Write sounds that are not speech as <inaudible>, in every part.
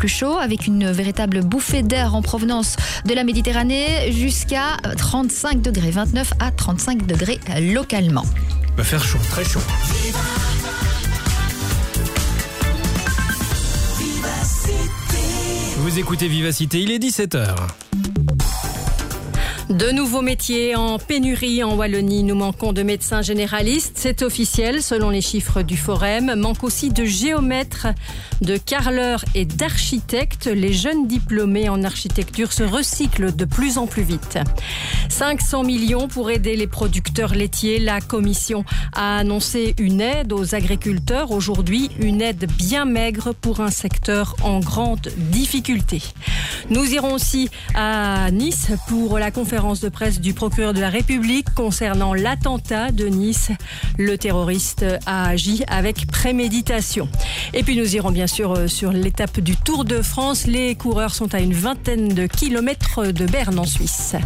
plus chaud avec une véritable bouffée d'air en provenance de la Méditerranée jusqu'à 35 degrés, 29 à 35 degrés localement. Va faire chaud, très chaud. Vous écoutez Vivacité, il est 17h. De nouveaux métiers en pénurie en Wallonie. Nous manquons de médecins généralistes. C'est officiel selon les chiffres du Forum. Manque aussi de géomètres, de carleurs et d'architectes. Les jeunes diplômés en architecture se recyclent de plus en plus vite. 500 millions pour aider les producteurs laitiers. La Commission a annoncé une aide aux agriculteurs. Aujourd'hui, une aide bien maigre pour un secteur en grande difficulté. Nous irons aussi à Nice pour la conférence de presse du procureur de la République concernant l'attentat de Nice. Le terroriste a agi avec préméditation. Et puis nous irons bien sûr euh, sur l'étape du Tour de France. Les coureurs sont à une vingtaine de kilomètres de Berne en Suisse.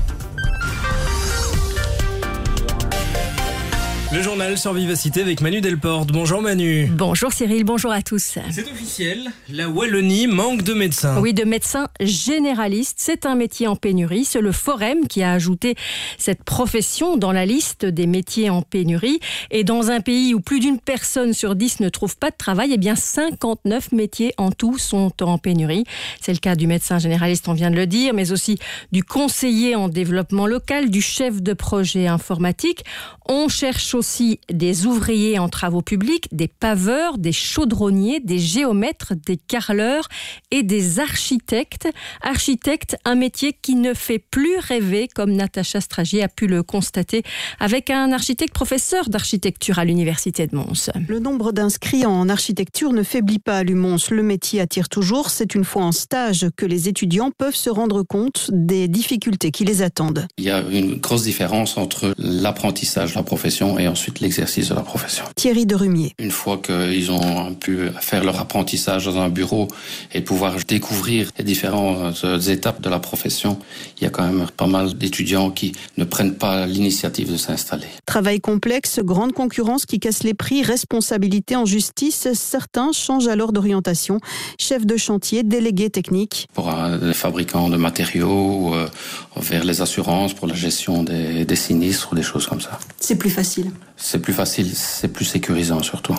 Le journal sur Vivacité avec Manu Delporte. Bonjour Manu. Bonjour Cyril, bonjour à tous. C'est officiel, la Wallonie manque de médecins. Oui, de médecins généralistes. C'est un métier en pénurie. C'est le Forum qui a ajouté cette profession dans la liste des métiers en pénurie. Et dans un pays où plus d'une personne sur dix ne trouve pas de travail, eh bien 59 métiers en tout sont en pénurie. C'est le cas du médecin généraliste, on vient de le dire, mais aussi du conseiller en développement local, du chef de projet informatique. On cherche aussi des ouvriers en travaux publics, des paveurs, des chaudronniers, des géomètres, des carleurs et des architectes. Architecte, un métier qui ne fait plus rêver, comme Natacha Stragier a pu le constater avec un architecte professeur d'architecture à l'université de Mons. Le nombre d'inscrits en architecture ne faiblit pas à Lumons. Le métier attire toujours. C'est une fois en stage que les étudiants peuvent se rendre compte des difficultés qui les attendent. Il y a une grosse différence entre l'apprentissage la profession et ensuite l'exercice de la profession. Thierry de Rumier. Une fois qu'ils ont pu faire leur apprentissage dans un bureau et pouvoir découvrir les différentes étapes de la profession, il y a quand même pas mal d'étudiants qui ne prennent pas l'initiative de s'installer. Travail complexe, grande concurrence qui casse les prix, responsabilité en justice. Certains changent alors d'orientation. Chef de chantier, délégué technique. Pour les fabricants de matériaux, euh, vers les assurances, pour la gestion des, des sinistres ou des choses comme ça. C'est plus facile. C'est plus facile, c'est plus sécurisant surtout.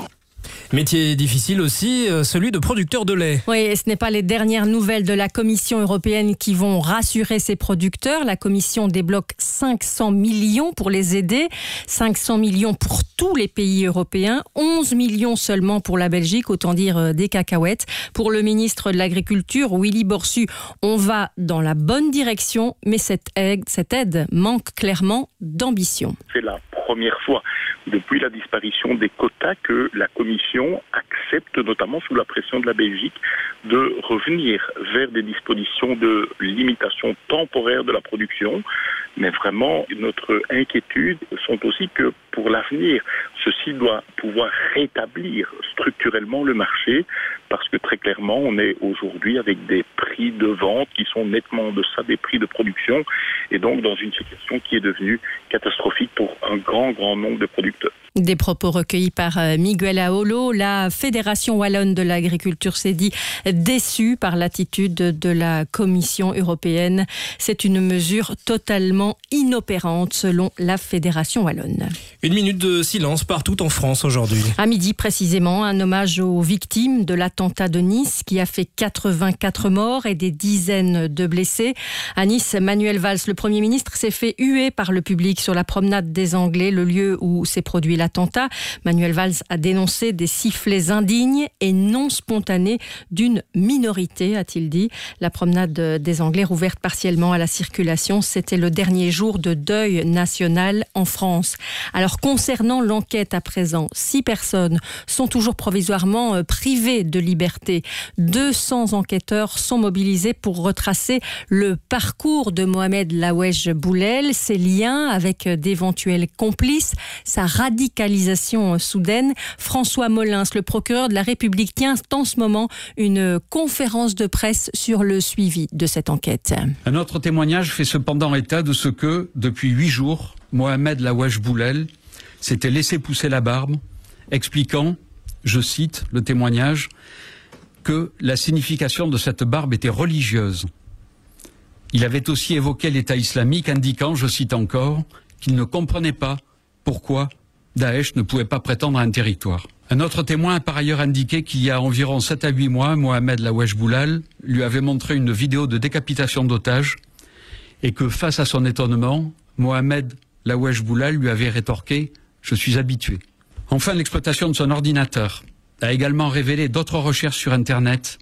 Métier difficile aussi, euh, celui de producteur de lait. Oui, et ce n'est pas les dernières nouvelles de la Commission européenne qui vont rassurer ses producteurs. La Commission débloque 500 millions pour les aider, 500 millions pour tous les pays européens, 11 millions seulement pour la Belgique, autant dire euh, des cacahuètes. Pour le ministre de l'Agriculture, Willy Borsu, on va dans la bonne direction, mais cette aide, cette aide manque clairement d'ambition. C'est la première fois depuis la disparition des quotas que la Commission accepte, notamment sous la pression de la Belgique, de revenir vers des dispositions de limitation temporaire de la production. Mais vraiment, notre inquiétude sont aussi que pour l'avenir, ceci doit pouvoir rétablir structurellement le marché parce que très clairement, on est aujourd'hui avec des prix de vente qui sont nettement en deçà des prix de production et donc dans une situation qui est devenue catastrophique pour un grand, grand nombre de producteurs. Des propos recueillis par euh, Miguel Aolo. La Fédération wallonne de l'agriculture s'est dit déçue par l'attitude de la Commission européenne. C'est une mesure totalement inopérante selon la Fédération wallonne. Une minute de silence partout en France aujourd'hui. À midi précisément, un hommage aux victimes de l'attentat de Nice qui a fait 84 morts et des dizaines de blessés. À Nice, Manuel Valls, le Premier ministre, s'est fait huer par le public sur la promenade des Anglais, le lieu où s'est produit la Manuel Valls a dénoncé des sifflets indignes et non spontanés d'une minorité, a-t-il dit. La promenade des Anglais rouverte partiellement à la circulation, c'était le dernier jour de deuil national en France. Alors concernant l'enquête à présent, six personnes sont toujours provisoirement euh, privées de liberté. 200 enquêteurs sont mobilisés pour retracer le parcours de Mohamed Lawesh Boulel, ses liens avec d'éventuels complices, sa radicalisation soudaine. François Molins, le procureur de la République, tient en ce moment une conférence de presse sur le suivi de cette enquête. Un autre témoignage fait cependant état de ce que, depuis huit jours, Mohamed Lawesh Boulel s'était laissé pousser la barbe, expliquant, je cite le témoignage, que la signification de cette barbe était religieuse. Il avait aussi évoqué l'État islamique, indiquant, je cite encore, qu'il ne comprenait pas pourquoi Daesh ne pouvait pas prétendre à un territoire. Un autre témoin a par ailleurs indiqué qu'il y a environ 7 à 8 mois, Mohamed Lawesh Boulal lui avait montré une vidéo de décapitation d'otages et que face à son étonnement, Mohamed Lawesh Boulal lui avait rétorqué Je suis habitué. Enfin, l'exploitation de son ordinateur a également révélé d'autres recherches sur Internet,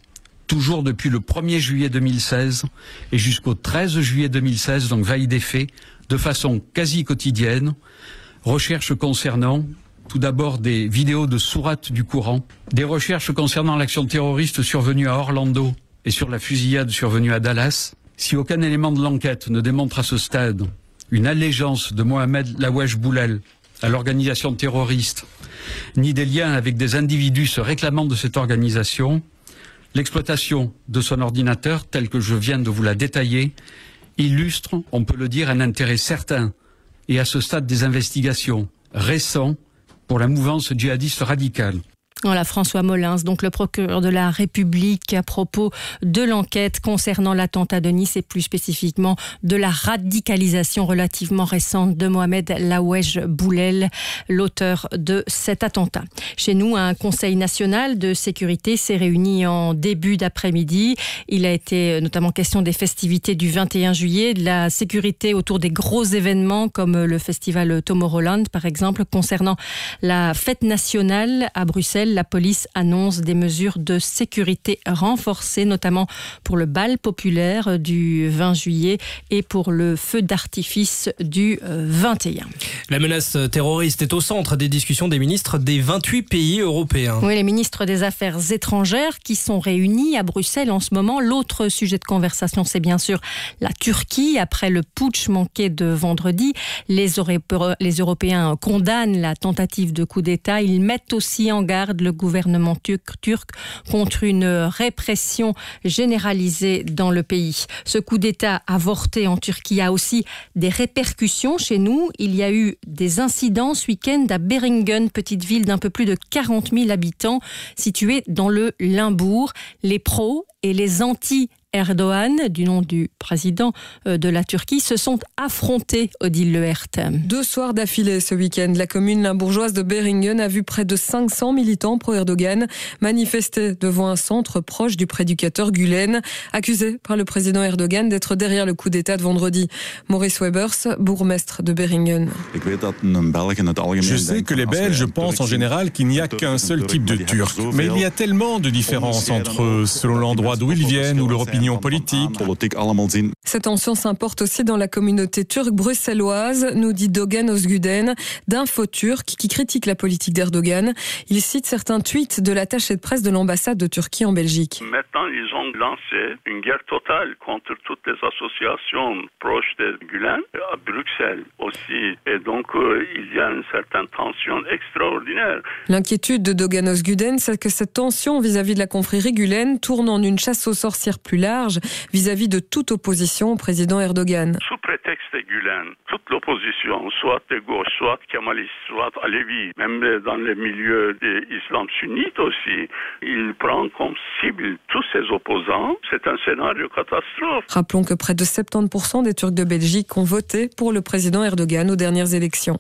toujours depuis le 1er juillet 2016 et jusqu'au 13 juillet 2016, donc veille des faits, de façon quasi quotidienne, recherches concernant tout d'abord des vidéos de sourates du courant, des recherches concernant l'action terroriste survenue à Orlando et sur la fusillade survenue à Dallas. Si aucun élément de l'enquête ne démontre à ce stade une allégeance de Mohamed Lawesh Boulel à l'organisation terroriste, ni des liens avec des individus se réclamant de cette organisation, l'exploitation de son ordinateur, tel que je viens de vous la détailler, illustre, on peut le dire, un intérêt certain et à ce stade des investigations récents pour la mouvance djihadiste radicale. Voilà, François Molins, donc le procureur de la République, à propos de l'enquête concernant l'attentat de Nice et plus spécifiquement de la radicalisation relativement récente de Mohamed Lawesh Boulel, l'auteur de cet attentat. Chez nous, un Conseil national de sécurité s'est réuni en début d'après-midi. Il a été notamment question des festivités du 21 juillet, de la sécurité autour des gros événements comme le festival Tomorrowland, par exemple, concernant la fête nationale à Bruxelles la police annonce des mesures de sécurité renforcées, notamment pour le bal populaire du 20 juillet et pour le feu d'artifice du 21. Euh, la menace terroriste est au centre des discussions des ministres des 28 pays européens. Oui, les ministres des Affaires étrangères qui sont réunis à Bruxelles en ce moment. L'autre sujet de conversation, c'est bien sûr la Turquie. Après le putsch manqué de vendredi, les, les Européens condamnent la tentative de coup d'État. Ils mettent aussi en garde le gouvernement turc contre une répression généralisée dans le pays. Ce coup d'État avorté en Turquie a aussi des répercussions chez nous. Il y a eu des incidents ce week-end à Beringen, petite ville d'un peu plus de 40 000 habitants située dans le Limbourg. Les pros et les anti Erdogan, du nom du président euh, de la Turquie, se sont affrontés, Odile Lehert. Deux soirs d'affilée ce week-end, la commune limbourgeoise de Beringen a vu près de 500 militants pro-Erdogan manifester devant un centre proche du prédicateur Gulen, accusé par le président Erdogan d'être derrière le coup d'État de vendredi. Maurice Webers, bourgmestre de Beringen. Je sais que les Belges pensent en général qu'il n'y a qu'un seul type de Turc, mais il y a tellement de différences entre eux selon l'endroit d'où ils viennent ou leur opinion politique. Cette tension s'importe aussi dans la communauté turque bruxelloise, nous dit Dogan Özgüden, d'Info Turc, qui critique la politique d'Erdogan. Il cite certains tweets de l'attaché de presse de l'ambassade de Turquie en Belgique. Maintenant, ils ont lancé une guerre totale contre toutes les associations proches de Gulen, à Bruxelles aussi. Et donc, euh, il y a une certaine tension extraordinaire. L'inquiétude de Dogan Özgüden, c'est que cette tension vis-à-vis de la confrérie Gulen tourne en une chasse aux sorcières plus large vis-à-vis de toute opposition au président Erdogan. Sous prétexte Gülen, toute l'opposition, soit de gauche, soit Kemaliste, soit Alevi, même dans les milieux de l'islam sunnite aussi, il prend comme cible tous ses opposants. C'est un scénario catastrophe. Rappelons que près de 70% des Turcs de Belgique ont voté pour le président Erdogan aux dernières élections.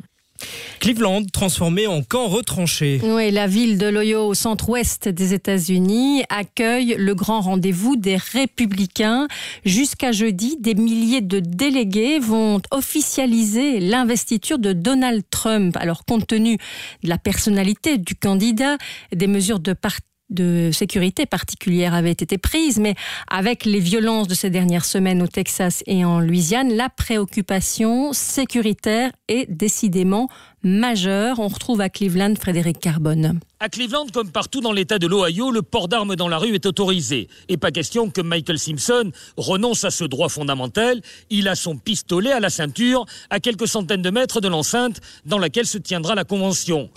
Cleveland transformé en camp retranché. Oui, la ville de l'Ohio au centre-ouest des États-Unis accueille le grand rendez-vous des républicains. Jusqu'à jeudi, des milliers de délégués vont officialiser l'investiture de Donald Trump. Alors, compte tenu de la personnalité du candidat, des mesures de parti de sécurité particulière avaient été prises, mais avec les violences de ces dernières semaines au Texas et en Louisiane, la préoccupation sécuritaire est décidément majeure. On retrouve à Cleveland Frédéric Carbone. À Cleveland, comme partout dans l'État de l'Ohio, le port d'armes dans la rue est autorisé. Et pas question que Michael Simpson renonce à ce droit fondamental. Il a son pistolet à la ceinture, à quelques centaines de mètres de l'enceinte dans laquelle se tiendra la convention.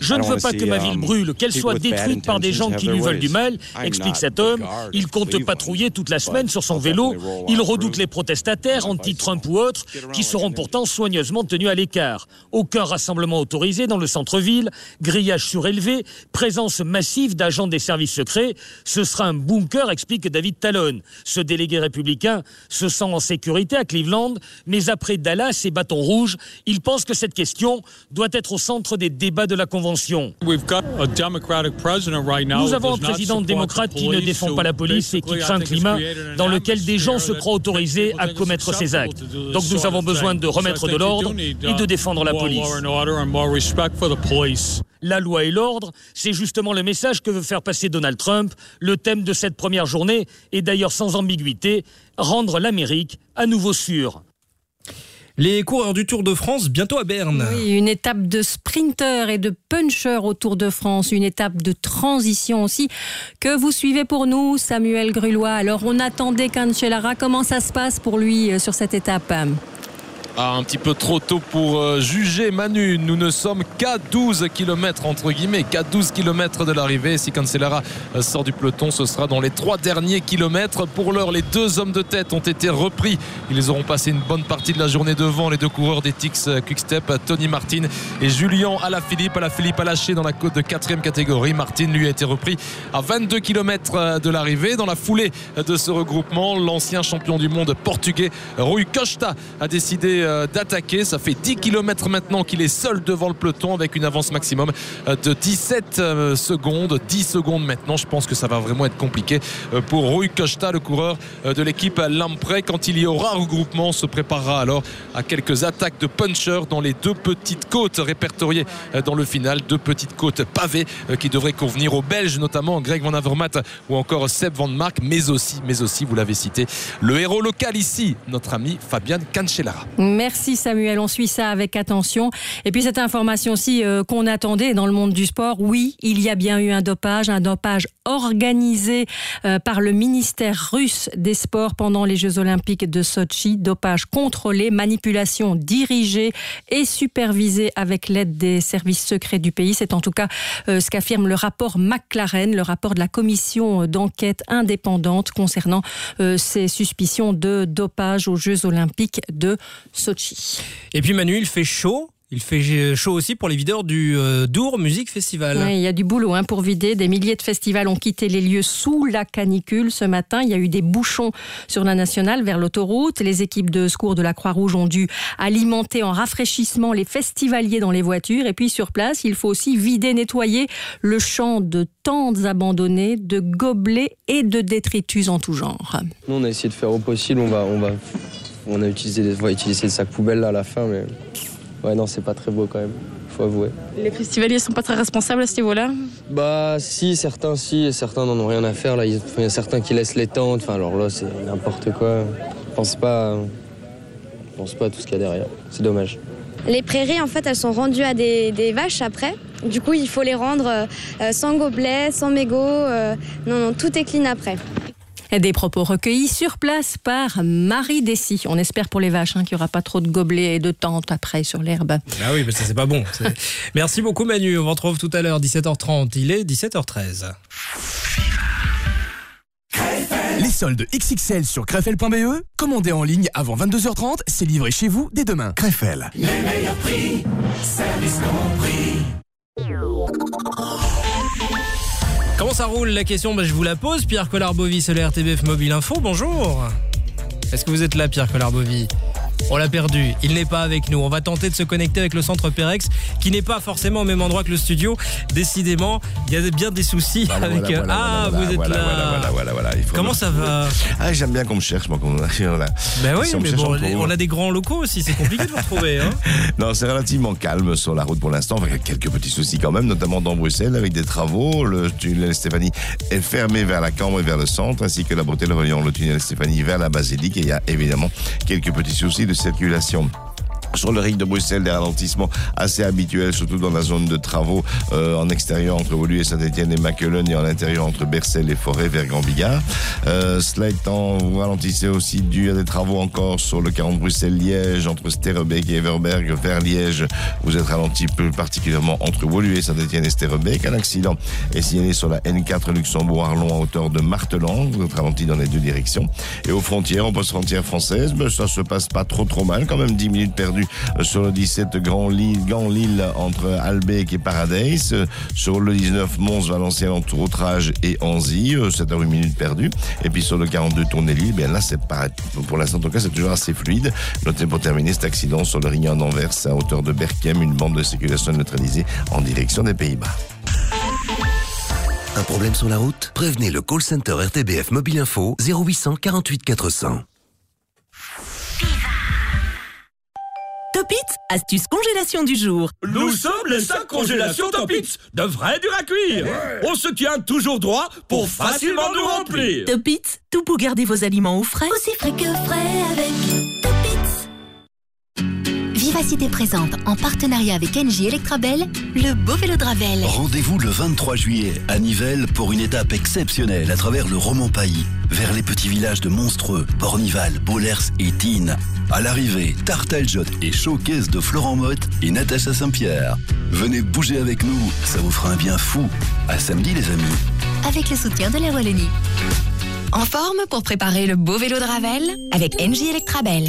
Je ne veux pas que ma ville um, brûle, qu'elle soit détruite par des gens qui lui veulent du mal, explique cet homme. Il compte patrouiller toute la semaine sur son vélo. Il redoute les protestataires, anti-Trump ou autres, qui seront pour pourtant soigneusement tenus à l'écart. Aucun rassemblement autorisé dans le centre-ville, grillage surélevé, présence massive d'agents des services secrets. Ce sera un bunker, explique David Talon. Ce délégué républicain se sent en sécurité à Cleveland, mais après Dallas et Bâton Rouge, il pense que cette question doit être au centre des débats de la Convention. Nous avons un président démocrate qui ne défend pas la police et qui craint un climat dans lequel des gens se croient autorisés à commettre ces actes. Donc nous avons besoin de remettre de l'ordre et de défendre la police. La loi et l'ordre, c'est justement le message que veut faire passer Donald Trump. Le thème de cette première journée est d'ailleurs sans ambiguïté, rendre l'Amérique à nouveau sûre. Les coureurs du Tour de France bientôt à Berne. Oui, une étape de sprinter et de puncher au Tour de France, une étape de transition aussi que vous suivez pour nous, Samuel Grulois. Alors on attendait Cancellara, comment ça se passe pour lui euh, sur cette étape? Un petit peu trop tôt pour euh, juger Manu. Nous ne sommes qu'à 12 km entre guillemets, qu'à 12 km de l'arrivée. Si Cancellara euh, sort du peloton, ce sera dans les trois derniers kilomètres. Pour l'heure, les deux hommes de tête ont été repris. Ils auront passé une bonne partie de la journée devant les deux coureurs des Tix euh, Quickstep, Tony Martin et Julien Alaphilippe. Alaphilippe a lâché dans la côte de quatrième catégorie. Martin lui a été repris à 22 km de l'arrivée. Dans la foulée de ce regroupement, l'ancien champion du monde portugais Rui Costa a décidé d'attaquer. Ça fait 10 km maintenant qu'il est seul devant le peloton avec une avance maximum euh, de 17 euh, secondes. 10 secondes maintenant. Je pense que ça va vraiment être compliqué pour Rui Costa, le coureur de l'équipe Lampre. Quand il y aura regroupement, se préparera alors à quelques attaques de puncher dans les deux petites côtes répertoriées dans le final. Deux petites côtes pavées qui devraient convenir aux Belges, notamment Greg Van Avermaet ou encore Seb Van Mark, mais aussi, mais aussi, vous l'avez cité, le héros local ici, notre ami Fabien Cancellara. Merci Samuel, on suit ça avec attention. Et puis cette information aussi euh, qu'on attendait dans le monde du sport, oui, il y a bien eu un dopage, un dopage organisé euh, par le ministère russe des Sports pendant les Jeux Olympiques de Sochi. Dopage contrôlé, manipulation dirigée et supervisée avec l'aide des services secrets du pays. C'est en tout cas euh, ce qu'affirme le rapport McLaren, le rapport de la commission d'enquête indépendante concernant ces suspicions de dopage aux Jeux Olympiques de Sochi. Et puis Manu, il fait chaud il fait chaud aussi pour les videurs du euh, Dour Music Festival. il y a du boulot hein, pour vider. Des milliers de festivals ont quitté les lieux sous la canicule ce matin. Il y a eu des bouchons sur la nationale vers l'autoroute. Les équipes de secours de la Croix-Rouge ont dû alimenter en rafraîchissement les festivaliers dans les voitures. Et puis sur place, il faut aussi vider, nettoyer le champ de tentes abandonnées, de gobelets et de détritus en tout genre. Nous, on a essayé de faire au possible. On va, on va on a utilisé, va utiliser le sac poubelle là à la fin, mais ouais, non, c'est pas très beau quand même, faut avouer. Les festivaliers sont pas très responsables à ce niveau-là? Bah, si, certains, si, et certains n'en ont rien à faire. Là, il y a certains qui laissent les tentes. Enfin, alors là, c'est n'importe quoi. Je pense pas, je pense pas à tout ce qu'il y a derrière. C'est dommage. Les prairies, en fait, elles sont rendues à des, vaches après. Du coup, il faut les rendre euh, sans gobelet, sans mégots. Euh, non, non, tout est clean après. Des propos recueillis sur place par Marie Dessy. On espère pour les vaches hein, qu'il n'y aura pas trop de gobelets et de tentes après sur l'herbe. Ah oui, mais ça c'est pas bon. <laughs> Merci beaucoup Manu. On vous retrouve tout à l'heure 17h30. Il est 17h13. Les soldes XXL sur crefel.be. Commandez en ligne avant 22h30, c'est livré chez vous dès demain. Crefel. Les meilleurs prix, service compris. Comment ça roule la question bah, Je vous la pose. Pierre Collard-Bovy, RTBF Mobile Info, bonjour. Est-ce que vous êtes là, Pierre Collard-Bovy on l'a perdu. Il n'est pas avec nous. On va tenter de se connecter avec le centre Perex, qui n'est pas forcément au même endroit que le studio. Décidément, il y a bien des soucis avec. ah, vous êtes là. Comment ça va <laughs> Ah, j'aime bien qu'on me cherche, moi. Ben <laughs> oui, mais bon, on a des grands locaux aussi. C'est compliqué de vous retrouver. Hein <laughs> non, c'est relativement calme sur la route pour l'instant. il y a quelques petits soucis quand même, notamment dans Bruxelles avec des travaux. Le tunnel Stéphanie est fermé vers la Cambre et vers le centre, ainsi que la bretelle reliant le tunnel Stéphanie vers la basilique. Et il y a évidemment quelques petits soucis de circulation. Sur le ring de Bruxelles, des ralentissements assez habituels, surtout dans la zone de travaux euh, en extérieur entre Woluwe et Saint-Etienne et Maquelon et en intérieur entre Bercel et Forêt vers Grand Bigard. Euh, cela étant, vous ralentissez aussi dû à des travaux encore sur le 40 Bruxelles-Liège entre Sterrebeek et Everberg vers Liège. Vous êtes ralenti plus particulièrement entre Woluwe, Saint-Etienne et Sterrebeek. Un accident est signalé sur la N4 Luxembourg-Arlon à hauteur de Martelan. Vous êtes ralenti dans les deux directions. Et aux frontières, en post-frontière française, ben, ça se passe pas trop trop mal. Quand même 10 minutes perdues sur le 17 Grand Lille, Grand Lille entre Albec et Paradise. Sur le 19 Mons, Valenciennes entre Outrage et Anzy. 7 à 8 minutes perdues. Et puis sur le 42 Tournai-Lille, bien là, c'est pas, pour l'instant, en tout cas, c'est toujours assez fluide. Notez pour terminer cet accident sur le Rignan d'Anvers à hauteur de Berkem, une bande de circulation neutralisée en direction des Pays-Bas. Un problème sur la route? Prévenez le call center RTBF Mobile Info 0800 48 400. Topit, astuce congélation du jour. Nous sommes les 5 congélations Topitz, de vrais durs à cuire. On se tient toujours droit pour facilement nous remplir. Topit, tout pour garder vos aliments au frais. Aussi frais que frais avec Topitz. Vivacité présente, en partenariat avec NJ Electrabel, le beau vélo de Ravel. Rendez-vous le 23 juillet à Nivelles pour une étape exceptionnelle à travers le roman Pays, vers les petits villages de Monstreux, Bornival, Bollers et Tine. À l'arrivée, Tartaljot et Showcase de Florent Motte et Natacha Saint-Pierre. Venez bouger avec nous, ça vous fera un bien fou. À samedi les amis. Avec le soutien de la Wallonie. En forme pour préparer le beau vélo de Ravel avec NJ Electrabel.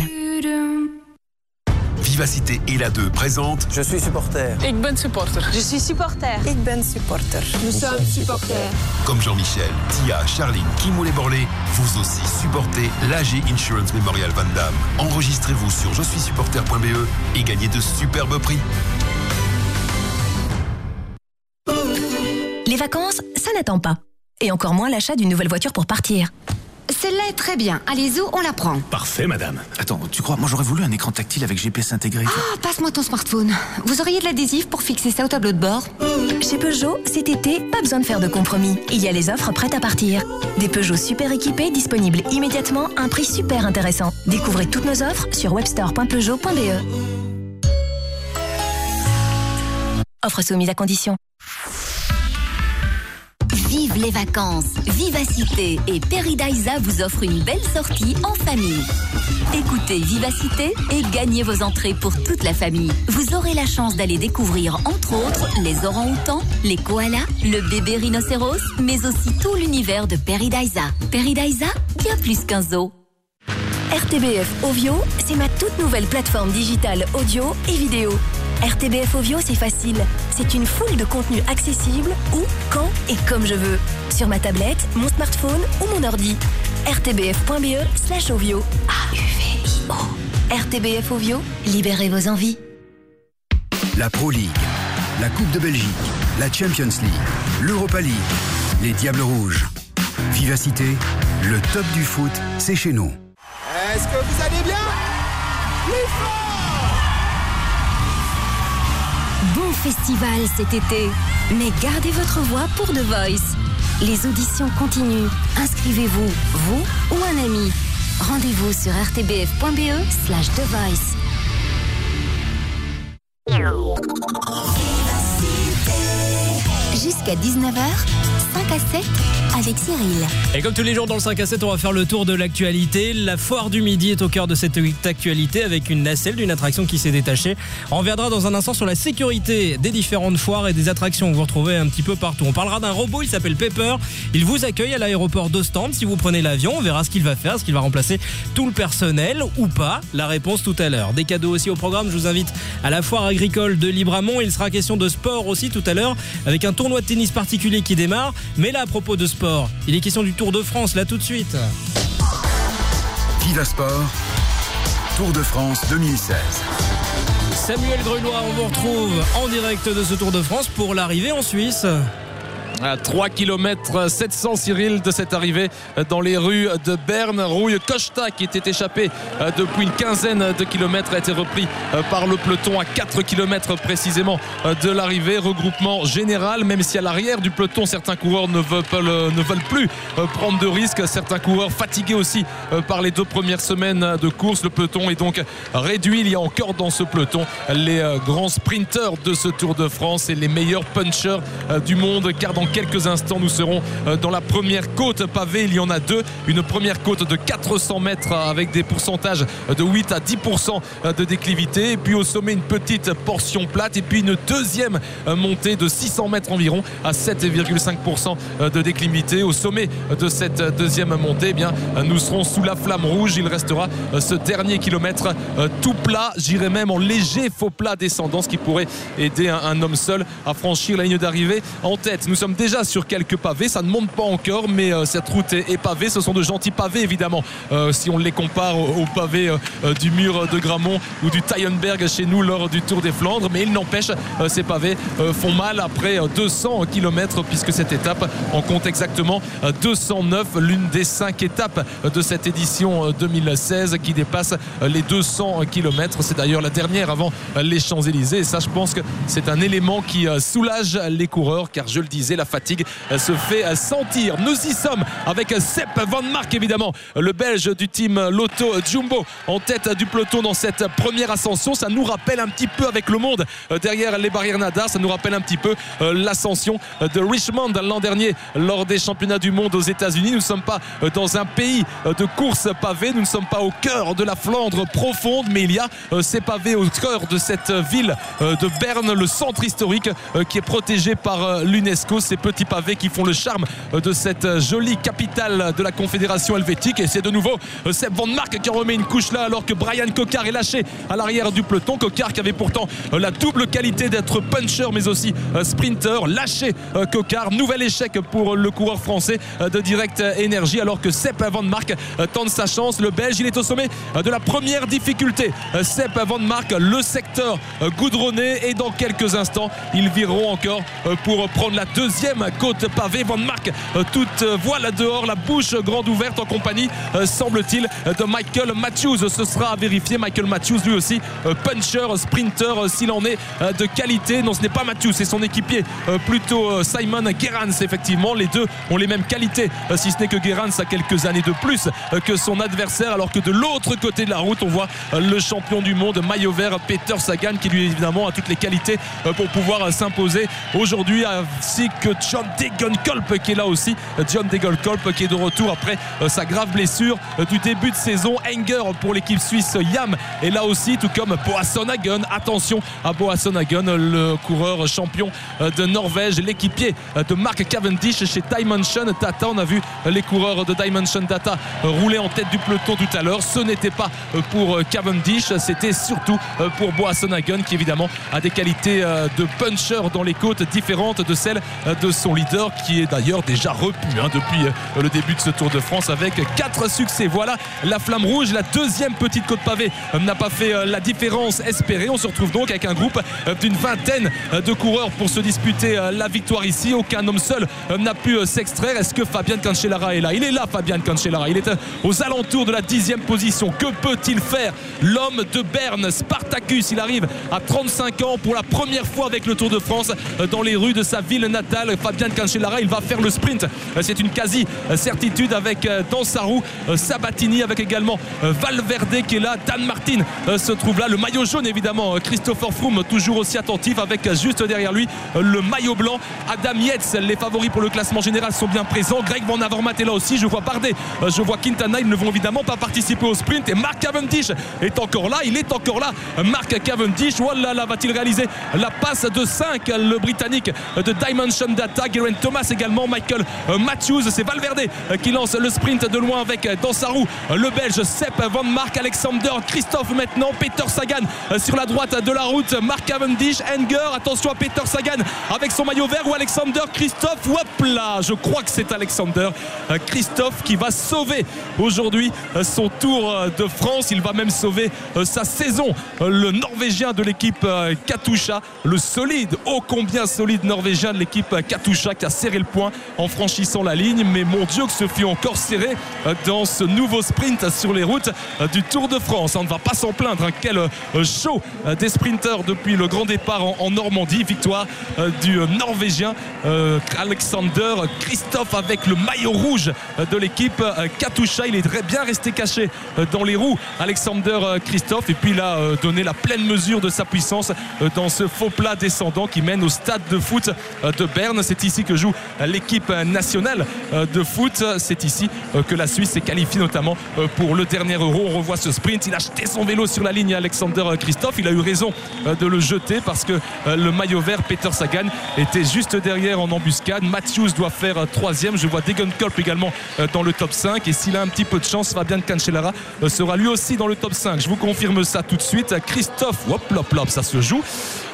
Vivacité et la 2 présente Je suis supporter. Ik ben supporter. Je suis supporter. Ik ben supporter. Nous sommes supporters. Comme Jean-Michel, Tia, Charline, Kim et Borlé, vous aussi supportez l'AG Insurance Memorial Van Damme. Enregistrez-vous sur je suis supporter.be et gagnez de superbes prix. Les vacances, ça n'attend pas. Et encore moins l'achat d'une nouvelle voiture pour partir. Celle-là est très bien. Allez, où on la prend. Parfait, madame. Attends, tu crois, moi j'aurais voulu un écran tactile avec GPS intégré. Ah, passe-moi ton smartphone. Vous auriez de l'adhésif pour fixer ça au tableau de bord? Chez Peugeot, cet été, pas besoin de faire de compromis. Il y a les offres prêtes à partir. Des Peugeot super équipés disponibles immédiatement à un prix super intéressant. Découvrez toutes nos offres sur webstore.peugeot.be. Offre soumise à condition. Les vacances, Vivacité et Peridaisa vous offrent une belle sortie en famille. Écoutez Vivacité et gagnez vos entrées pour toute la famille. Vous aurez la chance d'aller découvrir entre autres les orang-outans, les koalas, le bébé rhinocéros, mais aussi tout l'univers de Peridaisa. Peridaisa, bien plus qu'un zoo. RTBF Ovio, c'est ma toute nouvelle plateforme digitale audio et vidéo. RTBF Ovio, c'est facile. C'est une foule de contenus accessibles où, quand et comme je veux. Sur ma tablette, mon smartphone ou mon ordi. rtbf.be slash Ovio. A-U-V-I-O. RTBF Ovio, libérez vos envies. La Pro League, la Coupe de Belgique, la Champions League, l'Europa League, les Diables Rouges. Vivacité, le top du foot, c'est chez nous. Est-ce que vous allez bien? Plus Bon festival cet été, mais gardez votre voix pour The Voice. Les auditions continuent. Inscrivez-vous, vous ou un ami. Rendez-vous sur rtbf.be slash The Voice. Jusqu'à 19h, 5 à 7 avec Cyril. Et comme tous les jours dans le 5 à 7, on va faire le tour de l'actualité. La foire du midi est au cœur de cette actualité avec une nacelle d'une attraction qui s'est détachée. On reviendra dans un instant sur la sécurité des différentes foires et des attractions que vous retrouvez un petit peu partout. On parlera d'un robot, il s'appelle Pepper. Il vous accueille à l'aéroport d'Ostende. Si vous prenez l'avion, on verra ce qu'il va faire, ce qu'il va remplacer tout le personnel ou pas? La réponse tout à l'heure. Des cadeaux aussi au programme. Je vous invite à la foire agricole de Libramont. Il sera question de sport aussi tout à l'heure avec un tournoi de tennis particulier qui démarre. Mais là, à propos de sport, il est question du Tour de France là tout de suite. Viva Sport, Tour de France 2016. Samuel Grunois, on vous retrouve en direct de ce Tour de France pour l'arrivée en Suisse. À 3 km 700 Cyril de cette arrivée dans les rues de Berne. Rouille Costa qui était échappé euh, depuis une quinzaine de kilomètres a été repris euh, par le peloton à 4 km précisément euh, de l'arrivée. Regroupement général, même si à l'arrière du peloton certains coureurs ne veulent, plus prendre de risques. Certains coureurs fatigués aussi par les deux premières semaines de course. Le peloton est donc réduit. Il y a encore dans ce peloton les grands sprinteurs de ce Tour de France et les meilleurs punchers du monde quelques instants, nous serons euh, dans la première côte pavée. Il y en a deux. Une première côte de 400 mètres avec des pourcentages de 8 à 10% de déclivité. Et puis au sommet, une petite portion plate. Et puis une deuxième euh, montée de 600 mètres environ à 7,5% de déclivité. Au sommet de cette deuxième montée, eh bien, nous serons sous la flamme rouge. Il restera euh, ce dernier kilomètre tout plat. J'irai même en léger faux plat descendant, ce qui pourrait aider un homme seul à franchir la ligne d'arrivée en tête. Nous sommes déjà sur quelques pavés. Ça ne monte pas encore, mais euh, cette route est, pavée. Ce sont de gentils pavés, évidemment, euh, si on les compare aux, pavés euh, du mur de Gramont ou du Taillenberg chez nous lors du Tour des Flandres. Mais il n'empêche, ces pavés font mal après 200 km, puisque cette étape en compte exactement 209, l'une des cinq étapes de cette édition 2016 qui dépasse les 200 km. C'est d'ailleurs la dernière avant les Champs-Élysées. Et ça, je pense que c'est un élément qui soulage les coureurs, car je le disais, la fatigue se fait sentir. Nous y sommes avec Sepp Van Mark évidemment, le belge du team Lotto Jumbo en tête du peloton dans cette première ascension. Ça nous rappelle un petit peu avec le monde derrière les barrières Nadar. Ça nous rappelle un petit peu euh, l'ascension de Richmond l'an dernier lors des championnats du monde aux États-Unis. Nous ne sommes pas dans un pays de course pavée. Nous ne sommes pas au cœur de la Flandre profonde, mais il y a euh, ces pavés au cœur de cette ville euh, de Berne, le centre historique qui est protégé par l'UNESCO. Petits pavés qui font le charme de cette jolie capitale de la Confédération helvétique. Et c'est de nouveau Seb Van Mark qui remet une couche là alors que Brian Cocard est lâché à l'arrière du peloton. Cocard qui avait pourtant la double qualité d'être puncher mais aussi sprinter. Lâché Cocard. Nouvel échec pour le coureur français de Direct Énergie alors que Sepp Van Mark tente sa chance. Le Belge, il est au sommet de la première difficulté. Sepp Van Mark, le secteur goudronné et dans quelques instants, ils vireront encore pour prendre la deuxième côte pavée. Van Mark, euh, toute voile dehors, la bouche grande ouverte en compagnie, euh, semble-t-il, de Michael Matthews. Ce sera à vérifier. Michael Matthews, lui aussi, euh, puncher, sprinter, s'il en est de qualité. Non, ce n'est pas Matthews, c'est son équipier, plutôt Simon Gerrans, effectivement. Les deux ont les mêmes qualités, si ce n'est que Gerrans a quelques années de plus que son adversaire, alors que de l'autre côté de la route, on voit le champion du monde, maillot vert, Peter Sagan, qui lui évidemment a toutes les qualités pour pouvoir s'imposer aujourd'hui, ainsi que John Degenkolb qui est là aussi. John Degenkolb qui est de retour après euh, sa grave blessure euh, du début de saison. Enger pour l'équipe suisse Yam est là aussi, tout comme Boasson Hagen. Attention à Boasson Hagen, le coureur champion euh, de Norvège, l'équipier de Mark Cavendish chez Dimension Tata. On a vu les coureurs de Dimension Tata rouler en tête du peloton tout à l'heure. Ce n'était pas pour Cavendish, c'était surtout pour Boasson Hagen qui évidemment a des qualités de puncher dans les côtes différentes de celles de son leader qui est d'ailleurs déjà repu hein, depuis euh, le début de ce Tour de France avec quatre succès. Voilà la flamme rouge, la deuxième petite côte pavée euh, n'a pas fait euh, la différence espérée. On se retrouve donc avec un groupe d'une vingtaine de coureurs pour se disputer la victoire ici. Aucun homme seul n'a pu s'extraire. Est-ce que Fabien Cancellara est là? Il est là, Fabien Cancellara. Il est aux alentours de la dixième position. Que peut-il faire? L'homme de Berne, Spartacus, il arrive à 35 ans pour la première fois avec le Tour de France dans les rues de sa ville natale. Fabien Cancellara, il va faire le sprint. C'est une quasi certitude avec euh, dans sa roue euh, Sabatini, avec également euh, Valverde qui est là. Dan Martin se trouve là. Le maillot jaune, évidemment. Christopher Froome, toujours aussi attentif, avec juste derrière lui le maillot blanc. Adam Yates, les favoris pour le classement général sont bien présents. Greg Van Avermaet est là aussi. Je vois Bardet, je vois Quintana. Ils ne vont évidemment pas participer au sprint. Et Mark Cavendish est encore là. Il est encore là. Mark Cavendish. Voilà, là va-t-il réaliser la passe de 5, le Britannique de Dimension Data. Geraint Thomas également, Michael euh, Matthews, c'est Valverde euh, qui lance le sprint de loin avec euh, dans sa roue le Belge Sepp Van Mark, Alexander, Christophe maintenant, Peter Sagan sur la droite de la route, Mark Cavendish, Enger, attention à Peter Sagan avec son maillot vert ou Alexander, Christophe, hop là, je crois que c'est Alexander, Christophe qui va sauver aujourd'hui son tour de France, il va même sauver sa saison, le Norvégien de l'équipe Katusha, le solide, ô combien solide Norvégien de l'équipe Katusha qui a serré le point en franchissant la ligne. Mais mon Dieu que ce fut encore serré dans ce nouveau sprint sur les routes du Tour de France. On ne va pas s'en plaindre. Hein. Quel show des sprinteurs depuis le grand départ en Normandie. Victoire du Norvégien Alexander Christophe avec le maillot rouge de l'équipe Katusha. Il est bien resté caché dans les roues. Alexander Christophe. Et puis il a donné la pleine mesure de sa puissance dans ce faux plat descendant qui mène au stade de foot de Berne. C'est ici que joue l'équipe nationale de foot. C'est ici que la Suisse s'est qualifiée notamment pour le dernier euro. On revoit ce sprint. Il a jeté son vélo sur la ligne Alexander Christophe. Il a eu raison de le jeter parce que le maillot vert Peter Sagan était juste derrière en embuscade. Matthews doit faire troisième. Je vois Degenkolb également dans le top 5. Et s'il a un petit peu de chance, Fabian Cancellara sera lui aussi dans le top 5. Je vous confirme ça tout de suite. Christophe, hop, hop, hop, ça se joue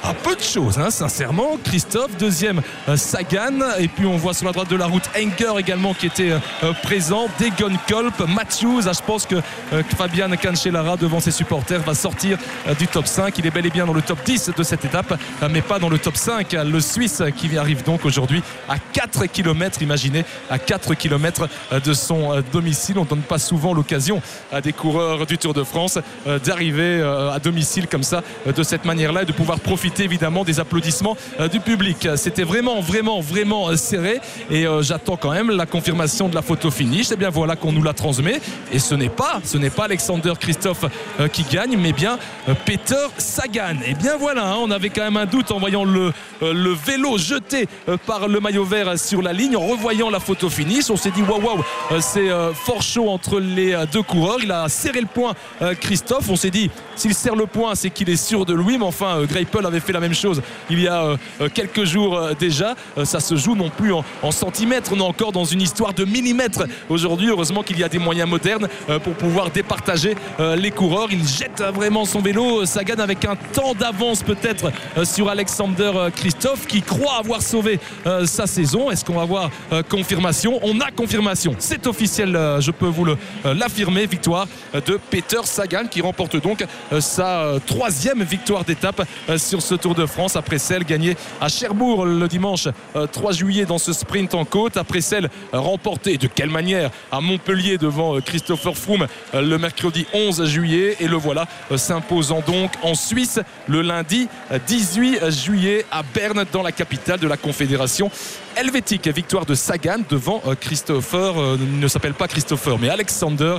à peu de choses, hein, sincèrement. Christophe, deuxième euh, Sagan. Et puis on voit sur la droite de la route Enger également qui était euh, présent. Degon Kolp, Matthews. Ah, je pense que euh, Fabian Cancellara devant ses supporters va sortir du top 5. Il est bel et bien dans le top 10 de cette étape, mais pas dans le top 5. Le Suisse qui arrive donc aujourd'hui à 4 km, imaginez, à 4 km de son domicile. On ne donne pas souvent l'occasion à des coureurs du Tour de France d'arriver à domicile comme ça, de cette manière-là, et de pouvoir profiter évidemment des applaudissements euh, du public. C'était vraiment, vraiment, vraiment euh, serré et euh, j'attends quand même la confirmation de la photo finish. Et bien voilà qu'on nous la transmet et ce n'est pas, ce n'est pas Alexander Christophe qui gagne, mais bien Peter Sagan. Et bien voilà, hein, on avait quand même un doute en voyant le, le vélo jeté par le maillot vert sur la ligne, en revoyant la photo finish. On s'est dit waouh, waouh, c'est fort chaud entre les deux coureurs. Il a serré le point Christophe. On s'est dit s'il serre le point, c'est qu'il est sûr de lui, mais enfin Greipel avait fait la même chose il y a euh, euh, quelques jours euh, déjà. ça se joue non plus en, centimètres, on est encore dans une histoire de millimètres aujourd'hui. Heureusement qu'il y a des moyens modernes pour pouvoir départager les coureurs. Il jette vraiment son vélo. Sagan avec un temps d'avance peut-être sur Alexander Christophe qui croit avoir sauvé sa saison. Est-ce qu'on va avoir confirmation? On a confirmation. C'est officiel, je peux vous l'affirmer. Victoire de Peter Sagan qui remporte donc sa troisième victoire d'étape sur ce Tour de France après celle gagnée à Cherbourg le dimanche 3 euh, juillet dans ce sprint en côte après celle remportée de quelle manière à Montpellier devant euh, Christopher Froome euh, le mercredi 11 juillet et le voilà s'imposant donc en Suisse le lundi 18 juillet à Berne dans la capitale de la Confédération helvétique. Victoire de Sagan devant Christopher, il ne s'appelle pas Christopher, mais Alexander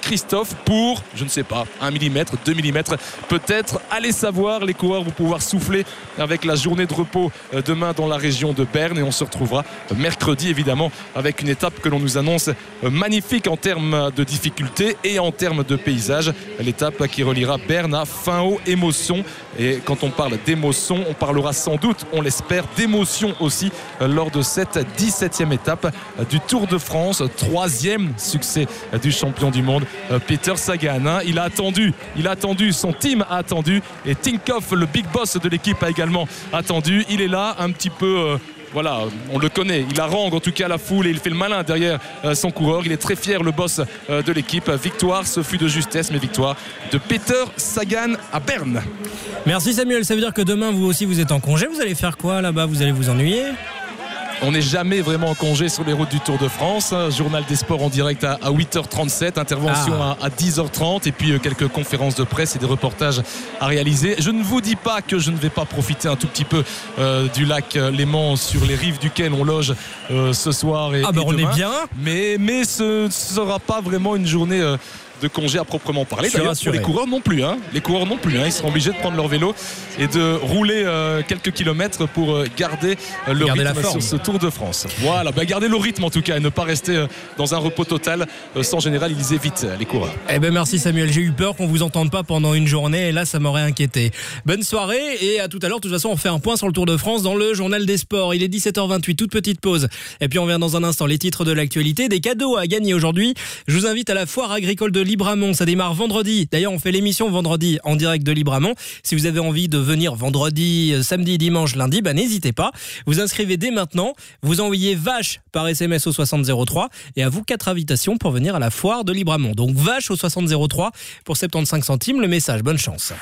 Christophe pour, je ne sais pas, 1 mm, 2 mm, peut-être. Allez savoir, les coureurs vont pouvoir souffler avec la journée de repos euh, demain dans la région de Berne et on se retrouvera mercredi évidemment avec une étape que l'on nous annonce euh, magnifique en termes de difficulté et en termes de paysage. L'étape qui reliera Berne à Fin-Haut et Et quand on parle d'émotion, on parlera sans doute, on l'espère, d'émotion aussi euh, lors de cette 17e étape du Tour de France. Troisième succès du champion du monde, Peter Sagan. Hein. Il a attendu, il a attendu, son team a attendu et Tinkoff, le big boss de l'équipe a également attendu. Il est là, un petit peu euh, voilà, on le connaît. Il harangue en tout cas la foule et il fait le malin derrière euh, son coureur. Il est très fier, le boss euh, de l'équipe. Victoire, ce fut de justesse, mais victoire de Peter Sagan à Berne. Merci Samuel. Ça veut dire que demain, vous aussi, vous êtes en congé. Vous allez faire quoi là-bas? Vous allez vous ennuyer? On n'est jamais vraiment en congé sur les routes du Tour de France. Journal des sports en direct à 8h37, intervention ah. à 10h30 et puis euh, quelques conférences de presse et des reportages à réaliser. Je ne vous dis pas que je ne vais pas profiter un tout petit peu euh, du lac euh, Léman sur les rives duquel on loge ce soir et, ah ben on est bien. Mais, mais ce ne sera pas vraiment une journée de congé à proprement parler. D'ailleurs, les coureurs non plus. Hein. Les coureurs non plus. Hein. Ils seront obligés de prendre leur vélo et de rouler euh, quelques kilomètres pour euh, garder euh, le rythme sur ce Tour de France. Voilà, bah, garder le rythme en tout cas et ne pas rester dans un repos total. sans général, ils évitent les coureurs. Eh ben merci Samuel. J'ai eu peur qu'on vous entende pas pendant une journée et là, ça m'aurait inquiété. Bonne soirée et à tout à l'heure. De toute façon, on fait un point sur le Tour de France dans le journal des sports. Il est 17h28, toute petite pause. Et puis on vient dans un instant les titres de l'actualité, des cadeaux à gagner aujourd'hui. Je vous invite à la foire agricole de Libramont. Ça démarre vendredi. D'ailleurs, on fait l'émission vendredi en direct de Libramont. Si vous avez envie de venir vendredi, euh, samedi, dimanche, lundi, bah, n'hésitez pas. Vous inscrivez dès maintenant. Vous envoyez vache par SMS au 6003 et à vous quatre invitations pour venir à la foire de Libramont. Donc vache au 6003 pour 75 centimes le message. Bonne chance.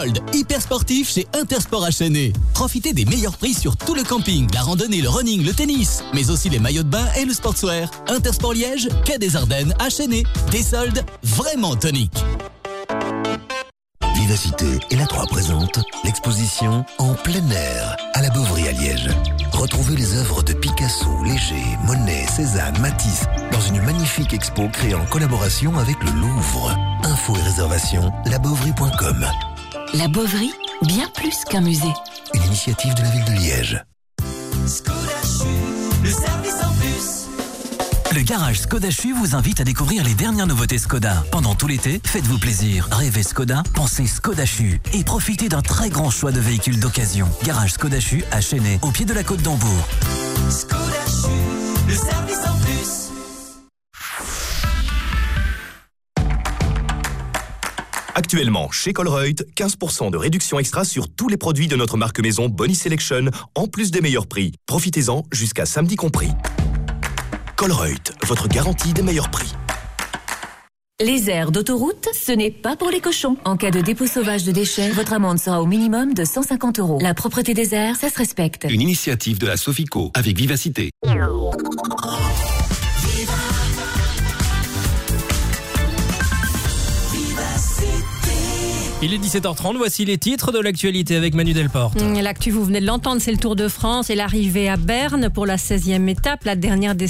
Soldes hyper sportifs chez Intersport HNE. Profitez des meilleurs prix sur tout le camping, la randonnée, le running, le tennis, mais aussi les maillots de bain et le sportswear. Intersport Liège, quai des Ardennes, HNE. Des soldes vraiment toniques. Vivacité et la 3 présente l'exposition En plein air à la Beauvry à Liège. Retrouvez les œuvres de Picasso, Léger, Monet, Cézanne, Matisse dans une magnifique expo créée en collaboration avec le Louvre. Infos et réservations, labeauvry.com. La Beauvry, bien plus qu'un musée. Une initiative de la ville de Liège. le service en plus. Le garage Skoda Chu vous invite à découvrir les dernières nouveautés Skoda. Pendant tout l'été, faites-vous plaisir. Rêvez Skoda, pensez Skoda Chu et profitez d'un très grand choix de véhicules d'occasion. Garage Skoda Chu à Chênay, au pied de la côte d'Hambourg. Skoda Chu, le service en plus. Actuellement, chez Colreuth, 15% de réduction extra sur tous les produits de notre marque maison Bonnie Selection, en plus des meilleurs prix. Profitez-en jusqu'à samedi compris. Colreuth, votre garantie des meilleurs prix. Les aires d'autoroute, ce n'est pas pour les cochons. En cas de dépôt sauvage de déchets, votre amende sera au minimum de 150 euros. La propreté des airs, ça se respecte. Une initiative de la Sofico avec Vivacité. Il est 17h30, voici les titres de l'actualité avec Manu Delporte. Mmh, L'actu, vous venez de l'entendre, c'est le Tour de France et l'arrivée à Berne pour la 16e étape, la dernière des,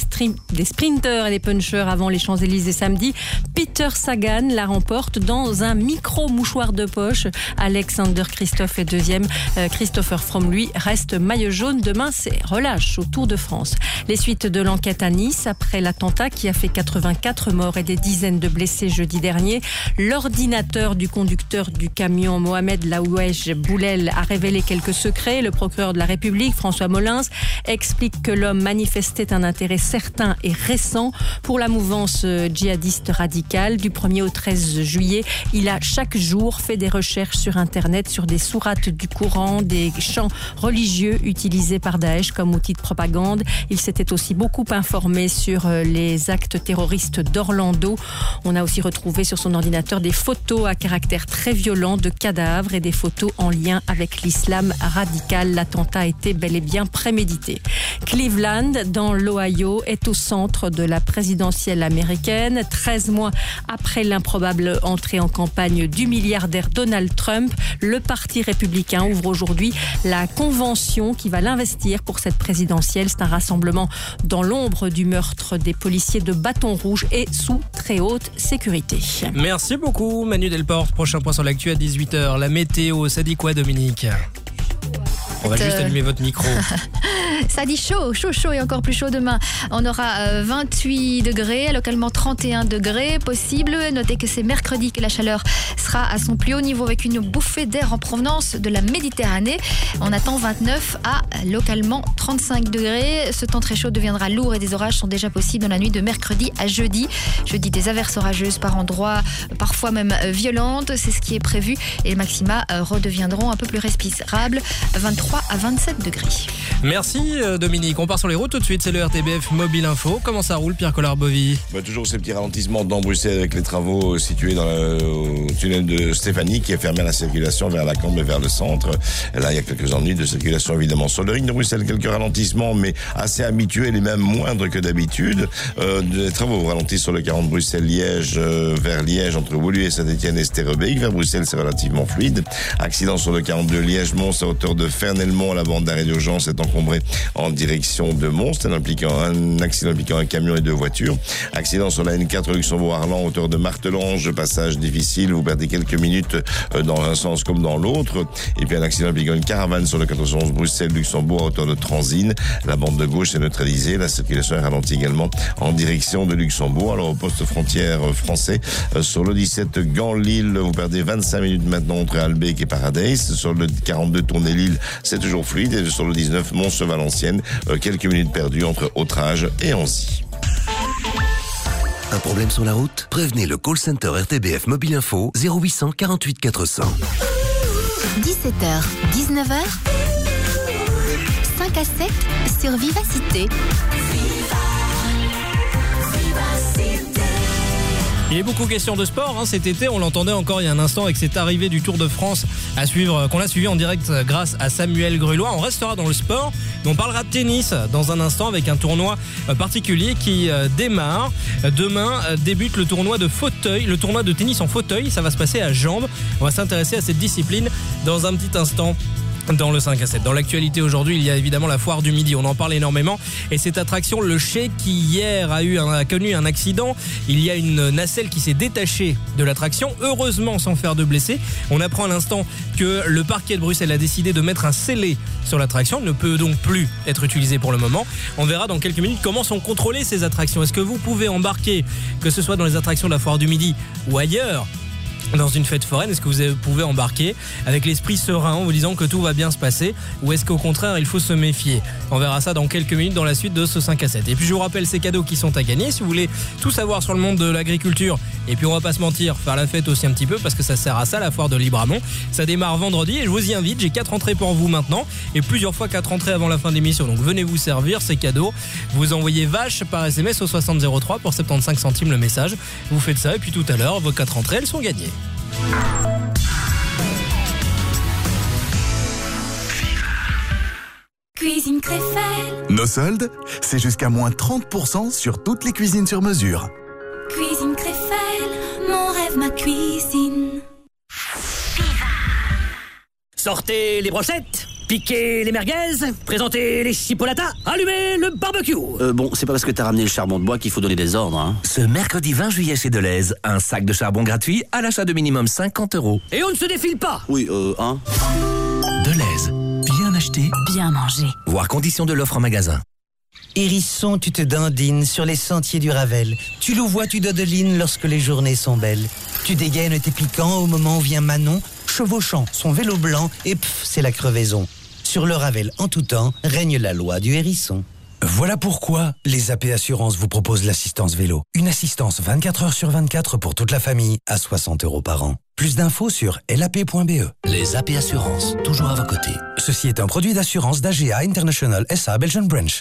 des sprinteurs et des punchers avant les Champs-Élysées samedi. Peter Sagan la remporte dans un micro-mouchoir de poche. Alexander Christophe est deuxième. Euh, Christopher Froome, lui, reste maillot jaune. Demain, c'est relâche au Tour de France. Les suites de l'enquête à Nice après l'attentat qui a fait 84 morts et des dizaines de blessés jeudi dernier. L'ordinateur du conducteur du camion Mohamed Laouej Boulel a révélé quelques secrets. Le procureur de la République, François Molins, explique que l'homme manifestait un intérêt certain et récent pour la mouvance euh, djihadiste radicale. Du 1er au 13 juillet, il a chaque jour fait des recherches sur Internet sur des sourates du Coran, des chants religieux utilisés par Daesh comme outil de propagande. Il s'était aussi beaucoup informé sur euh, les actes terroristes d'Orlando. On a aussi retrouvé sur son ordinateur des photos à caractère très violent de cadavres et des photos en lien avec l'islam radical. L'attentat était bel et bien prémédité. Cleveland, dans l'Ohio, est au centre de la présidentielle américaine. 13 mois après l'improbable entrée en campagne du milliardaire Donald Trump, le Parti républicain ouvre aujourd'hui la convention qui va l'investir pour cette présidentielle. C'est un rassemblement dans l'ombre du meurtre des policiers de Bâton Rouge et sous très haute sécurité. Merci beaucoup Manu Delporte. Prochain point sur l'actu à 18h. La météo, ça dit quoi Dominique? On va juste Euh, allumer votre micro. <laughs> Ça dit chaud, chaud, chaud et encore plus chaud demain. On aura euh, 28 degrés, localement 31 degrés possible. Notez que c'est mercredi que la chaleur sera à son plus haut niveau avec une bouffée d'air en provenance de la Méditerranée. On attend 29 à localement 35 degrés. Ce temps très chaud deviendra lourd et des orages sont déjà possibles dans la nuit de mercredi à jeudi. Jeudi, des averses orageuses par endroits, parfois même euh, violentes. C'est ce qui est prévu et les maxima euh, redeviendront un peu plus respirables, 23 à 27 degrés. Merci euh, Dominique. On part sur les routes tout de suite. C'est le RTBF Mobile Info. Comment ça roule Pierre Collard-Bovy Bah, toujours ces petits ralentissements dans Bruxelles avec les travaux situés dans le au tunnel de Stéphanie qui a fermé la circulation vers la Combe et vers le centre. Et là, il y a quelques ennuis de circulation évidemment sur le ring de Bruxelles, quelques ralentissements mais assez habituels et même moindres que d'habitude. Euh, des travaux ralentissent sur le 40 Bruxelles-Liège euh, vers Liège entre Woluwe et Saint-Etienne et Stérebeek. Vers Bruxelles, c'est relativement fluide. Accident sur le 42 Liège-Mons à hauteur de La bande d'arrêt d'urgence est encombrée en direction de Mons. Impliquant un accident impliquant un camion et deux voitures. Accident sur la N4 Luxembourg-Arlan, hauteur de Martelange, passage difficile. Vous perdez quelques minutes euh, dans un sens comme dans l'autre. Et puis un accident impliquant une caravane sur le 411 Bruxelles-Luxembourg hauteur de Transine. La bande de gauche est neutralisée. La circulation est ralentie également en direction de Luxembourg. Alors au poste frontière euh, français, euh, sur le 17 Gand-Lille, vous perdez 25 minutes maintenant entre Albec et Paradise. Sur le 42 Tournai-Lille, c'est toujours fluide. Et sur le 19 Mons-Valenciennes, euh, quelques minutes perdues entre Autrage et Anzy. Un problème sur la route? Prévenez le call center RTBF Mobile Info 0800 48 400. 17h, 19h, 5 à 7 sur Vivacité. Il est beaucoup question de sport hein, cet été. On l'entendait encore il y a un instant avec cette arrivée du Tour de France à suivre, euh, qu'on a suivi en direct euh, grâce à Samuel Grulois. On restera dans le sport, mais on parlera de tennis dans un instant avec un tournoi euh, particulier qui euh, démarre. Euh, Demain euh, débute le tournoi de fauteuil, le tournoi de tennis en fauteuil. Ça va se passer à Jambes. On va s'intéresser à cette discipline dans un petit instant. Dans le 5 à 7. Dans l'actualité aujourd'hui, il y a évidemment la foire du midi. On en parle énormément. Et cette attraction, le Chez, qui hier a, eu connu un accident. Il y a une nacelle qui s'est détachée de l'attraction. Heureusement, sans faire de blessés. On apprend à l'instant que le parquet de Bruxelles a décidé de mettre un scellé sur l'attraction. Ne peut donc plus être utilisée pour le moment. On verra dans quelques minutes comment sont contrôlées ces attractions. Est-ce que vous pouvez embarquer, que ce soit dans les attractions de la foire du midi ou ailleurs, dans une fête foraine, est-ce que vous pouvez embarquer avec l'esprit serein en vous disant que tout va bien se passer ou est-ce qu'au contraire il faut se méfier? On verra ça dans quelques minutes dans la suite de ce 5 à 7. Et puis je vous rappelle ces cadeaux qui sont à gagner si vous voulez tout savoir sur le monde de l'agriculture et puis on va pas se mentir, faire la fête aussi un petit peu parce que ça sert à ça la foire de Libramont. Ça démarre vendredi et je vous y invite, j'ai quatre entrées pour vous maintenant et plusieurs fois quatre entrées avant la fin de l'émission. Donc venez vous servir ces cadeaux. Vous envoyez vache par SMS au 6003 pour 75 centimes le message. Vous faites ça et puis tout à l'heure vos quatre entrées elles sont gagnées. Cuisine Créfelle, Nos soldes, c'est jusqu'à moins 30% sur toutes les cuisines sur mesure. cuisine Créfelle, mon rêve, ma cuisine. Sortez les brochettes, piquez les merguez, présentez les chipolatas, allumez le barbecue. Euh, bon, c'est pas parce que t'as ramené le charbon de bois qu'il faut donner des ordres, hein. Ce mercredi 20 juillet chez Deleuze, un sac de charbon gratuit à l'achat de minimum 50 euros. Et on ne se défile pas. Oui, euh, hein. Deleuze, bien acheté, Bien manger. voir conditions de l'offre en magasin. Hérisson, tu te dandines sur les sentiers du Ravel. Tu louvois, tu dodelines lorsque les journées sont belles. Tu dégaines tes piquants au moment où vient Manon, chevauchant son vélo blanc, et pff, c'est la crevaison. Sur le Ravel, en tout temps, règne la loi du hérisson. Voilà pourquoi les AP Assurances vous proposent l'assistance vélo. Une assistance 24 heures sur 24 pour toute la famille à 60 euros par an. Plus d'infos sur lap.be. Les AP Assurances, toujours à vos côtés. Ceci est un produit d'assurance d'AGA International SA Belgian Branch.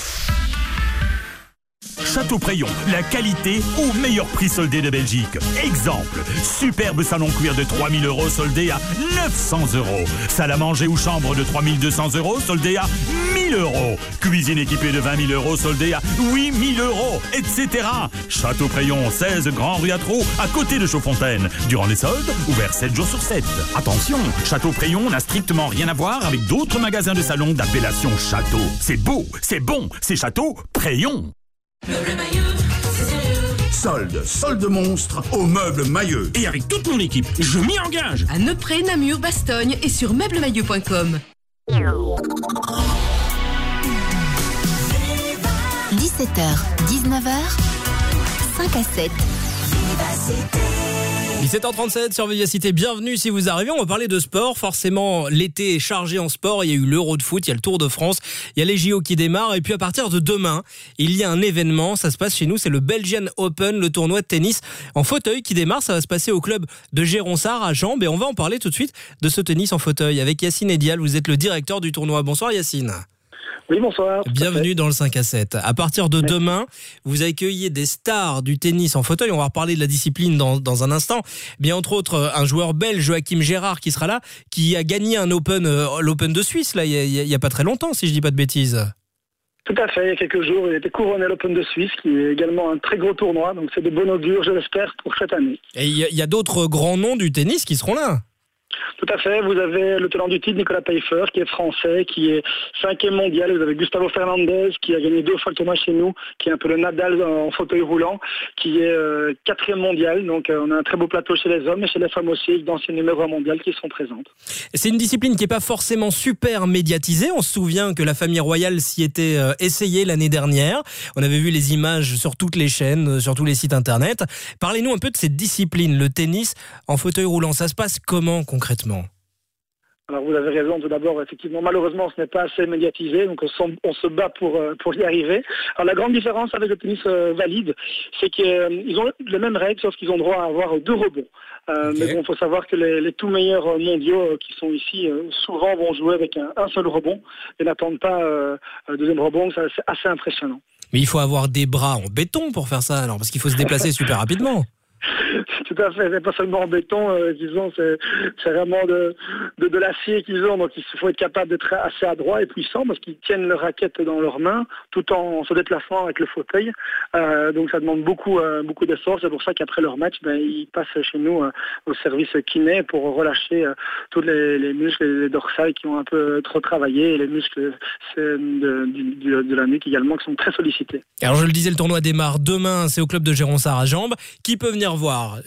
Château Prayon, la qualité au meilleur prix soldé de Belgique. Exemple, superbe salon cuir de 3000 euros soldé à 900 euros. Salle à manger ou chambre de 3200 euros soldé à 1000 euros. Cuisine équipée de 20 000 euros soldée à 8000 euros, etc. Château Prayon, 16 Grand Rue à à côté de Chaudfontaine. Durant les soldes, ouvert 7 jours sur 7. Attention, Château Prayon n'a strictement rien à voir avec d'autres magasins de salon d'appellation Château. C'est beau, c'est bon, c'est Château Prayon. Solde, solde monstre au meuble mailleux. Et avec toute mon équipe, je m'y engage. À Neupré, Namur, Bastogne et sur meublemaillot.com. 17h, 19h, 5 à 7. 17h37 sur Vivacité, bienvenue si vous arrivez. On va parler de sport. Forcément, l'été est chargé en sport. Il y a eu l'Euro de foot, il y a le Tour de France, il y a les JO qui démarrent. Et puis à partir de demain, il y a un événement. Ça se passe chez nous, c'est le Belgian Open, le tournoi de tennis en fauteuil qui démarre. Ça va se passer au club de Géronsard à Jambes. Et on va en parler tout de suite de ce tennis en fauteuil avec Yacine Edial. Vous êtes le directeur du tournoi. Bonsoir Yacine. Oui, bonsoir. Bienvenue dans le 5 à 7. À partir de demain, vous accueillez des stars du tennis en fauteuil. On va reparler de la discipline dans, dans un instant. Bien entre autres, un joueur belge, Joachim Gérard, qui sera là, qui a gagné un Open, euh, l'Open de Suisse, là, il y, a, pas très longtemps, si je dis pas de bêtises. Tout à fait, il y a quelques jours, il était couronné à l'Open de Suisse, qui est également un très gros tournoi, donc c'est de bon augure, je l'espère, pour cette année. Et il y a, il y a d'autres grands noms du tennis qui seront là. Tout à fait, vous avez le tenant du titre, Nicolas Pfeiffer, qui est français, qui est cinquième mondial. Vous avez Gustavo Fernandez, qui a gagné deux fois le tournoi chez nous, qui est un peu le Nadal en fauteuil roulant, qui est euh, quatrième mondial. Donc euh, on a un très beau plateau chez les hommes et chez les femmes aussi, d'anciens numéros mondiaux qui sont présentes. C'est une discipline qui n'est pas forcément super médiatisée. On se souvient que la famille royale s'y était euh, essayée l'année dernière. On avait vu les images sur toutes les chaînes, euh, sur tous les sites internet. Parlez-nous un peu de cette discipline, le tennis en fauteuil roulant. Ça se passe comment Alors vous avez raison, tout d'abord, effectivement, malheureusement, ce n'est pas assez médiatisé, donc on, se bat pour, euh, pour y arriver. Alors la grande différence avec le tennis euh, valide, c'est qu'ils ont les mêmes règles, sauf qu'ils ont droit à avoir deux rebonds. Euh, Mais bon, il faut savoir que les, les tout meilleurs euh, mondiaux euh, qui sont ici, euh, souvent vont jouer avec un, un seul rebond et n'attendent pas euh, un deuxième rebond, c'est assez impressionnant. Mais il faut avoir des bras en béton pour faire ça, alors, parce qu'il faut se déplacer <laughs> super rapidement. Tout à fait, c'est pas seulement en béton euh, qu'ils ont, c'est vraiment de, de, l'acier qu'ils ont, donc il faut être capable d'être assez adroit et puissant parce qu'ils tiennent leur raquette dans leurs mains tout en se déplaçant avec le fauteuil. Euh, donc ça demande beaucoup, euh, d'efforts. C'est pour ça qu'après leur match, ben, ils passent chez nous euh, au service kiné pour relâcher euh, tous les, les muscles les dorsales qui ont un peu trop travaillé et les muscles de la nuque également qui sont très sollicités. Alors je le disais, le tournoi démarre demain, c'est au club de Géronsard à Jambes. Qui peut venir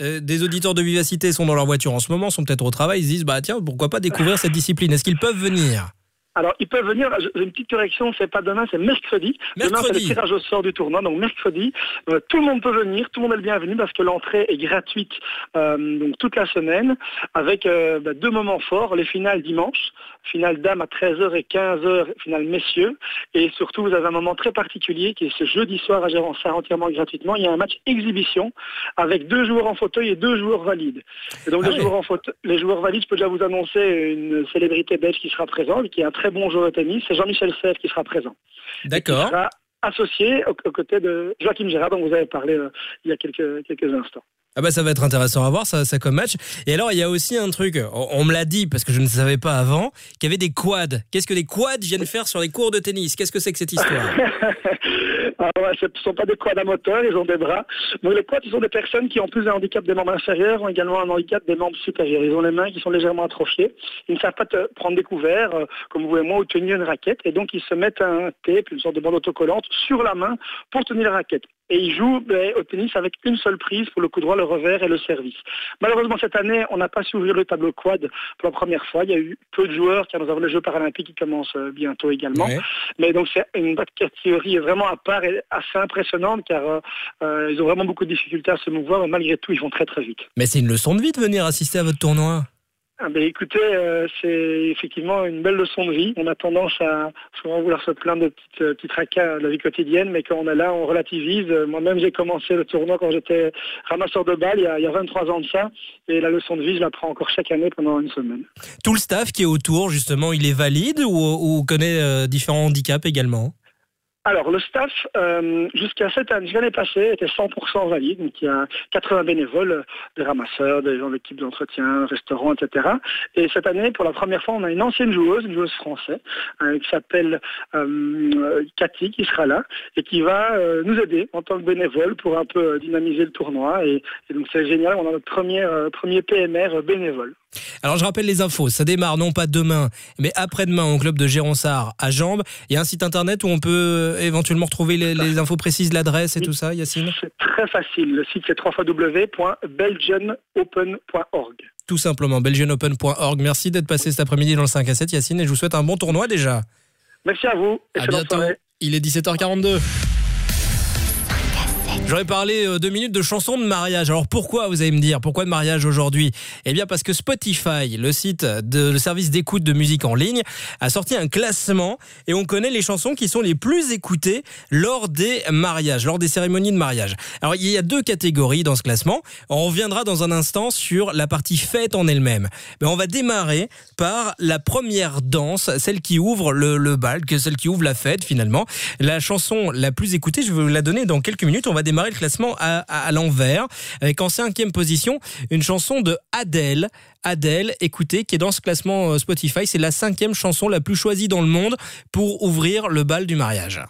Euh, Des auditeurs de Vivacité sont dans leur voiture en ce moment, sont peut-être au travail, ils se disent, bah tiens, pourquoi pas découvrir cette discipline? Est-ce qu'ils peuvent venir? Alors, ils peuvent venir, j'ai une petite correction, c'est pas demain, c'est mercredi. Demain, c'est le tirage au sort du tournoi, donc mercredi. euh, tout le monde peut venir, tout le monde est le bienvenu parce que l'entrée est gratuite euh, donc toute la semaine, avec euh, bah, deux moments forts, les finales dimanche, finale dames à 13h et 15h, finale messieurs, et surtout, vous avez un moment très particulier qui est ce jeudi soir à Géronsard entièrement gratuitement. Il y a un match exhibition avec deux joueurs en fauteuil et deux joueurs valides. Et donc, Ah les, joueurs en faute- les joueurs valides, je peux déjà vous annoncer une célébrité belge qui sera présente, qui est un très bon joueur de tennis, c'est Jean-Michel Serre qui sera présent. D'accord. associé aux, aux côtés de Joachim Gérard, dont vous avez parlé euh, il y a quelques, quelques instants. Ah bah ça va être intéressant à voir ça, ça comme match. Et alors il y a aussi un truc, on, me l'a dit parce que je ne savais pas avant, qu'il y avait des quads. Qu'est-ce que des quads viennent faire sur les cours de tennis? Qu'est-ce que c'est que cette histoire? <laughs> Ah ce ne sont pas des quads à moteur, ils ont des bras. Donc les quads, ce sont des personnes qui, en plus d'un handicap des membres inférieurs, ont également un handicap des membres supérieurs. Ils ont les mains qui sont légèrement atrophiées. Ils ne savent pas te prendre des couverts, euh, comme vous et moi, ou tenir une raquette. Et donc ils se mettent un tape, une sorte de bande autocollante, sur la main pour tenir la raquette. Et ils jouent ben, au tennis avec une seule prise pour le coup droit, le revers et le service. Malheureusement, cette année, on n'a pas su ouvrir le tableau quad pour la première fois. Il y a eu peu de joueurs, car nous avons les Jeux paralympiques qui commencent euh, bientôt également. Ouais. Mais donc c'est une catégorie vraiment à part et assez impressionnante, car euh, euh, ils ont vraiment beaucoup de difficultés à se mouvoir, mais malgré tout, ils vont très très vite. Mais c'est une leçon de vie de venir assister à votre tournoi. Ah ben, écoutez, euh, c'est effectivement une belle leçon de vie. On a tendance à souvent vouloir se plaindre de petites, euh, petits tracas de la vie quotidienne, mais quand on est là, on relativise. Euh, Moi-même, j'ai commencé le tournoi quand j'étais ramasseur de balles, il y, a, il y a 23 ans de ça, et la leçon de vie, je la prends encore chaque année pendant une semaine. Tout le staff qui est autour, justement, il est valide ou, ou connaît différents handicaps également? Alors, le staff, euh, jusqu'à cette année, l'année passée, était 100% valide. Donc, il y a 80 bénévoles, des ramasseurs, des gens de l'équipe d'entretien, restaurants, etc. Et cette année, pour la première fois, on a une ancienne joueuse, une joueuse française, euh, qui s'appelle euh, Cathy, qui sera là et qui va euh, nous aider en tant que bénévole pour un peu euh, dynamiser le tournoi. Et, et donc, c'est génial. On a notre premier PMR bénévole. Alors je rappelle les infos, ça démarre non pas demain, mais après-demain au club de Géronsard à Jambes. Il y a un site internet où on peut euh, éventuellement retrouver les, les infos précises, l'adresse et tout ça, Yacine? C'est très facile. Le site, c'est www.belgianopen.org. Tout simplement, belgianopen.org. Merci d'être passé cet après-midi dans le 5 à 7, Yacine, et je vous souhaite un bon tournoi déjà. Merci à vous. À bientôt. soirée. Il est 17h42. J'aurais parlé euh, deux minutes de chansons de mariage. Alors pourquoi, vous allez me dire, pourquoi de mariage aujourd'hui? Eh bien parce que Spotify, le site de le service d'écoute de musique en ligne, a sorti un classement et on connaît les chansons qui sont les plus écoutées lors des mariages, lors des cérémonies de mariage. Alors il y a deux catégories dans ce classement. On reviendra dans un instant sur la partie fête en elle-même. Mais on va démarrer par la première danse, celle qui ouvre le, le bal, celle qui ouvre la fête finalement. La chanson la plus écoutée, je vais vous la donner dans quelques minutes. On va démarrer le classement à, l'envers avec en cinquième position une chanson de Adele. Adele, écoutez, qui est dans ce classement euh, Spotify. C'est la cinquième chanson la plus choisie dans le monde pour ouvrir le bal du mariage.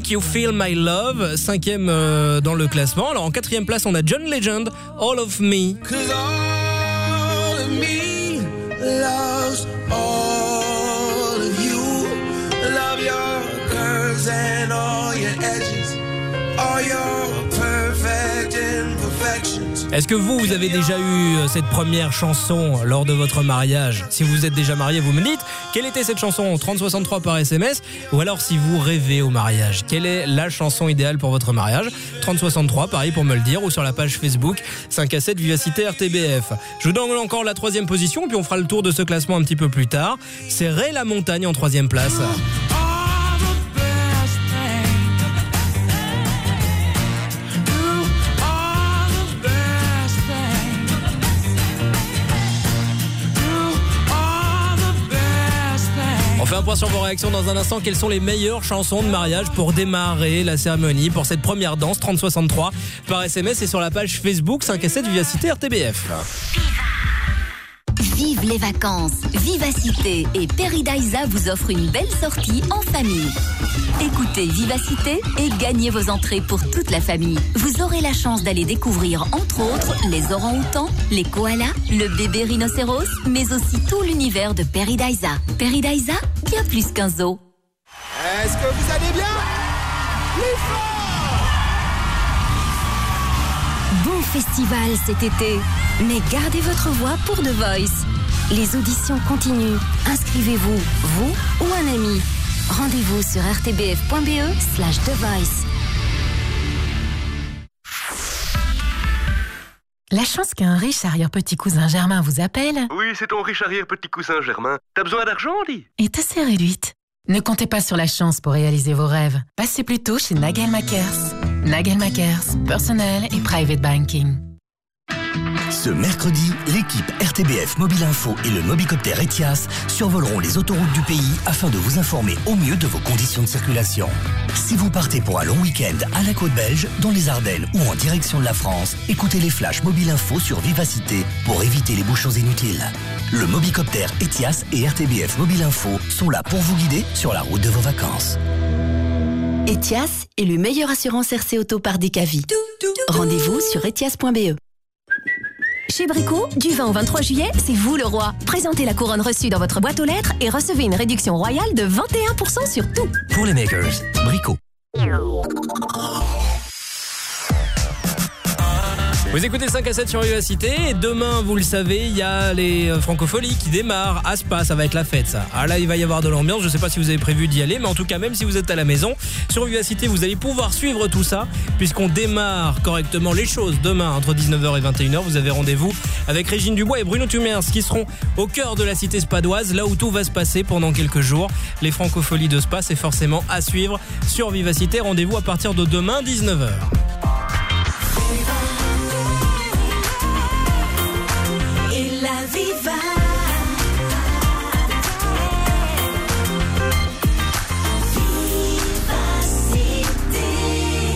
Make You Feel My Love, cinquième euh, dans le classement. Alors en quatrième place, on a John Legend, All of Me. All of me loves all of you. Love your curves and all your edges, all your perfect imperfections. Est-ce que vous, vous avez déjà eu euh, cette première chanson lors de votre mariage Si vous êtes déjà marié, vous me dites. Quelle était cette chanson 3063 par SMS Ou alors si vous rêvez au mariage, quelle est la chanson idéale pour votre mariage 3063, pareil pour me le dire, ou sur la page Facebook 5 à 7 Vivacité RTBF. Je vous donne encore la troisième position, puis on fera le tour de ce classement un petit peu plus tard. C'est Ray La Montagne en troisième place. Un point sur vos réactions dans un instant. Quelles sont les meilleures chansons de mariage pour démarrer la cérémonie pour cette première danse 3063 par SMS et sur la page Facebook 5 à 7 Vivacité RTBF. Vive les vacances Vivacité et Peridaisa vous offrent une belle sortie en famille. Écoutez Vivacité et gagnez vos entrées pour toute la famille. Vous aurez la chance d'aller découvrir entre autres les orang-outans, les koalas, le bébé rhinocéros, mais aussi tout l'univers de Peridaisa. Peridaisa, bien plus qu'un zoo. Est-ce que vous allez bien? Bon festival cet été, mais gardez votre voix pour The Voice. Les auditions continuent. Inscrivez-vous, vous ou un ami. Rendez-vous sur rtbf.be slash The Voice. La chance qu'un riche arrière-petit cousin Germain vous appelle Oui, c'est ton riche arrière-petit cousin Germain. T'as besoin d'argent, dit est assez réduite. Ne comptez pas sur la chance pour réaliser vos rêves. Passez plutôt chez Nagel Makers. Nagel Makers, personnel et private banking. Ce mercredi, l'équipe RTBF Mobile Info et le Mobicopter Etias survoleront les autoroutes du pays afin de vous informer au mieux de vos conditions de circulation. Si vous partez pour un long week-end à la côte belge, dans les Ardennes ou en direction de la France, écoutez les flashs Mobile Info sur Vivacité pour éviter les bouchons inutiles. Le Mobicopter Etias et RTBF Mobile Info sont là pour vous guider sur la route de vos vacances. Etias est le meilleur assurance RC Auto par Decavi. Rendez-vous sur etias.be. Chez Brico, du 20 au 23 juillet, c'est vous le roi. Présentez la couronne reçue dans votre boîte aux lettres et recevez une réduction royale de 21% sur tout. Pour les makers, Brico. Vous écoutez 5 à 7 sur Vivacité et demain, vous le savez, il y a les euh, francopholies qui démarrent à Spa, ça va être la fête ça. Ah là, il va y avoir de l'ambiance, je sais pas si vous avez prévu d'y aller, mais en tout cas, même si vous êtes à la maison, sur Vivacité, vous allez pouvoir suivre tout ça, puisqu'on démarre correctement les choses demain entre 19h et 21h. Vous avez rendez-vous avec Régine Dubois et Bruno Tumers qui seront au cœur de la cité spadoise, là où tout va se passer pendant quelques jours. Les francopholies de Spa, c'est forcément à suivre sur Vivacité. Rendez-vous à partir de demain, 19h. La viva.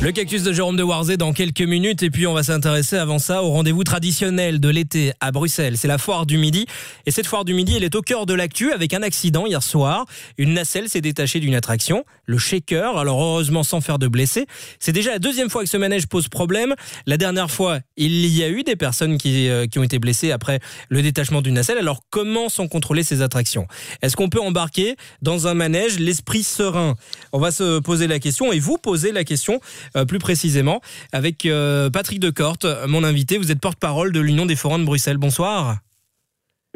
Le cactus de Jérôme de Warzé dans quelques minutes et puis on va s'intéresser avant ça au rendez-vous traditionnel de l'été à Bruxelles. C'est la foire du midi et cette foire du midi elle est au cœur de l'actu avec un accident hier soir. Une nacelle s'est détachée d'une attraction, le shaker, alors heureusement sans faire de blessés. C'est déjà la deuxième fois que ce manège pose problème. La dernière fois il y a eu des personnes qui, euh, qui ont été blessées après le détachement d'une nacelle. Alors comment sont contrôlées ces attractions? Est-ce qu'on peut embarquer dans un manège l'esprit serein? On va se poser la question et vous poser la question plus précisément avec euh, Patrick Decorte, mon invité. Vous êtes porte-parole de l'Union des forums de Bruxelles. Bonsoir.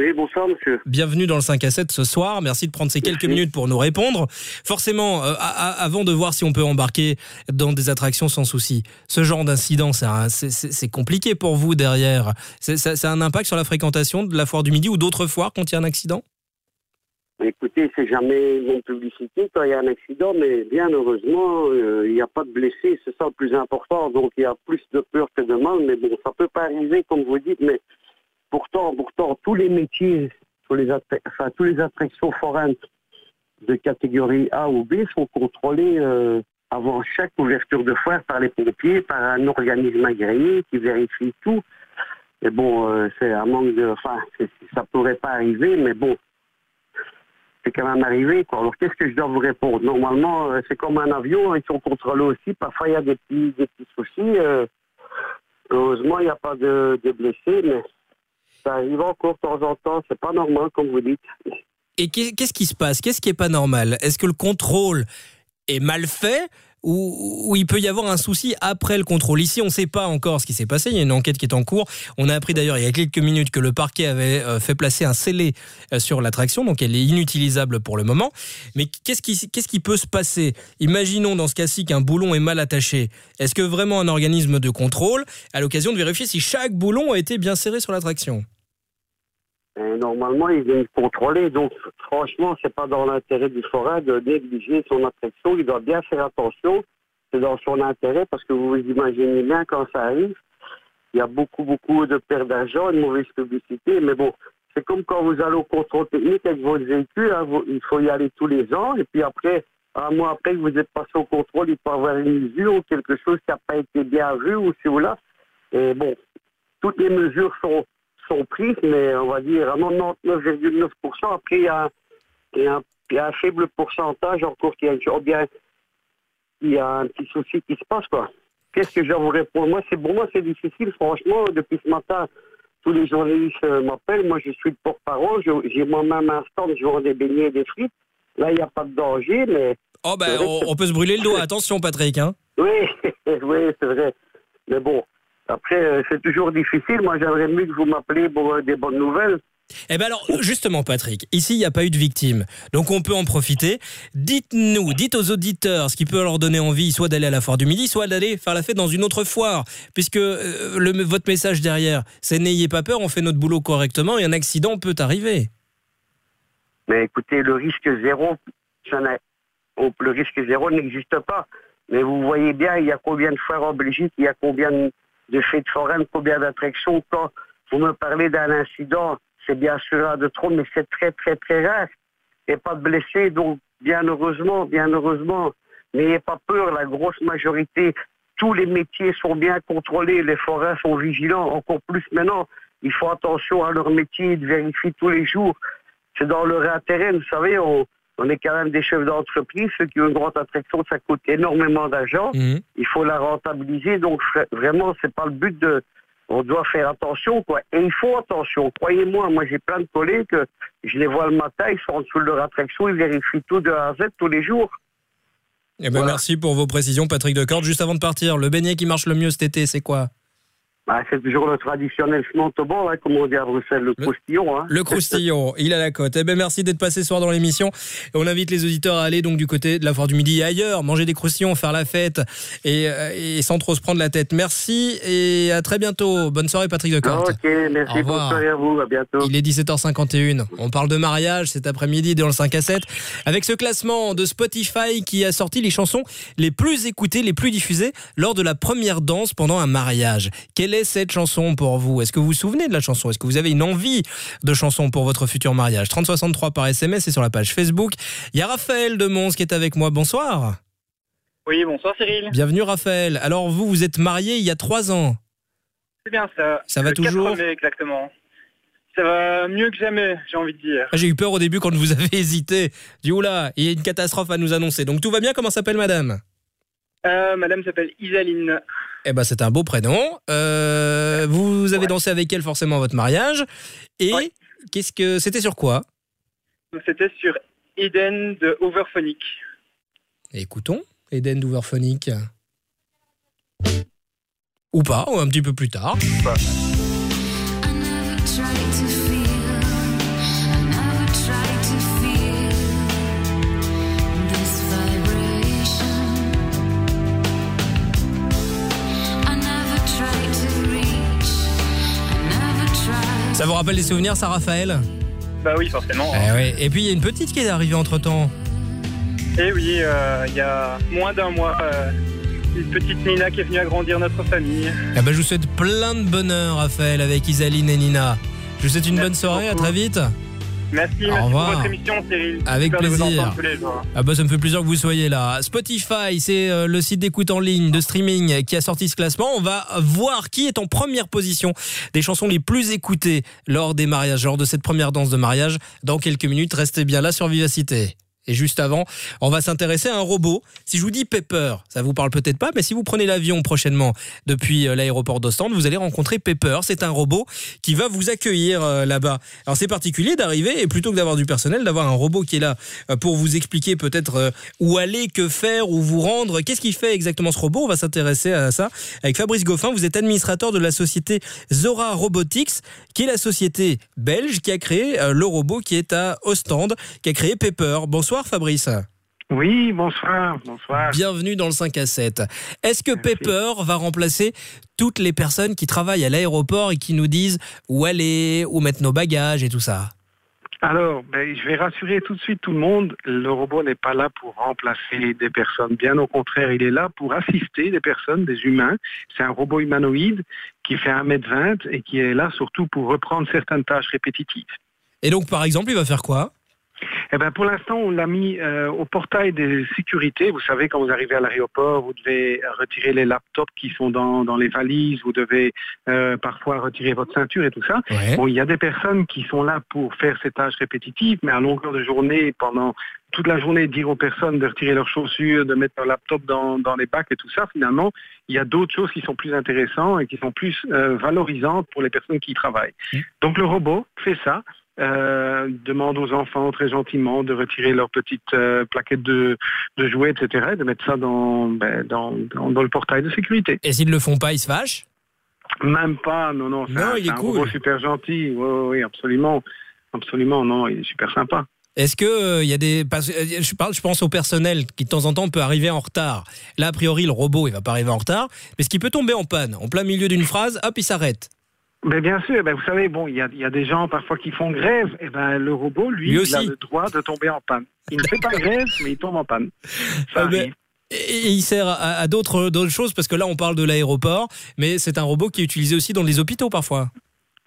Oui, bonsoir monsieur. Bienvenue dans le 5 à 7 ce soir. Merci de prendre ces quelques minutes pour nous répondre. Forcément, euh, avant de voir si on peut embarquer dans des attractions sans souci, ce genre d'incident, c'est compliqué pour vous derrière. C'est ça- ça a un impact sur la fréquentation de la foire du midi ou d'autres foires quand il y a un accident? Écoutez, c'est jamais une publicité quand il y a un accident, mais bien heureusement, euh, il n'y a pas de blessés, c'est ça le plus important. Donc il y a plus de peur que de mal, mais bon, ça peut pas arriver comme vous dites, mais pourtant, pourtant, tous les métiers, tous les, enfin, tous les attractions foraines de catégorie A ou B sont contrôlés euh, avant chaque ouverture de foire par les pompiers, par un organisme agréé qui vérifie tout. Et bon, euh, c'est un manque de. Enfin, ça pourrait pas arriver, mais bon, quand même arrivé. Quoi. Alors, qu'est-ce que je dois vous répondre? Normalement, euh, c'est comme un avion, ils sont contrôlés aussi. Parfois, il y a des petits, des petits soucis. euh, heureusement, il n'y a pas de, blessés, mais ça arrive encore de temps en temps. C'est pas normal, comme vous dites. Et qu'est- qu'est-ce qui se passe? Qu'est-ce qui est pas normal? Est-ce que le contrôle est mal fait? Où, il peut y avoir un souci après le contrôle. Ici, on ne sait pas encore ce qui s'est passé. Il y a une enquête qui est en cours. On a appris d'ailleurs il y a quelques minutes que le parquet avait euh, fait placer un scellé euh, sur l'attraction, donc elle est inutilisable pour le moment. Mais qu'est-ce qui, qu'est-ce qui peut se passer? Imaginons dans ce cas-ci qu'un boulon est mal attaché. Est-ce que vraiment un organisme de contrôle a l'occasion de vérifier si chaque boulon a été bien serré sur l'attraction? Normalement, ils viennent contrôler. Donc, franchement, c'est pas dans l'intérêt du forêt de négliger son attraction. Il doit bien faire attention. C'est dans son intérêt parce que vous vous imaginez bien quand ça arrive. Il y a beaucoup, beaucoup de pertes d'argent, de mauvaise publicité. Mais bon, c'est comme quand vous allez au contrôle technique avec votre véhicule. Hein, il faut y aller tous les ans. Et puis après, un mois après que vous êtes passé au contrôle, il peut y avoir une usure ou quelque chose qui n'a pas été bien vu ou si ou là. Et bon, toutes les mesures sont sont prises, mais on va dire à 99,9%. Après, il y, a, il, y a un, faible pourcentage encore qui a, bien, il y a un petit souci qui se passe, quoi. Qu'est-ce que je vous répondre? Moi, c'est pour moi, c'est difficile, franchement. Depuis ce matin, tous les journalistes euh, m'appellent. Moi, je suis le porte-parole. J'ai moi-même un stand, je vends des beignets et des frites. Là, il n'y a pas de danger, mais. Oh, ben, on, peut se brûler le doigt. Attention, Patrick. Hein oui, <laughs> oui, c'est vrai. Mais bon, après, euh, c'est toujours difficile. Moi, j'aimerais mieux que vous m'appeliez pour euh, des bonnes nouvelles. Eh bien alors, justement, Patrick, ici, il n'y a pas eu de victime. Donc, on peut en profiter. Dites-nous, dites aux auditeurs ce qui peut leur donner envie, soit d'aller à la foire du Midi, soit d'aller faire la fête dans une autre foire. Puisque euh, le, votre message derrière, c'est n'ayez pas peur, on fait notre boulot correctement et un accident peut arriver. Mais écoutez, le risque zéro, le risque zéro n'existe pas. Mais vous voyez bien, il y a combien de foires en Belgique, il y a combien de de fêtes foraines, combien d'attractions. Quand vous me parlez d'un incident, c'est bien sûr un de trop, mais c'est très, très, très rare. Et pas de blessés, donc bien heureusement, bien heureusement. N'ayez pas peur, la grosse majorité, tous les métiers sont bien contrôlés, les forains sont vigilants, encore plus maintenant. Ils font attention à leur métier, ils vérifient tous les jours. C'est dans leur intérêt, vous savez, on est quand même des chefs d'entreprise. Ceux qui ont une grande attraction, ça coûte énormément d'argent. Mhm. Il faut la rentabiliser. Donc, vraiment, c'est pas le but de. On doit faire attention, quoi. Et il faut attention. Croyez-moi, moi, j'ai plein de collègues, je les vois le matin, ils sont en dessous de leur attraction, ils vérifient tout de A à Z tous les jours. Eh ben, Merci pour vos précisions, Patrick Decorde. Juste avant de partir, le beignet qui marche le mieux cet été, c'est quoi? Bah, c'est toujours le traditionnel schmantoban, hein, comme on dit à Bruxelles, le, croustillon. Hein. Le croustillon, <laughs> il a la cote. Eh ben, merci d'être passé ce soir dans l'émission. On invite les auditeurs à aller donc du côté de la Foire du Midi et ailleurs, manger des croustillons, faire la fête et, euh, et sans trop se prendre la tête. Merci et à très bientôt. Bonne soirée, Patrick de Ok, merci. Bonne soirée à vous. À bientôt. Il est 17h51. On parle de mariage cet après-midi dans le 5 à 7 avec ce classement de Spotify qui a sorti les chansons les plus écoutées, les plus diffusées lors de la première danse pendant un mariage. Quelle est cette chanson pour vous? Est-ce que vous vous souvenez de la chanson? Est-ce que vous avez une envie de chanson pour votre futur mariage? 3063 par SMS et sur la page Facebook. Il y a Raphaël de Mons qui est avec moi. Bonsoir. Oui, bonsoir Cyril. Bienvenue Raphaël. Alors vous, vous êtes marié il y a trois ans. C'est bien ça. Ça va toujours? Exactement. Ça va mieux que jamais, j'ai envie de dire. Ah, j'ai eu peur au début quand vous avez hésité. Du oula, il y a une catastrophe à nous annoncer. Donc tout va bien, comment s'appelle madame? Euh, Madame s'appelle Isaline. Eh ben, c'est un beau prénom. Euh, vous avez dansé avec elle forcément à votre mariage. Et qu'est-ce que c'était sur quoi? C'était sur Eden de Overphonic. Écoutons Eden d'Overphonic. Ou pas, ou un petit peu plus tard. Ça vous rappelle des souvenirs, ça, Raphaël Bah oui, forcément. Eh Et puis, il y a une petite qui est arrivée entre-temps. Eh oui, euh, il y a moins d'un mois, euh, une petite Nina qui est venue agrandir notre famille. Eh ben, je vous souhaite plein de bonheur, Raphaël, avec Isaline et Nina. Je vous souhaite une bonne soirée, à très vite. Merci, merci pour votre émission, Cyril. Avec plaisir. Ah bah ça me fait plaisir que vous soyez là. Spotify, c'est euh, le site d'écoute en ligne, de streaming qui a sorti ce classement. On va voir qui est en première position des chansons les plus écoutées lors des mariages, lors de cette première danse de mariage. Dans quelques minutes, restez bien là sur Vivacité. Et juste avant, on va s'intéresser à un robot. Si je vous dis Pepper, ça vous parle peut-être pas, mais si vous prenez l'avion prochainement depuis euh, l'aéroport d'Ostende, vous allez rencontrer Pepper. C'est un robot qui va vous accueillir euh, là-bas. Alors c'est particulier d'arriver et plutôt que d'avoir du personnel, d'avoir un robot qui est là euh, pour vous expliquer peut-être où aller, que faire, où vous rendre. Qu'est-ce qu'il fait exactement ce robot? On va s'intéresser à ça avec Fabrice Goffin. Vous êtes administrateur de la société Zora Robotics, qui est la société belge qui a créé le robot qui est à Ostende, qui a créé Pepper. Bonsoir. Fabrice. Oui, bonsoir, bonsoir. Bienvenue dans le 5 à 7. Est-ce que Pepper va remplacer toutes les personnes qui travaillent à l'aéroport et qui nous disent où aller, où mettre nos bagages et tout ça? Alors, ben, je vais rassurer tout de suite tout le monde, le robot n'est pas là pour remplacer des personnes. Bien au contraire, il est là pour assister des personnes, des humains. C'est un robot humanoïde qui fait 1m20 et qui est là surtout pour reprendre certaines tâches répétitives. Et donc, par exemple, il va faire quoi? Eh ben, pour l'instant, on l'a mis euh, au portail des sécurités. Vous savez, quand vous arrivez à l'aéroport, vous devez retirer les laptops qui sont dans, dans les valises, vous devez euh, parfois retirer votre ceinture et tout ça. Bon, il y a des personnes qui sont là pour faire ces tâches répétitives, mais à longueur de journée, pendant toute la journée, dire aux personnes de retirer leurs chaussures, de mettre leur laptop dans, dans les bacs et tout ça, finalement, il y a d'autres choses qui sont plus intéressantes et qui sont plus euh, valorisantes pour les personnes qui y travaillent. Mmh. Donc le robot fait ça. Euh, demande aux enfants très gentiment de retirer leur petite euh, plaquette de, de, jouets, etc., et de mettre ça dans, ben, dans, dans, le portail de sécurité. Et s'ils ne le font pas, ils se fâchent? Même pas, non, non. C'est un, il est cool. super gentil. Oui, oui, absolument. Absolument, non, il est super sympa. Est-ce que il euh, y a des je parle je pense au personnel qui de temps en temps peut arriver en retard. Là a priori le robot il va pas arriver en retard, mais ce qui peut tomber en panne en plein milieu d'une phrase, hop il s'arrête. Mais bien sûr, ben vous savez, bon, il y a, y a, des gens parfois qui font grève, et ben le robot, lui, il a le droit de tomber en panne. Il ne fait pas grève, mais il tombe en panne. <laughs> Ça ah, et il sert à, d'autres choses, parce que là on parle de l'aéroport, mais c'est un robot qui est utilisé aussi dans les hôpitaux parfois.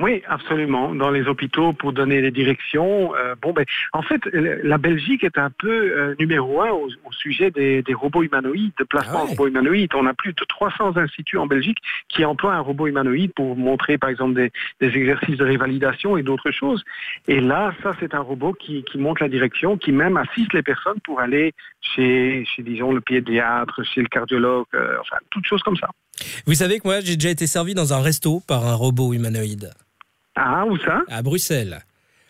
Oui, absolument. Dans les hôpitaux pour donner les directions. Euh, bon, ben, en fait, la Belgique est un peu euh, numéro un au, sujet des, robots humanoïdes, de placement ah robots humanoïdes. On a plus de 300 instituts en Belgique qui emploient un robot humanoïde pour montrer, par exemple, des, exercices de révalidation et d'autres choses. Et là, ça, c'est un robot qui, montre la direction, qui même assiste les personnes pour aller chez, chez disons, le pédiatre, chez le cardiologue, euh, enfin, toutes choses comme ça. Vous savez que moi, j'ai déjà été servi dans un resto par un robot humanoïde. Ah, où ça? À Bruxelles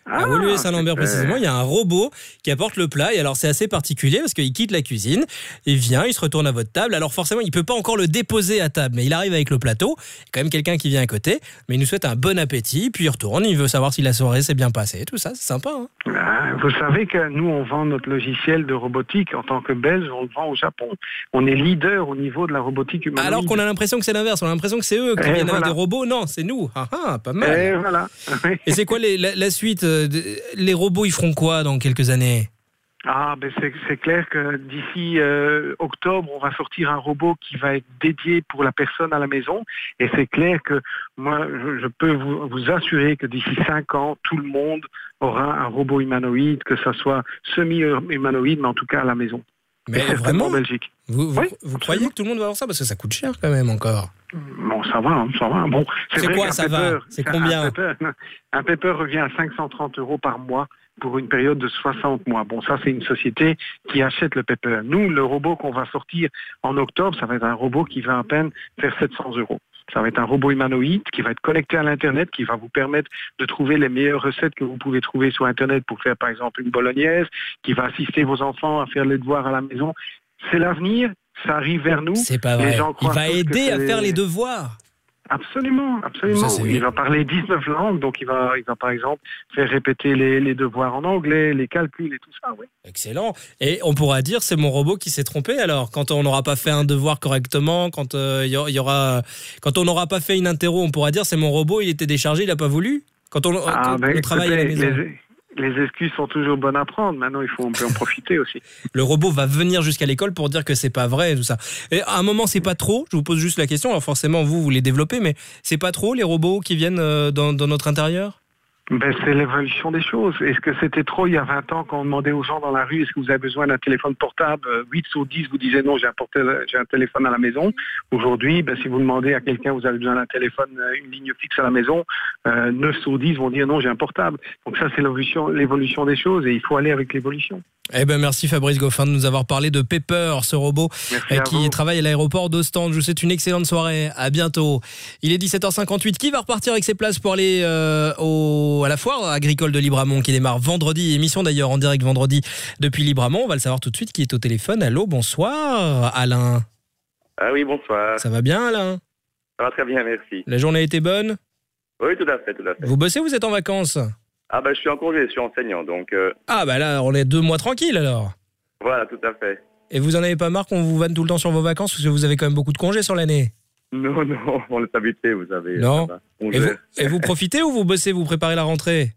à Woluwe Saint-Lambert précisément, il y a un robot qui apporte le plat et alors c'est assez particulier parce qu'il quitte la cuisine, il vient, il se retourne à votre table. Alors forcément, il peut pas encore le déposer à table, mais il arrive avec le plateau. Il y a quand même quelqu'un qui vient à côté, mais il nous souhaite un bon appétit, puis il retourne, il veut savoir si la soirée s'est bien passée, tout ça, c'est sympa. Hein. Ah, vous savez que nous, on vend notre logiciel de robotique en tant que Belge, on le vend au Japon. On est leader au niveau de la robotique humaine. Alors qu'on a l'impression que c'est l'inverse, on a l'impression que c'est eux qui viennent avec des robots. Non, c'est nous. Ah, ah, pas mal. Et voilà. <laughs> et c'est quoi la, la, suite les robots, ils feront quoi dans quelques années? Ah, ben c'est clair que d'ici euh, octobre, on va sortir un robot qui va être dédié pour la personne à la maison. Et c'est clair que moi, je, peux vous, vous, assurer que d'ici cinq ans, tout le monde aura un robot humanoïde, que ça soit semi-humanoïde, mais en tout cas à la maison. Mais <laughs> vraiment en Belgique. Vous, vous, croyez que tout le monde va avoir ça? Parce que ça coûte cher quand même encore. Bon, ça va, hein, ça va. Bon, c'est quoi ça va? C'est combien? <laughs> un paper, revient à 530 euros par mois pour une période de 60 mois. Bon, ça, c'est une société qui achète le paper. Nous, le robot qu'on va sortir en octobre, ça va être un robot qui va à peine faire 700 euros. Ça va être un robot humanoïde qui va être connecté à l'Internet, qui va vous permettre de trouver les meilleures recettes que vous pouvez trouver sur Internet pour faire, par exemple, une bolognaise, qui va assister vos enfants à faire les devoirs à la maison. C'est l'avenir ça arrive vers nous. C'est pas vrai. Il va aider à faire les devoirs. Absolument, absolument. il va parler 19 langues, donc il va, il va par exemple faire répéter les, devoirs en anglais, les calculs et tout ça, oui. Excellent. Et on pourra dire c'est mon robot qui s'est trompé alors quand on n'aura pas fait un devoir correctement, quand euh, il y aura, quand on n'aura pas fait une interro, on pourra dire c'est mon robot, il était déchargé, il n'a pas voulu? Quand on, ah, ben, travaille à la maison les excuses sont toujours bonnes à prendre. Maintenant, il faut on peut en profiter aussi. <laughs> Le robot va venir jusqu'à l'école pour dire que c'est pas vrai et tout ça. Et à un moment, c'est pas trop. Je vous pose juste la question. Alors forcément, vous, vous les développez, mais c'est pas trop les robots qui viennent euh, dans, notre intérieur? Ben, c'est l'évolution des choses. Est-ce que c'était trop il y a 20 ans quand on demandait aux gens dans la rue est-ce que vous avez besoin d'un téléphone portable 8 sur 10 vous disaient non, j'ai un, j'ai un téléphone à la maison. Aujourd'hui, ben, si vous demandez à quelqu'un vous avez besoin d'un téléphone, euh, une ligne fixe à la maison, euh, 9 sur 10 vont dire non, j'ai un portable. Donc ça, c'est l'évolution, des choses et il faut aller avec l'évolution. Eh ben merci Fabrice Goffin de nous avoir parlé de Pepper, ce robot euh, qui travaille à l'aéroport d'Ostende. Je vous souhaite une excellente soirée. À bientôt. Il est 17h58. Qui va repartir avec ses places pour aller euh, au, à la foire agricole de Libramont qui démarre vendredi Émission d'ailleurs en direct vendredi depuis Libramont. On va le savoir tout de suite qui est au téléphone. Allô, bonsoir Alain. Ah oui, bonsoir. Ça va bien Alain? Ça va très bien, merci. La journée a été bonne? Oui, tout à fait, tout à fait. Vous bossez ou vous êtes en vacances? Ah bah je suis en congé, je suis enseignant, donc... Euh, ah bah là, on est deux mois tranquille alors Voilà, tout à fait. Et vous en avez pas marre qu'on vous vanne tout le temps sur vos vacances parce que vous avez quand même beaucoup de congés sur l'année? <laughs> Non, non, on est habitué, vous savez. Non et vous, et vous, profitez ou vous bossez, vous préparez la rentrée?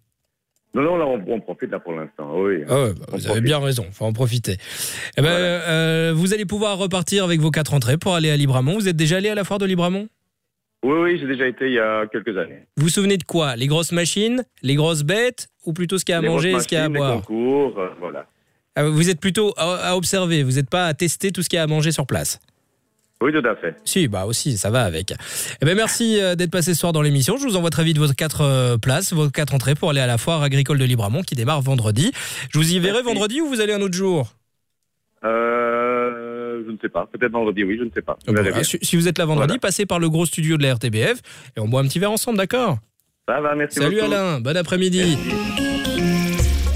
Non, non, là, on, profite là pour l'instant, oui. Ah bah, vous avez bien raison, faut en profiter. Eh ben, euh, vous allez pouvoir repartir avec vos quatre entrées pour aller à Libramont. Vous êtes déjà allé à la foire de Libramont? Oui, oui, j'ai déjà été il y a quelques années. Vous vous souvenez de quoi? Les grosses machines, les grosses bêtes, ou plutôt ce qu'il y a à manger et ce qu'il y a à boire Les concours, euh, voilà. Ah, vous êtes plutôt à, observer, vous n'êtes pas à tester tout ce qu'il y a à manger sur place? Oui, tout à fait. Si, bah aussi, ça va avec. Eh ben, merci euh, d'être passé ce soir dans l'émission. Je vous envoie très vite vos quatre euh, places, vos quatre entrées pour aller à la foire agricole de Libramont qui démarre vendredi. Je vous y verrai vendredi ou vous allez un autre jour? Euh, je ne sais pas. Peut-être vendredi, oui, je ne sais pas. si, vous êtes là vendredi, passez par le gros studio de la RTBF et on boit un petit verre ensemble, d'accord? Ça va, merci Salut Alain, bon après-midi.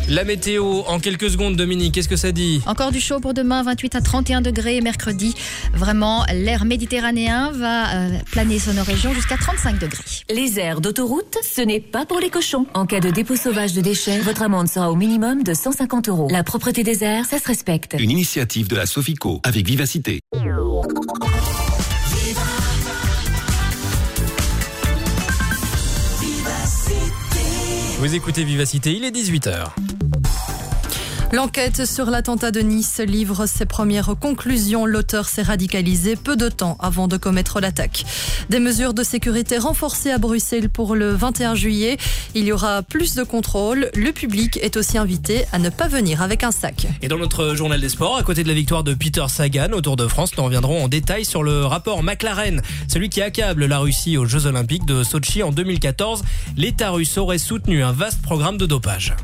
La météo en quelques secondes, Dominique, qu'est-ce que ça dit Encore du chaud pour demain, 28 à 31 degrés. Mercredi, vraiment, l'air méditerranéen va euh, planer sur nos régions jusqu'à 35 degrés. Les aires d'autoroute, ce n'est pas pour les cochons. En cas de dépôt sauvage de déchets, votre amende sera au minimum de 150 euros. La propreté des airs, ça se respecte. Une initiative de la Sofico avec vivacité. Vous écoutez Vivacité, il est 18h. L'enquête sur l'attentat de Nice livre ses premières conclusions. L'auteur s'est radicalisé peu de temps avant de commettre l'attaque. Des mesures de sécurité renforcées à Bruxelles pour le 21 juillet. Il y aura plus de contrôle. Le public est aussi invité à ne pas venir avec un sac. Et dans notre journal des sports, à côté de la victoire de Peter Sagan au Tour de France, nous reviendrons en détail sur le rapport McLaren, celui qui accable la Russie aux Jeux Olympiques de Sochi en 2014. L'État russe aurait soutenu un vaste programme de dopage.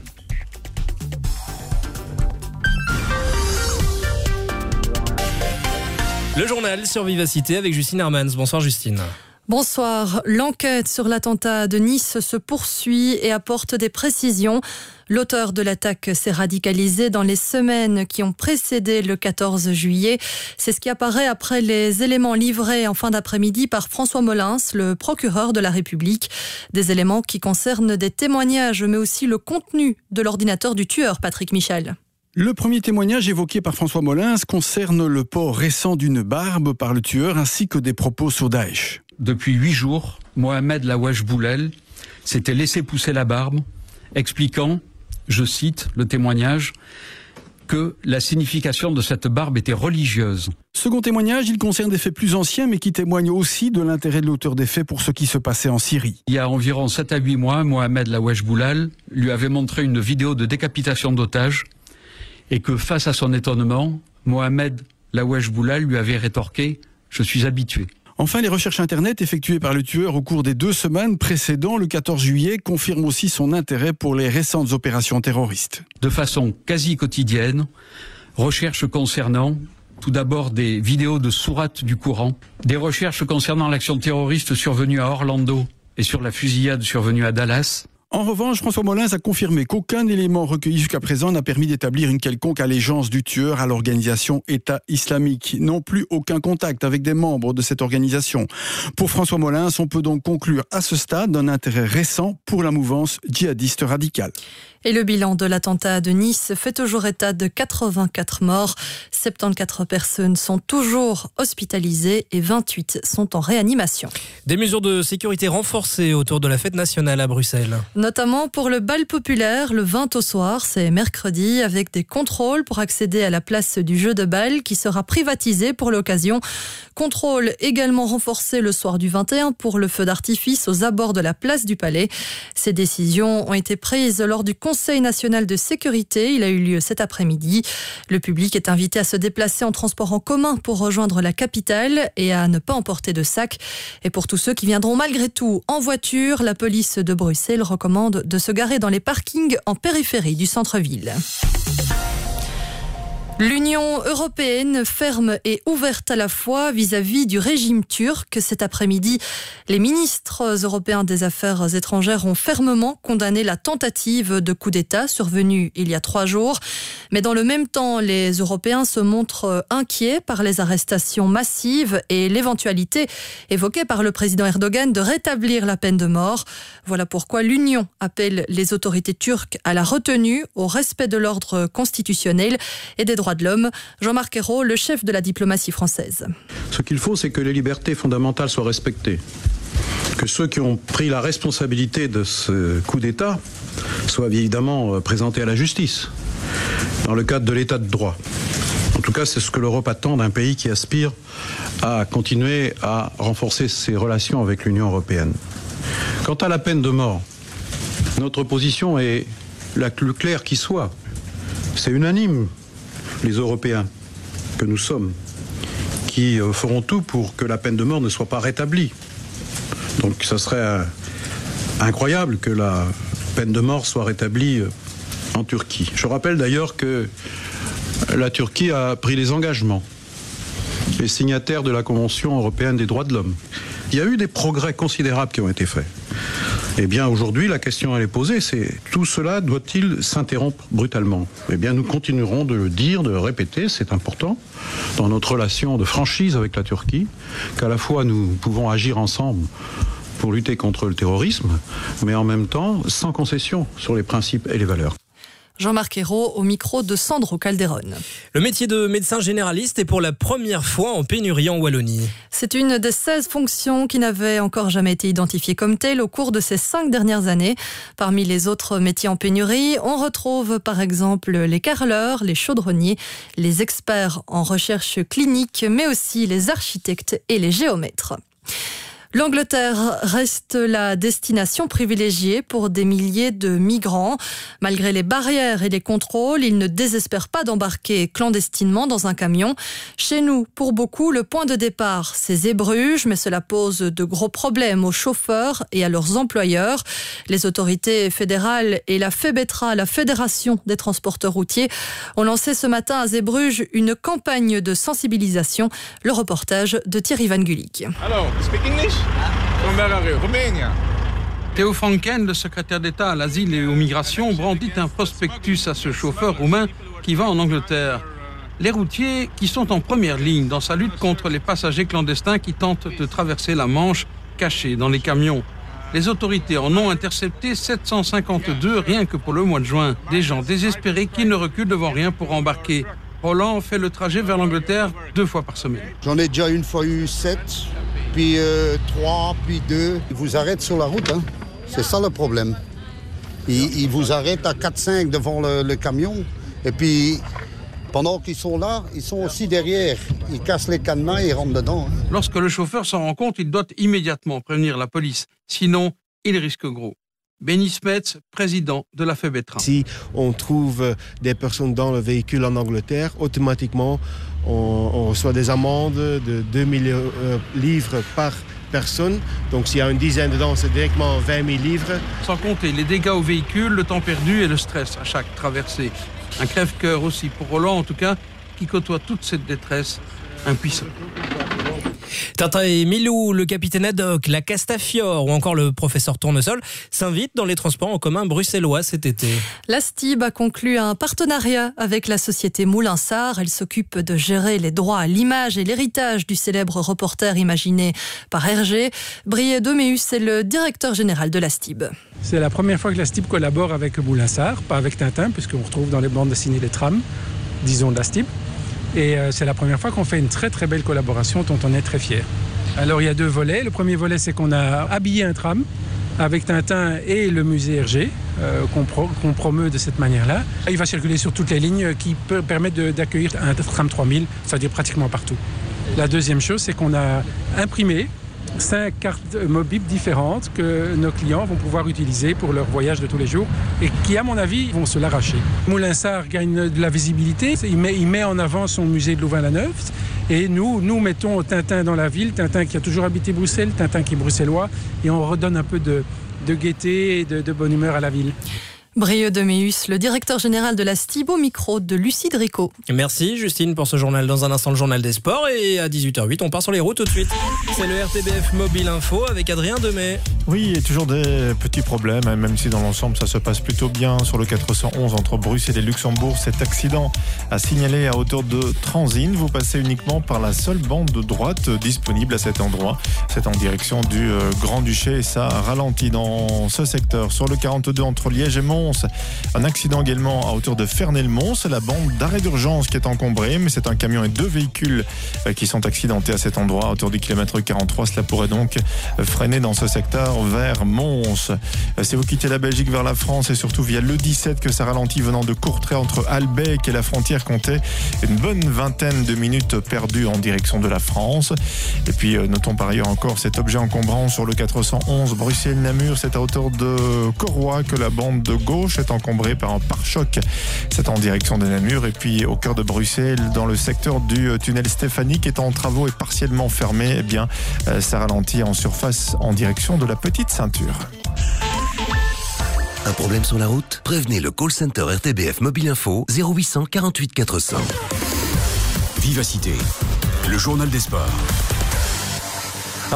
Le journal sur Vivacité avec Justine Hermans. Bonsoir Justine. Bonsoir. L'enquête sur l'attentat de Nice se poursuit et apporte des précisions. L'auteur de l'attaque s'est radicalisé dans les semaines qui ont précédé le 14 juillet. C'est ce qui apparaît après les éléments livrés en fin d'après-midi par François Molins, le procureur de la République. Des éléments qui concernent des témoignages, mais aussi le contenu de l'ordinateur du tueur, Patrick Michel. Le premier témoignage évoqué par François Molins concerne le port récent d'une barbe par le tueur ainsi que des propos sur Daesh. Depuis huit jours, Mohamed Lawash Boulel s'était laissé pousser la barbe, expliquant, je cite le témoignage, que la signification de cette barbe était religieuse. Second témoignage, il concerne des faits plus anciens, mais qui témoignent aussi de l'intérêt de l'auteur des faits pour ce qui se passait en Syrie. Il y a environ 7 à 8 mois, Mohamed Lawash Boulal lui avait montré une vidéo de décapitation d'otages et que face à son étonnement, Mohamed Boulal lui avait rétorqué Je suis habitué. Enfin, les recherches Internet effectuées par le tueur au cours des deux semaines précédant le 14 juillet confirment aussi son intérêt pour les récentes opérations terroristes. De façon quasi quotidienne, recherches concernant tout d'abord des vidéos de sourates du courant, des recherches concernant l'action terroriste survenue à Orlando et sur la fusillade survenue à Dallas, en revanche, François Molins a confirmé qu'aucun élément recueilli jusqu'à présent n'a permis d'établir une quelconque allégeance du tueur à l'organisation État islamique, non plus aucun contact avec des membres de cette organisation. Pour François Molins, on peut donc conclure à ce stade d'un intérêt récent pour la mouvance djihadiste radicale. Et le bilan de l'attentat de Nice fait toujours état de 84 morts. 74 personnes sont toujours hospitalisées et 28 sont en réanimation. Des mesures de sécurité renforcées autour de la fête nationale à Bruxelles. Notamment pour le bal populaire le 20 au soir, c'est mercredi, avec des contrôles pour accéder à la place du jeu de bal qui sera privatisée pour l'occasion. Contrôle également renforcé le soir du 21 pour le feu d'artifice aux abords de la place du Palais. Ces décisions ont été prises lors du Conseil national de sécurité. Il a eu lieu cet après-midi. Le public est invité à se déplacer en transport en commun pour rejoindre la capitale et à ne pas emporter de sac. Et pour tous ceux qui viendront malgré tout en voiture, la police de Bruxelles recommande de se garer dans les parkings en périphérie du centre-ville. L'Union européenne ferme et ouverte à la fois vis-à-vis du régime turc. Cet après-midi, les ministres européens des Affaires étrangères ont fermement condamné la tentative de coup d'État survenue il y a trois jours. Mais dans le même temps, les Européens se montrent inquiets par les arrestations massives et l'éventualité évoquée par le président Erdogan de rétablir la peine de mort. Voilà pourquoi l'Union appelle les autorités turques à la retenue, au respect de l'ordre constitutionnel et des droits Jean-Marc Ayrault, le chef de la diplomatie française. Ce qu'il faut, c'est que les libertés fondamentales soient respectées. Que ceux qui ont pris la responsabilité de ce coup d'État soient évidemment euh, présentés à la justice, dans le cadre de l'état de droit. En tout cas, c'est ce que l'Europe attend d'un pays qui aspire à continuer à renforcer ses relations avec l'Union européenne. Quant à la peine de mort, notre position est la plus claire qui soit. C'est unanime les Européens que nous sommes, qui euh, feront tout pour que la peine de mort ne soit pas rétablie. Donc ça serait euh, incroyable que la peine de mort soit rétablie euh, en Turquie. Je rappelle d'ailleurs que la Turquie a pris les engagements, les signataires de la Convention européenne des droits de l'homme. Il y a eu des progrès considérables qui ont été faits. Eh bien, aujourd'hui, la question elle est posée, c'est tout cela doit-il s'interrompre brutalement? Eh bien, nous continuerons de le dire, de le répéter, c'est important dans notre relation de franchise avec la Turquie, qu'à la fois nous pouvons agir ensemble pour lutter contre le terrorisme, mais en même temps sans concession sur les principes et les valeurs. Jean-Marc Ayrault au micro de Sandro Calderon. Le métier de médecin généraliste est pour la première fois en pénurie en Wallonie. C'est une des 16 fonctions qui n'avait encore jamais été identifiée comme telle au cours de ces cinq dernières années. Parmi les autres métiers en pénurie, on retrouve par exemple les carreleurs, les chaudronniers, les experts en recherche clinique, mais aussi les architectes et les géomètres. L'Angleterre reste la destination privilégiée pour des milliers de migrants. Malgré les barrières et les contrôles, ils ne désespèrent pas d'embarquer clandestinement dans un camion. Chez nous, pour beaucoup, le point de départ, c'est Zébruges, mais cela pose de gros problèmes aux chauffeurs et à leurs employeurs. Les autorités fédérales et la FEBETRA, la Fédération des transporteurs routiers, ont lancé ce matin à Zébruges une campagne de sensibilisation. Le reportage de Thierry Van Gulik. Théo Franken, le secrétaire d'État à l'asile et aux migrations, brandit un prospectus à ce chauffeur roumain qui va en Angleterre. Les routiers qui sont en première ligne dans sa lutte contre les passagers clandestins qui tentent de traverser la Manche cachés dans les camions. Les autorités en ont intercepté 752 rien que pour le mois de juin. Des gens désespérés qui ne reculent devant rien pour embarquer. Roland fait le trajet vers l'Angleterre deux fois par semaine. J'en ai déjà une fois eu sept puis 3, euh, puis 2. Ils vous arrêtent sur la route. Hein. C'est ça le problème. Ils, vous arrêtent à 4-5 devant le, camion. Et puis, pendant qu'ils sont là, ils sont aussi derrière. Ils cassent les cadenas et ils rentrent dedans. Hein. Lorsque le chauffeur s'en rend compte, il doit immédiatement prévenir la police. Sinon, il risque gros. Benny Smets, président de la FEBETRA. Si on trouve des personnes dans le véhicule en Angleterre, automatiquement, on, reçoit des amendes de 2 000 euh, livres par personne. Donc s'il y a une dizaine dedans, c'est directement 20 000 livres. Sans compter les dégâts au véhicule, le temps perdu et le stress à chaque traversée. Un crève-cœur aussi pour Roland en tout cas, qui côtoie toute cette détresse impuissant. Tintin et Milou, le capitaine Haddock, la Castafiore ou encore le professeur Tournesol s'invitent dans les transports en commun bruxellois cet été. La STIB a conclu un partenariat avec la société Moulinsart. Elle s'occupe de gérer les droits à l'image et l'héritage du célèbre reporter imaginé par Hergé. Brié Doméus est le directeur général de la STIB. C'est la première fois que la STIB collabore avec Moulinsart, pas avec Tintin, puisqu'on retrouve dans les bandes dessinées les trames, disons de la STIB. Et euh, c'est la première fois qu'on fait une très très belle collaboration dont on est très fier. Alors il y a deux volets. Le premier volet, c'est qu'on a habillé un tram avec Tintin et le musée Hergé, euh, qu'on pro- qu'on promeut de cette manière-là. Il va circuler sur toutes les lignes qui permettent d'accueillir un tram 3000, c'est-à-dire pratiquement partout. La deuxième chose, c'est qu'on a imprimé cinq cartes mobiles différentes que nos clients vont pouvoir utiliser pour leur voyage de tous les jours et qui, à mon avis, vont se l'arracher. Moulinsart gagne de la visibilité, il met, en avant son musée de Louvain-la-Neuve et nous, nous mettons Tintin dans la ville, Tintin qui a toujours habité Bruxelles, Tintin qui est bruxellois et on redonne un peu de, gaieté et de bonne humeur à la ville. Brieux de Méus, le directeur général de la Stibo Micro de Lucie Dricot. Merci Justine pour ce journal. Dans un instant, le journal des sports. Et à 18h08, on part sur les routes tout de suite. C'est le RTBF Mobile Info avec Adrien Demet. Oui, et toujours des petits problèmes, hein, même si dans l'ensemble ça se passe plutôt bien. Sur le 411 entre Bruxelles et Luxembourg, cet accident a signalé à hauteur de Transine. Vous passez uniquement par la seule bande de droite disponible à cet endroit. C'est en direction du euh, Grand-Duché et ça ralentit dans ce secteur. Sur le 42 entre Liège et Un accident également à hauteur de Ferney-le-Mons. La bande d'arrêt d'urgence qui est encombrée, mais c'est un camion et deux véhicules euh, qui sont accidentés à cet endroit, à hauteur du kilomètre 43. Cela pourrait donc freiner dans ce secteur vers Mons. Euh, Si vous quittez la Belgique vers la France et surtout via le 17 que ça ralentit venant de Courtrai entre Albec et la frontière, comptez une bonne vingtaine de minutes perdues en direction de la France. Et puis euh, notons par ailleurs encore cet objet encombrant sur le 411 Bruxelles-Namur, c'est à hauteur de Corroy que la bande de gauche est encombrée par un pare-choc. C'est en direction de Namur et puis au cœur de Bruxelles, dans le secteur du euh, tunnel Stéphanie qui est en travaux et partiellement fermé, eh bien euh, ça ralentit en surface en direction de la petite ceinture. Un problème sur la route? Prévenez le call center RTBF Mobile Info 0800 48 400. Vivacité, le journal des sports.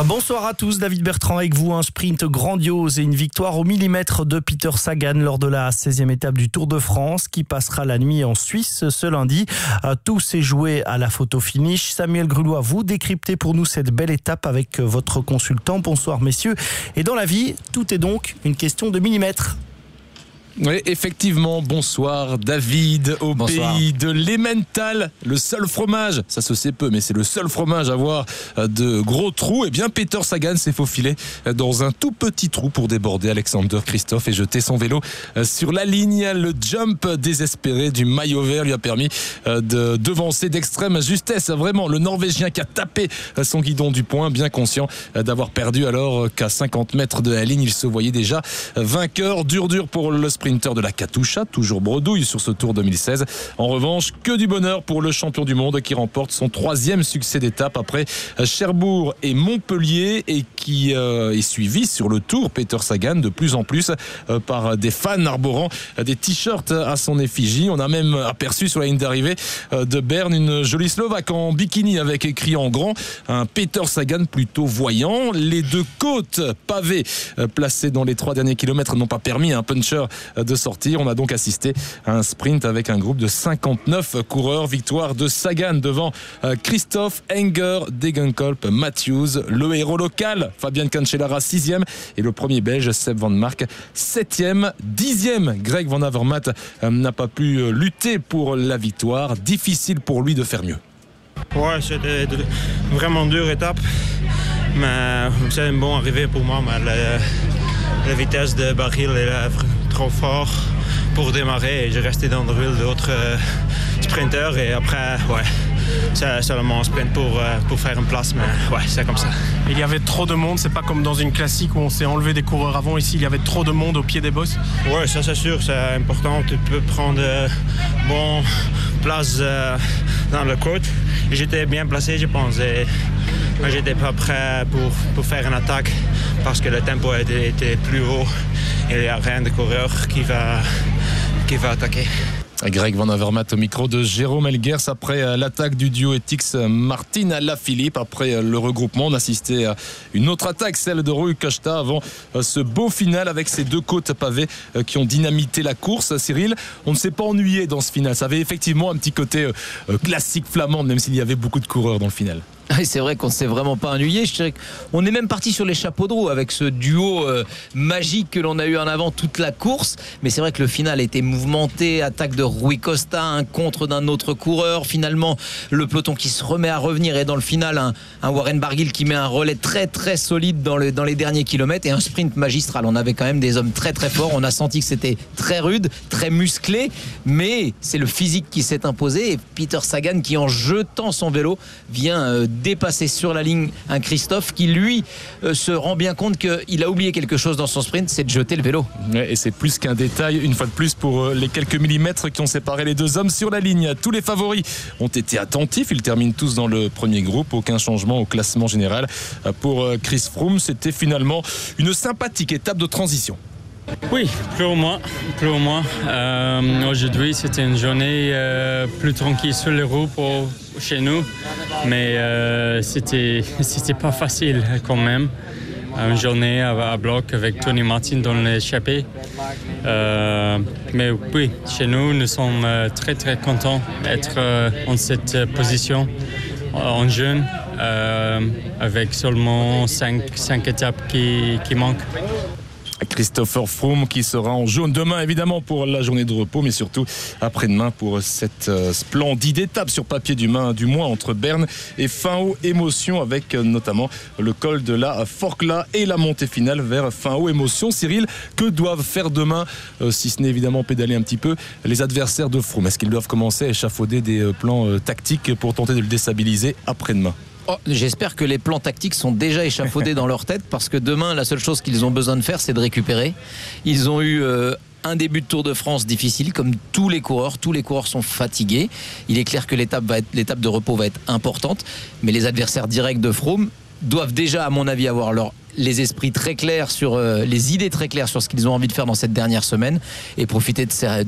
Ah, Bonsoir à tous, David Bertrand avec vous. Un sprint grandiose et une victoire au millimètre de Peter Sagan lors de la 16e étape du Tour de France qui passera la nuit en Suisse ce lundi. Euh, Tout s'est joué à la photo finish. Samuel Grulois, vous décryptez pour nous cette belle étape avec votre consultant. Bonsoir messieurs. Et dans la vie, tout est donc une question de millimètres. Oui, effectivement, bonsoir David, au Bonsoir. pays de l'Emmental, le seul fromage, ça se sait peu, mais c'est le seul fromage à avoir euh, de gros trous. Et bien, Peter Sagan s'est faufilé euh, dans un tout petit trou pour déborder Alexander Christophe et jeter son vélo euh, sur la ligne. Le jump désespéré du maillot vert lui a permis de devancer d'extrême justesse. Vraiment, le Norvégien qui a tapé son guidon du poing, bien conscient d'avoir perdu alors qu'à 50 mètres de la ligne, il se voyait déjà vainqueur. Dur, dur pour le de la Katusha, toujours bredouille sur ce Tour 2016. En revanche, que du bonheur pour le champion du monde qui remporte son troisième succès d'étape après Cherbourg et Montpellier et qui euh, est suivi sur le Tour, Peter Sagan, de plus en plus euh, par des fans arborant des t-shirts à son effigie. On a même aperçu sur la ligne d'arrivée euh, de Berne une jolie Slovaque en bikini avec écrit en grand un Peter Sagan plutôt voyant. Les deux côtes pavées placées dans les trois derniers kilomètres n'ont pas permis un puncher de sortir. On a donc assisté à un sprint avec un groupe de 59 coureurs. Victoire de Sagan devant euh, Christophe Enger, Degenkolb, Matthews, le héros local Fabien Cancellara 6e et le premier belge Seb Van Mark 7e, 10e. Greg Van Avermaet euh, n'a pas pu euh, lutter pour la victoire. Difficile pour lui de faire mieux. Ouais, c'était de- vraiment une dure étape. Mais c'est une bonne arrivée pour moi. Mais la, vitesse de Baril est trop fort pour démarrer. Et j'ai resté dans le rôle d'autres euh, sprinters. Et après, ouais, c'est seulement un sprint pour, euh, pour faire une place. Mais ouais, c'est comme ça. Il y avait trop de monde, c'est pas comme dans une classique où on s'est enlevé des coureurs avant. Ici, il y avait trop de monde au pied des bosses. Ouais, ça c'est sûr, c'est important. Tu peux prendre euh, bon place euh, dans le côte. J'étais bien placé, je pense. Et moi, j'étais pas prêt pour, pour faire une attaque parce que le tempo était, était plus haut. Et il n'y a rien de coureur qui va, qui va attaquer. Greg Van Avermaet au micro de Jérôme Elgers après euh, l'attaque du duo Etix Martin à la Philippe. Après euh, le regroupement, on assistait à une autre attaque, celle de Rui Costa avant euh, ce beau final avec ces deux côtes pavées euh, qui ont dynamité la course. Cyril, on ne s'est pas ennuyé dans ce final. Ça avait effectivement un petit côté euh, euh, classique flamand, même s'il y avait beaucoup de coureurs dans le final. C'est vrai qu'on s'est vraiment pas ennuyé. Je dirais on est même parti sur les chapeaux de roue avec ce duo euh, magique que l'on a eu en avant toute la course. Mais c'est vrai que le final était mouvementé. Attaque de Rui Costa, un contre d'un autre coureur. Finalement, le peloton qui se remet à revenir et dans le final, un, Warren Barguil qui met un relais très très solide dans les derniers kilomètres et un sprint magistral. On avait quand même des hommes très très forts. On a senti que c'était très rude, très musclé, mais c'est le physique qui s'est imposé et Peter Sagan qui en jetant son vélo vient euh, dépasser sur la ligne un Christophe qui lui euh, se rend bien compte qu'il a oublié quelque chose dans son sprint, c'est de jeter le vélo. et c'est plus qu'un détail, une fois de plus pour euh, les quelques millimètres qui ont séparé les deux hommes sur la ligne. Tous les favoris ont été attentifs, ils terminent tous dans le premier groupe, aucun changement au classement général. Pour Chris Froome, c'était finalement une sympathique étape de transition. Oui, plus ou moins. Plus. Euh, aujourd'hui, c'était une journée euh, plus tranquille sur les pour, chez nous, mais euh, c'était pas facile quand même. Une journée à, bloc avec Tony Martin dans l'échappée. mais oui, chez nous, nous sommes très très contents d'être en cette position en jeune, avec seulement cinq, étapes qui manquent. Christopher Froome qui sera en jaune demain évidemment pour la journée de repos mais surtout après-demain pour cette euh, splendide étape sur papier du, main, du mois entre Berne et fin haut émotion avec euh, notamment le col de la Forcla et la montée finale vers fin haut émotion. Cyril, que doivent faire demain euh, si ce n'est évidemment pédaler un petit peu les adversaires de Froome? Est-ce qu'ils doivent commencer à échafauder des plans tactiques pour tenter de le déstabiliser après-demain? Oh, j'espère que les plans tactiques sont déjà échafaudés dans leur tête parce que demain, la seule chose qu'ils ont besoin de faire, c'est de récupérer. Ils ont eu euh, un début de Tour de France difficile, comme tous les coureurs. Tous les coureurs sont fatigués. Il est clair que l'étape l'étape de repos va être importante, mais les adversaires directs de Froome doivent déjà, à mon avis, avoir leur les esprits très clairs sur euh, les idées très claires sur ce qu'ils ont envie de faire dans cette dernière semaine et profiter de,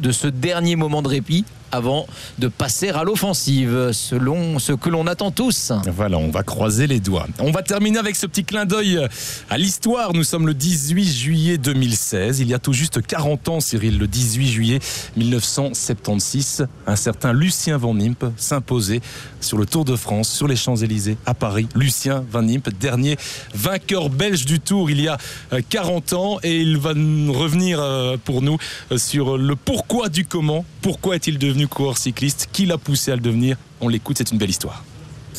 de ce dernier moment de répit avant de passer à l'offensive, selon ce que l'on attend tous. Voilà, on va croiser les doigts. On va terminer avec ce petit clin d'œil à l'histoire. Nous sommes le 18 juillet 2016. Il y a tout juste 40 ans, Cyril, le 18 juillet 1976, un certain Lucien Van Nimp s'imposait sur le Tour de France, sur les Champs-Élysées, à Paris. Lucien Van Nimp, dernier vainqueur belge du Tour il y a 40 euh, ans. Et il va revenir euh, pour nous euh, sur le pourquoi du comment. Pourquoi est-il devenu coureur cycliste? Qui l'a poussé à le devenir? On l'écoute, c'est une belle histoire.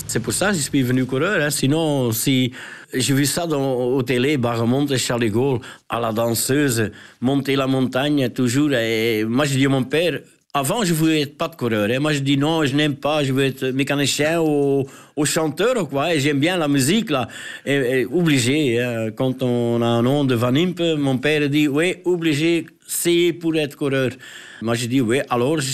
C'est pour ça que je suis venu coureur. Hein. Sinon, si j'ai vu ça au télé, Barremonte et Charles de Gaulle, à la danseuse, monter la montagne toujours. Et moi, je dis à mon père, avant, je voulais être pas de coureur. Hein. Moi, je dis non, je n'aime pas. Je veux être mécanicien ou, chanteur, quoi. Et j'aime bien la musique, là. Et, obligé, hein. quand on a un nom de Van Impe, mon père dit, oui, obligé, c'est pour être coureur. Moi, je dis, oui, alors je,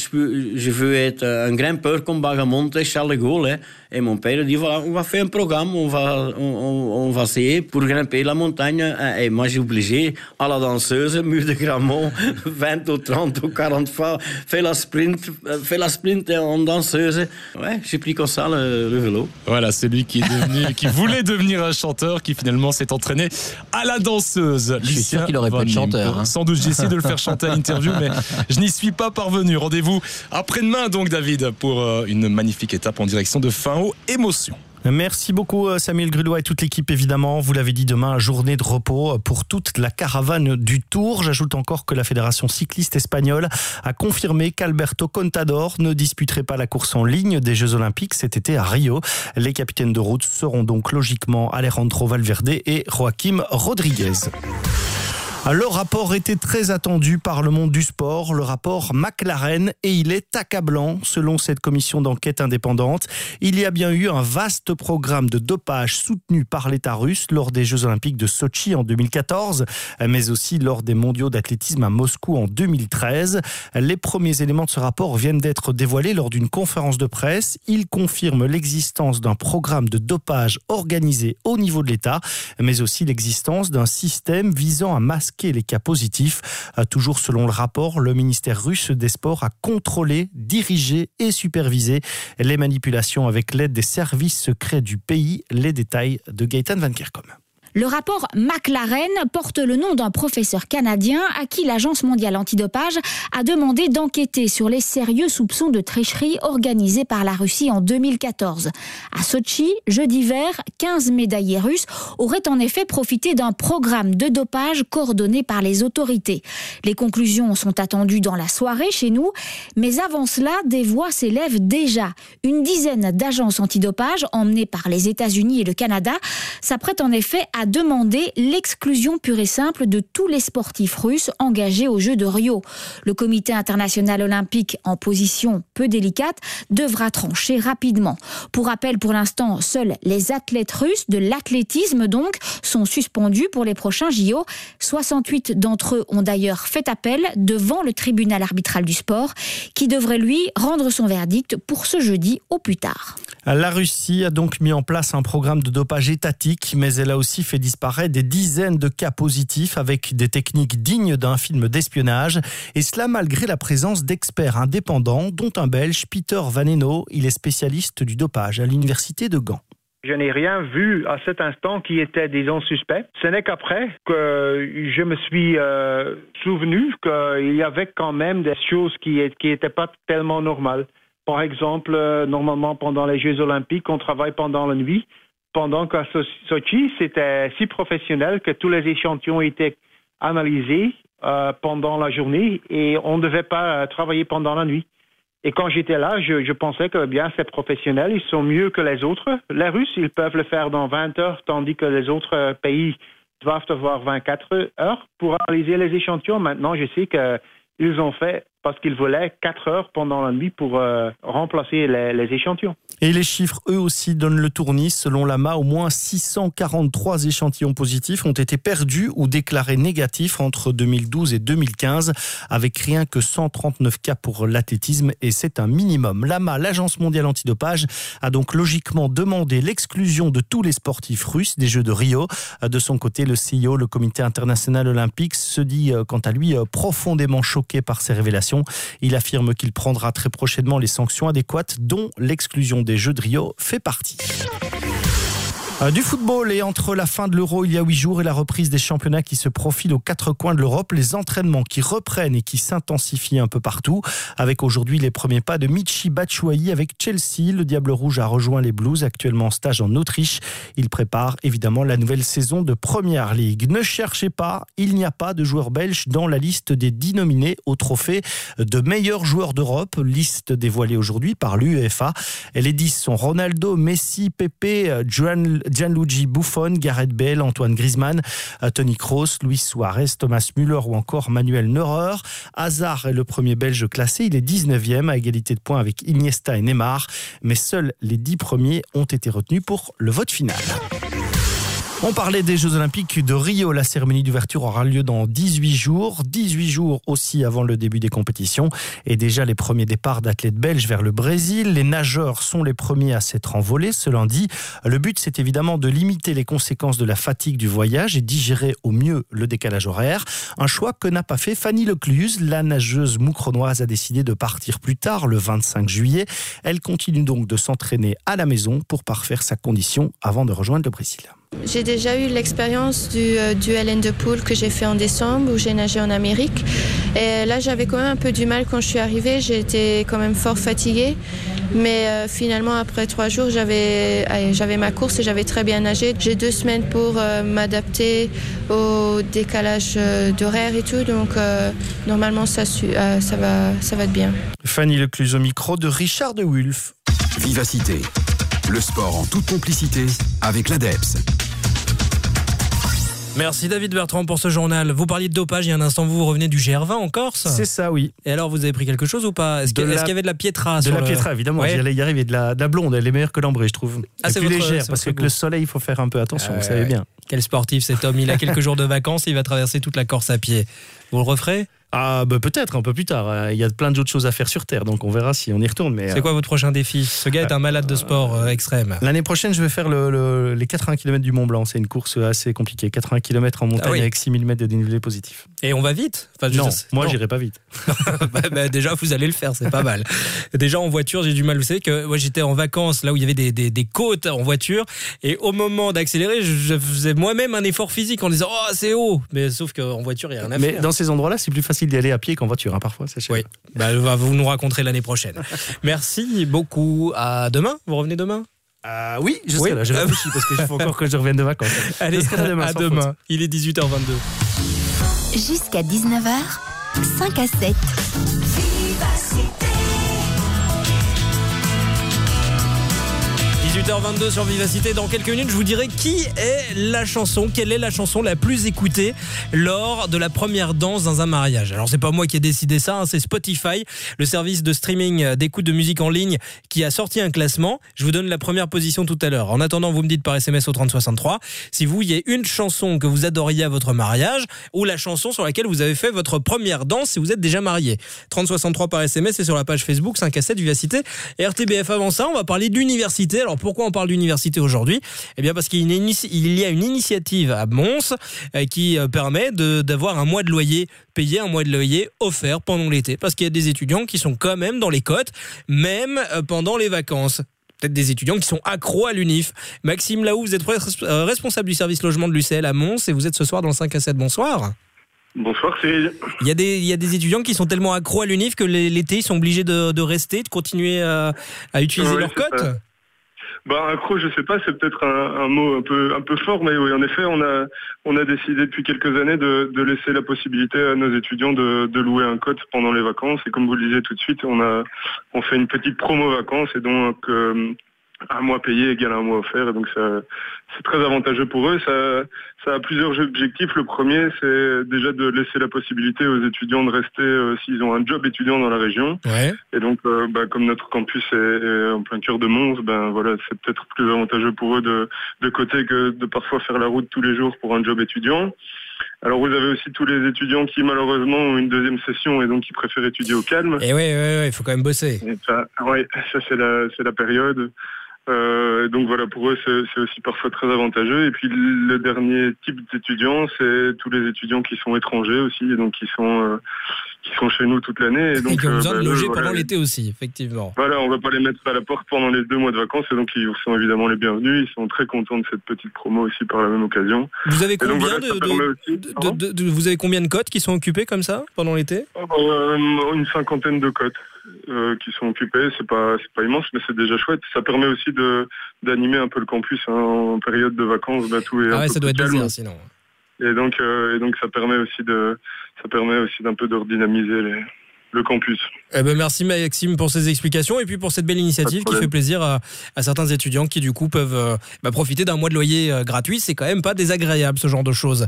je veux être un grimpeur comme Bagamonte, Charles de Gaulle. Hein. Et mon père dit, voilà, on va faire un programme, on va, on, on va essayer pour grimper la montagne. Et moi, j'ai obligé à la danseuse, mur de Gramont, 20 ou 30 ou 40 fois, fait la sprint, fait la sprint en danseuse. Ouais, j'ai pris comme ça le, vélo. Voilà, c'est lui qui est devenu, <laughs> qui voulait devenir un chanteur, qui finalement s'est entraîné à la danseuse. Je suis sûr qu'il aurait pas de chanteur. Hein. Sans doute, j'ai essayé de le faire chanter à l'interview, mais je n'y suis pas parvenu. Rendez-vous après-demain, donc, David, pour euh, une magnifique étape en direction de fin haut émotion. Merci beaucoup euh, Samuel Grulois et toute l'équipe évidemment. Vous l'avez dit demain, journée de repos pour toute la caravane du Tour. J'ajoute encore que la Fédération cycliste espagnole a confirmé qu'Alberto Contador ne disputerait pas la course en ligne des Jeux Olympiques cet été à Rio. Les capitaines de route seront donc logiquement Alejandro Valverde et Joaquim Rodriguez. Le rapport était très attendu par le monde du sport, le rapport McLaren, et il est accablant selon cette commission d'enquête indépendante. Il y a bien eu un vaste programme de dopage soutenu par l'État russe lors des Jeux olympiques de Sochi en 2014, mais aussi lors des mondiaux d'athlétisme à Moscou en 2013. Les premiers éléments de ce rapport viennent d'être dévoilés lors d'une conférence de presse. Il confirme l'existence d'un programme de dopage organisé au niveau de l'État, mais aussi l'existence d'un système visant à masquer les cas positifs. Euh, toujours selon le rapport, le ministère russe des Sports a contrôlé, dirigé et supervisé les manipulations avec l'aide des services secrets du pays. Les détails de Gaëtan Van Kerkom. Le rapport McLaren porte le nom d'un professeur canadien à qui l'Agence mondiale antidopage a demandé d'enquêter sur les sérieux soupçons de tricherie organisés par la Russie en 2014. À Sochi, jeudi d'hiver, 15 médaillés russes auraient en effet profité d'un programme de dopage coordonné par les autorités. Les conclusions sont attendues dans la soirée chez nous, mais avant cela, des voix s'élèvent déjà. Une dizaine d'agences antidopage emmenées par les États-Unis et le Canada s'apprêtent en effet à demander l'exclusion pure et simple de tous les sportifs russes engagés aux Jeux de Rio. Le comité international olympique, en position peu délicate, devra trancher rapidement. Pour rappel, pour l'instant, seuls les athlètes russes de l'athlétisme donc sont suspendus pour les prochains JO. 68 d'entre eux ont d'ailleurs fait appel devant le tribunal arbitral du sport qui devrait lui rendre son verdict pour ce jeudi au plus tard. La Russie a donc mis en place un programme de dopage étatique, mais elle a aussi fait disparaître des dizaines de cas positifs avec des techniques dignes d'un film d'espionnage, et cela malgré la présence d'experts indépendants, dont un Belge, Peter Vaneno. Il est spécialiste du dopage à l'université de Gand. Je n'ai rien vu à cet instant qui était, disons, suspect. Ce n'est qu'après que je me suis euh, souvenu qu'il y avait quand même des choses qui n'étaient pas tellement normales. Par exemple, euh, normalement, pendant les Jeux olympiques, on travaille pendant la nuit. Pendant qu'à Sochi, c'était si professionnel que tous les échantillons étaient analysés euh, pendant la journée et on ne devait pas travailler pendant la nuit. Et quand j'étais là, je, je, pensais que bien ces professionnels, ils sont mieux que les autres. Les Russes, ils peuvent le faire dans 20 heures, tandis que les autres pays doivent avoir 24 heures pour analyser les échantillons. Maintenant, je sais qu'ils ont fait parce qu'ils voulaient 4 heures pendant la nuit pour euh, remplacer les, les, échantillons. Et les chiffres, eux aussi, donnent le tournis. Selon l'AMA, au moins 643 échantillons positifs ont été perdus ou déclarés négatifs entre 2012 et 2015, avec rien que 139 cas pour l'athlétisme, et c'est un minimum. L'AMA, l'Agence mondiale antidopage, a donc logiquement demandé l'exclusion de tous les sportifs russes des Jeux de Rio. De son côté, le CIO, le Comité international olympique, se dit, euh, quant à lui, euh, profondément choqué par ces révélations. Il affirme qu'il prendra très prochainement les sanctions adéquates, dont l'exclusion des Jeux de Rio fait partie. Euh, du football et entre la fin de l'Euro il y a huit jours et la reprise des championnats qui se profilent aux quatre coins de l'Europe, les entraînements qui reprennent et qui s'intensifient un peu partout. Avec aujourd'hui les premiers pas de Michi Batshuayi avec Chelsea. Le Diable Rouge a rejoint les Blues, actuellement en stage en Autriche. Il prépare évidemment la nouvelle saison de Première Ligue. Ne cherchez pas, il n'y a pas de joueurs belges dans la liste des dix nominés au trophée de meilleurs joueurs d'Europe. Liste dévoilée aujourd'hui par l'UEFA. Les dix sont Ronaldo, Messi, Pepe, Juan Gianluigi Buffon, Gareth Bale, Antoine Griezmann, euh, Tony Kroos, Luis Suarez, Thomas Müller ou encore Manuel Neurer. Hazard est le premier Belge classé, il est 19e à égalité de points avec Iniesta et Neymar, mais seuls les 10 premiers ont été retenus pour le vote final. On parlait des Jeux Olympiques de Rio. La cérémonie d'ouverture aura lieu dans 18 jours. 18 jours aussi avant le début des compétitions. Et déjà les premiers départs d'athlètes belges vers le Brésil. Les nageurs sont les premiers à s'être envolés ce lundi. Le but, c'est évidemment de limiter les conséquences de la fatigue du voyage et digérer au mieux le décalage horaire. Un choix que n'a pas fait Fanny Lecluse. La nageuse moucronoise a décidé de partir plus tard, le 25 juillet. Elle continue donc de s'entraîner à la maison pour parfaire sa condition avant de rejoindre le Brésil. J'ai déjà eu l'expérience du, euh, du LN de pool que j'ai fait en décembre où j'ai nagé en Amérique. Et là, j'avais quand même un peu du mal quand je suis arrivée. J'étais quand même fort fatiguée. Mais euh, finalement, après trois jours, j'avais, j'avais ma course et j'avais très bien nagé. J'ai deux semaines pour euh, m'adapter au décalage euh, d'horaire et tout. Donc, euh, normalement, ça, euh, ça, va, ça va être bien. Fanny Lecluse au micro de Richard de Wulf. Vivacité. Le sport en toute complicité avec l'ADEPS. Merci David Bertrand pour ce journal. Vous parliez de dopage il y a un instant, vous, vous revenez du GR20 en Corse C'est ça, oui. Et alors, vous avez pris quelque chose ou pas? Est-ce qu'il y avait de la piétra De sur la le- piétra, évidemment. Ouais. J'allais y arriver. De la, de la blonde, elle est meilleure que l'ambrée, je trouve. Ah, c'est plus votre- légère, parce que le soleil, il faut faire un peu attention, Ah vous savez ouais. bien. Quel sportif cet homme, il a <laughs> quelques jours de vacances, il va traverser toute la Corse à pied. Vous le referez? Ah, bah peut-être un peu plus tard. Euh, Il y a plein d'autres choses à faire sur Terre, donc on verra si on y retourne. Mais C'est quoi votre prochain défi? Ce gars est un malade de sport euh, extrême. L'année prochaine, je vais faire le- le- les 80 km du Mont Blanc. C'est une course assez compliquée. 80 km en montagne Ah oui. avec 6000 mètres de dénivelé positif. Et on va vite? Enfin, je non, sais- moi j'irai pas vite. <laughs> Bah, bah, déjà, vous allez le faire, c'est pas mal. Déjà en voiture, j'ai du mal. Vous savez que moi j'étais en vacances là où il y avait des, des, des côtes en voiture, et au moment d'accélérer, je, faisais moi-même un effort physique en disant oh c'est haut, mais sauf qu'en voiture il y a rien à Mais faire. dans ces endroits-là, c'est plus facile d'y aller à pied qu'en voiture, hein, parfois. sachez-le. Oui, bah, vous nous raconterez l'année prochaine. Merci beaucoup. À demain. Vous revenez demain? Ah oui, je serai là. Je <laughs> réfléchis parce qu'il faut encore que je revienne de vacances. Allez, Je serai là demain, à demain. faute. Il est 18h22. Jusqu'à 19h, 5 à 7. 18h22 sur Vivacité. Dans quelques minutes, je vous dirai qui est la chanson, quelle est la chanson la plus écoutée lors de la première danse dans un mariage. Alors, c'est pas moi qui ai décidé ça, hein, c'est Spotify, le service de streaming d'écoute de musique en ligne qui a sorti un classement. Je vous donne la première position tout à l'heure. En attendant, vous me dites par SMS au 3063 si vous, y a une chanson que vous adoriez à votre mariage ou la chanson sur laquelle vous avez fait votre première danse si vous êtes déjà marié. 3063 par SMS et sur la page Facebook 5 à 7 Vivacité RTBF. Avant ça, on va parler d'université. Alors pourquoi on parle d'université aujourd'hui? Eh bien parce qu'il y a une initiative à Mons euh, qui euh, permet d'avoir un mois de loyer payé, un mois de loyer offert pendant l'été. Parce qu'il y a des étudiants qui sont quand même dans les côtes, même euh, pendant les vacances. Peut-être des étudiants qui sont accros à l'UNIF. Maxime Laou, vous êtes res- responsable du service logement de l'UCL à Mons et vous êtes ce soir dans le 5 à 7. Bonsoir. Bonsoir Cyril. Il y, a des, il y a des étudiants qui sont tellement accros à l'UNIF que l'été, ils sont obligés de, de rester, de continuer à, à utiliser Ouais, leur c'est cote. ça. Bah accro, je sais pas, c'est peut-être un, mot un peu un peu fort, mais oui, en effet, on a on a décidé depuis quelques années de, laisser la possibilité à nos étudiants de, louer un cote pendant les vacances. Et comme vous le disiez tout de suite, on a on fait une petite promo vacances et donc euh, un mois payé égale un mois offert. Et donc c'est très avantageux pour eux. Ça ça a plusieurs objectifs. Le premier, c'est déjà de laisser la possibilité aux étudiants de rester euh, s'ils ont un job étudiant dans la région. Ouais. Et donc, euh, bah, comme notre campus est, est en plein cœur de Mons, ben voilà, c'est peut-être plus avantageux pour eux de, de côté que de parfois faire la route tous les jours pour un job étudiant. Alors, vous avez aussi tous les étudiants qui malheureusement ont une deuxième session et donc qui préfèrent étudier au calme. Et oui, il faut quand même bosser. Et ça, ouais, ça c'est la, c'est la période. Euh, donc voilà, pour eux, c'est aussi parfois très avantageux. Et puis le dernier type d'étudiants, c'est tous les étudiants qui sont étrangers aussi, et donc qui sont euh, qui sont chez nous toute l'année. Et Et donc qui ont euh, besoin de bah, loger voilà, pendant l'été aussi, effectivement. voilà, on va pas les mettre à la porte pendant les deux mois de vacances, et donc ils sont évidemment les bienvenus. Ils sont très contents de cette petite promo aussi par la même occasion. Vous avez Et donc, combien voilà, de- de- vous avez combien de cotes qui sont occupées comme ça pendant l'été? Euh, une cinquantaine de cotes euh, qui sont occupées. C'est pas c'est pas immense, mais c'est déjà chouette. Ça permet aussi de d'animer un peu le campus hein, en période de vacances. Bah, tout est Ah ouais, ça doit être désert sinon. Et donc euh, et donc ça permet aussi de ça permet aussi d'un peu de redynamiser les- le campus. Eh ben merci Maxime pour ces explications et puis pour cette belle initiative qui fait plaisir à, à certains étudiants qui du coup peuvent euh, bah, profiter d'un mois de loyer euh, gratuit. C'est quand même pas désagréable ce genre de choses.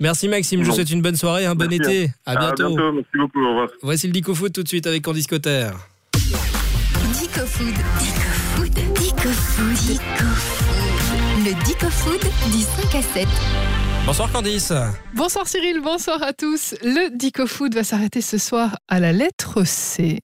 Merci Maxime, je vous souhaite une bonne soirée, un bon été. hein. À bientôt. Merci beaucoup. Au revoir. Voici le Dico Foot tout de suite avec Candice Cotter. Dico Food. Dico Food. Dico Food. Dico Food. Le Dico Food du 5 à 7. Bonsoir Candice. Bonsoir Cyril, bonsoir à tous. Le Dico Food va s'arrêter ce soir à la lettre C.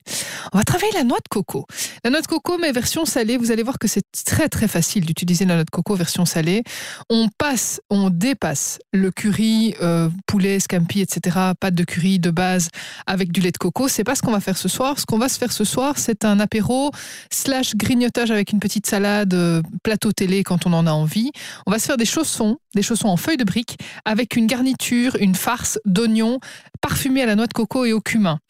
On va travailler la noix de coco. La noix de coco, mais version salée, vous allez voir que c'est très très facile d'utiliser la noix de coco version salée. On passe, on dépasse le curry, euh, poulet, scampi, etc. Pâte de curry de base avec du lait de coco. C'est pas ce qu'on va faire ce soir. Ce qu'on va se faire ce soir, c'est un apéro slash grignotage avec une petite salade, euh, plateau télé quand on en a envie. On va se faire des chaussons, des chaussons en feuilles de briques avec une garniture, une farce d'oignons parfumés à la noix de coco et au cumin.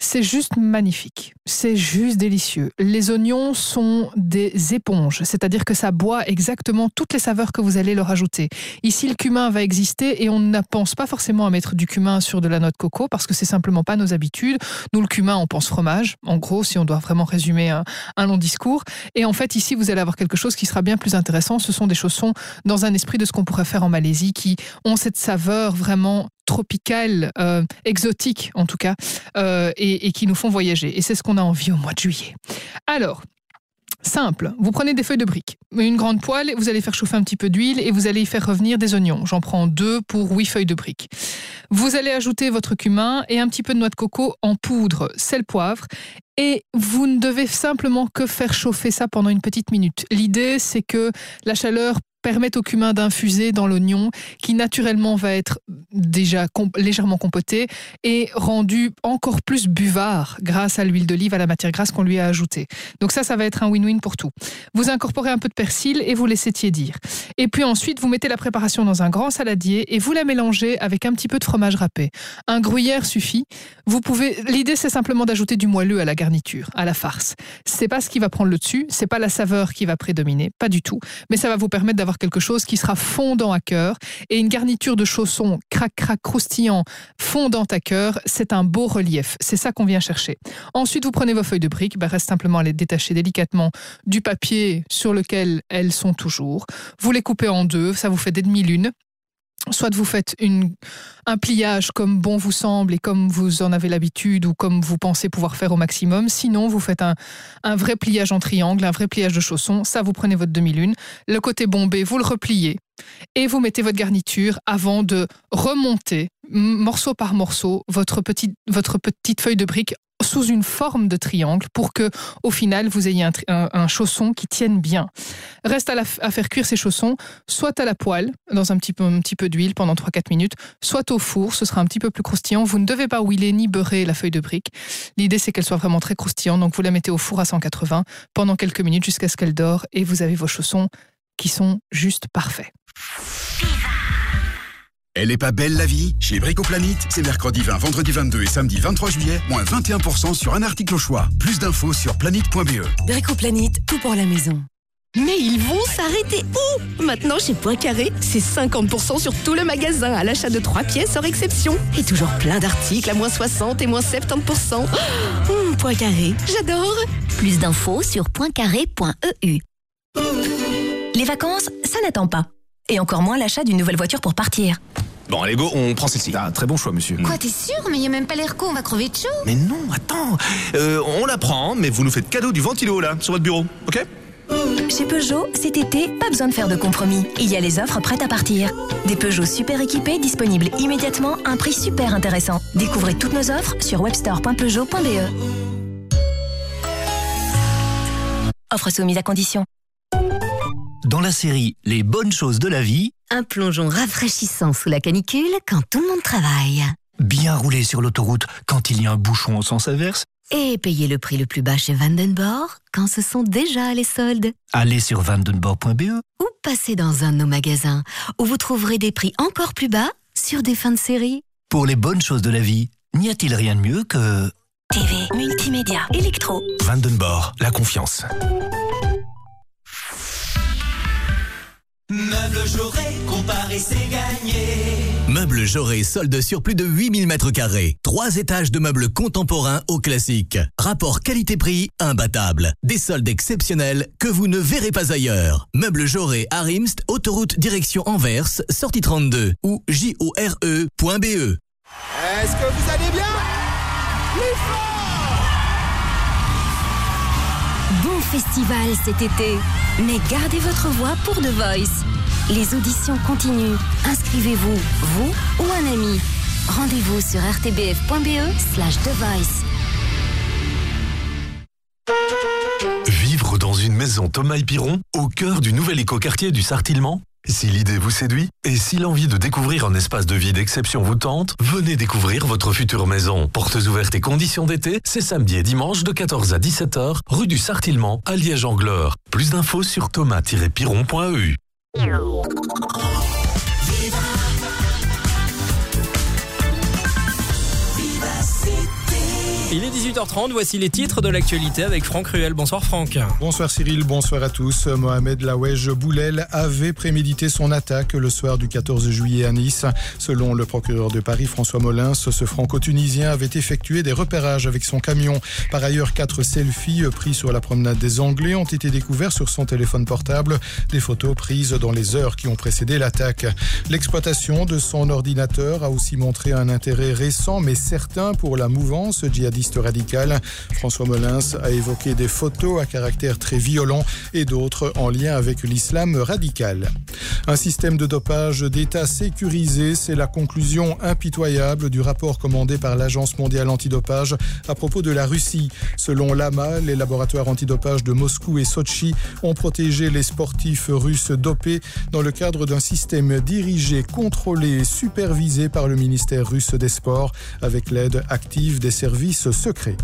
C'est juste magnifique. C'est juste délicieux. Les oignons sont des éponges, c'est-à-dire que ça boit exactement toutes les saveurs que vous allez leur ajouter. Ici, le cumin va exister et on ne pense pas forcément à mettre du cumin sur de la noix de coco parce que c'est simplement pas nos habitudes. Nous, le cumin, on pense fromage. En gros, si on doit vraiment résumer un, un long discours. Et en fait, ici, vous allez avoir quelque chose qui sera bien plus intéressant. Ce sont des chaussons dans un esprit de ce qu'on pourrait faire en Malaisie qui ont cette saveur vraiment tropicale, euh, exotique en tout cas, euh, et, et qui nous font voyager. Et c'est ce qu'on a envie au mois de juillet. Alors, Simple, vous prenez des feuilles de briques, une grande poêle, vous allez faire chauffer un petit peu d'huile et vous allez y faire revenir des oignons. J'en prends deux pour huit feuilles de briques. Vous allez ajouter votre cumin et un petit peu de noix de coco en poudre, sel, poivre. Et vous ne devez simplement que faire chauffer ça pendant une petite minute. L'idée, c'est que la chaleur permettent au cumin d'infuser dans l'oignon qui naturellement va être déjà légèrement compoté et rendu encore plus buvard grâce à l'huile d'olive, à la matière grasse qu'on lui a ajoutée. Donc ça, ça va être un win-win pour tout. Vous incorporez un peu de persil et vous laissez tiédir. Et puis ensuite, vous mettez la préparation dans un grand saladier et vous la mélangez avec un petit peu de fromage râpé. Un gruyère suffit. Vous pouvez. L'idée, c'est simplement d'ajouter du moelleux à la garniture, à la farce. C'est pas ce qui va prendre le dessus, c'est pas la saveur qui va prédominer, pas du tout. Mais ça va vous permettre d'avoir quelque chose qui sera fondant à cœur. Et une garniture de chaussons crac crac croustillant, fondant à cœur, c'est un beau relief. C'est ça qu'on vient chercher. Ensuite, vous prenez vos feuilles de briques, ben, reste simplement à les détacher délicatement du papier sur lequel elles sont toujours. Vous les coupez en deux, ça vous fait des demi-lunes. Soit vous faites un pliage comme bon vous semble et comme vous en avez l'habitude ou comme vous pensez pouvoir faire au maximum. Sinon, vous faites un, vrai pliage en triangle, un vrai pliage de chaussons. Ça, vous prenez votre demi-lune. Le côté bombé, vous le repliez et vous mettez votre garniture avant de remonter morceau par morceau votre petite feuille de brique sous une forme de triangle pour que, au final, vous ayez un, chausson qui tienne bien. Reste à, faire cuire ces chaussons, soit à la poêle, dans un petit peu, d'huile pendant 3-4 minutes, soit au four, ce sera un petit peu plus croustillant. Vous ne devez pas huiler ni beurrer la feuille de brique. L'idée, c'est qu'elle soit vraiment très croustillante, donc vous la mettez au four à 180 pendant quelques minutes jusqu'à ce qu'elle dore et vous avez vos chaussons qui sont juste parfaits. Elle est pas belle la vie? Chez Bricoplanite, c'est mercredi 20, vendredi 22 et samedi 23 juillet, moins 21% sur un article au choix. Plus d'infos sur planète.be. Bricoplanite, tout pour la maison. Mais ils vont s'arrêter où? Maintenant, chez Poincaré, c'est 50% sur tout le magasin à l'achat de 3 pièces hors exception. Et toujours plein d'articles à moins 60 et moins 70%. Oh, Poincaré, j'adore Plus d'infos sur poincaré.eu. Les vacances, ça n'attend pas. Et encore moins l'achat d'une nouvelle voiture pour partir. Bon, allez, go, on prend celle-ci. Ah, très bon choix, monsieur. Quoi, t'es sûr Mais il a même pas l'air con, on va crever de chaud. Mais non, attends. Euh, on la prend, mais vous nous faites cadeau du ventilo, là, sur votre bureau, ok? Chez Peugeot, cet été, pas besoin de faire de compromis. Il y a les offres prêtes à partir. Des Peugeot super équipés disponibles immédiatement à un prix super intéressant. Découvrez toutes nos offres sur webstore.peugeot.be. Offre soumise à condition. Dans la série Les bonnes choses de la vie, un plongeon rafraîchissant sous la canicule quand tout le monde travaille. Bien rouler sur l'autoroute quand il y a un bouchon au sens inverse. Et payer le prix le plus bas chez Vandenborg quand ce sont déjà les soldes. Aller sur vandenborg.be ou passer dans un de nos magasins où vous trouverez des prix encore plus bas sur des fins de série. Pour les bonnes choses de la vie, n'y a-t-il rien de mieux que TV, multimédia, électro. Vandenborg, la confiance. Meubles Jauré, comparer c'est gagné. Meubles Jauré, solde sur plus de 8000 mètres carrés. Trois étages de meubles contemporains au classique. Rapport qualité-prix imbattable. Des soldes exceptionnels que vous ne verrez pas ailleurs. Meubles Jauré à Rimst, autoroute direction Anvers, sortie 32 ou jore.be. Est-ce que vous allez bien? Festival cet été, mais gardez votre voix pour The Voice. Les auditions continuent. Inscrivez-vous, vous ou un ami. Rendez-vous sur rtbf.be slash The. Vivre dans une maison Thomas et Piron, au cœur du nouvel écoquartier du Sartillement? Si l'idée vous séduit et si l'envie de découvrir un espace de vie d'exception vous tente, venez découvrir votre future maison. Portes ouvertes et conditions d'été, c'est samedi et dimanche de 14 à 17h, rue du Sartillement à Liège-Angleur. Plus d'infos sur thomas-piron.eu. Il est 18h30, voici les titres de l'actualité avec Franck Ruel. Bonsoir Franck. Bonsoir Cyril, bonsoir à tous. Mohamed Lawej Boulel avait prémédité son attaque le soir du 14 juillet à Nice. Selon le procureur de Paris François Molins, ce franco-tunisien avait effectué des repérages avec son camion. Par ailleurs, quatre selfies pris sur la promenade des Anglais ont été découverts sur son téléphone portable. Des photos prises dans les heures qui ont précédé l'attaque. L'exploitation de son ordinateur a aussi montré un intérêt récent mais certain pour la mouvance djihadiste radicales. François Molins a évoqué des photos à caractère très violent et d'autres en lien avec l'islam radical. Un système de dopage d'État sécurisé, c'est la conclusion impitoyable du rapport commandé par l'Agence mondiale antidopage à propos de la Russie. Selon l'AMA, les laboratoires antidopage de Moscou et Sochi ont protégé les sportifs russes dopés dans le cadre d'un système dirigé, contrôlé et supervisé par le ministère russe des Sports avec l'aide active des services secrets.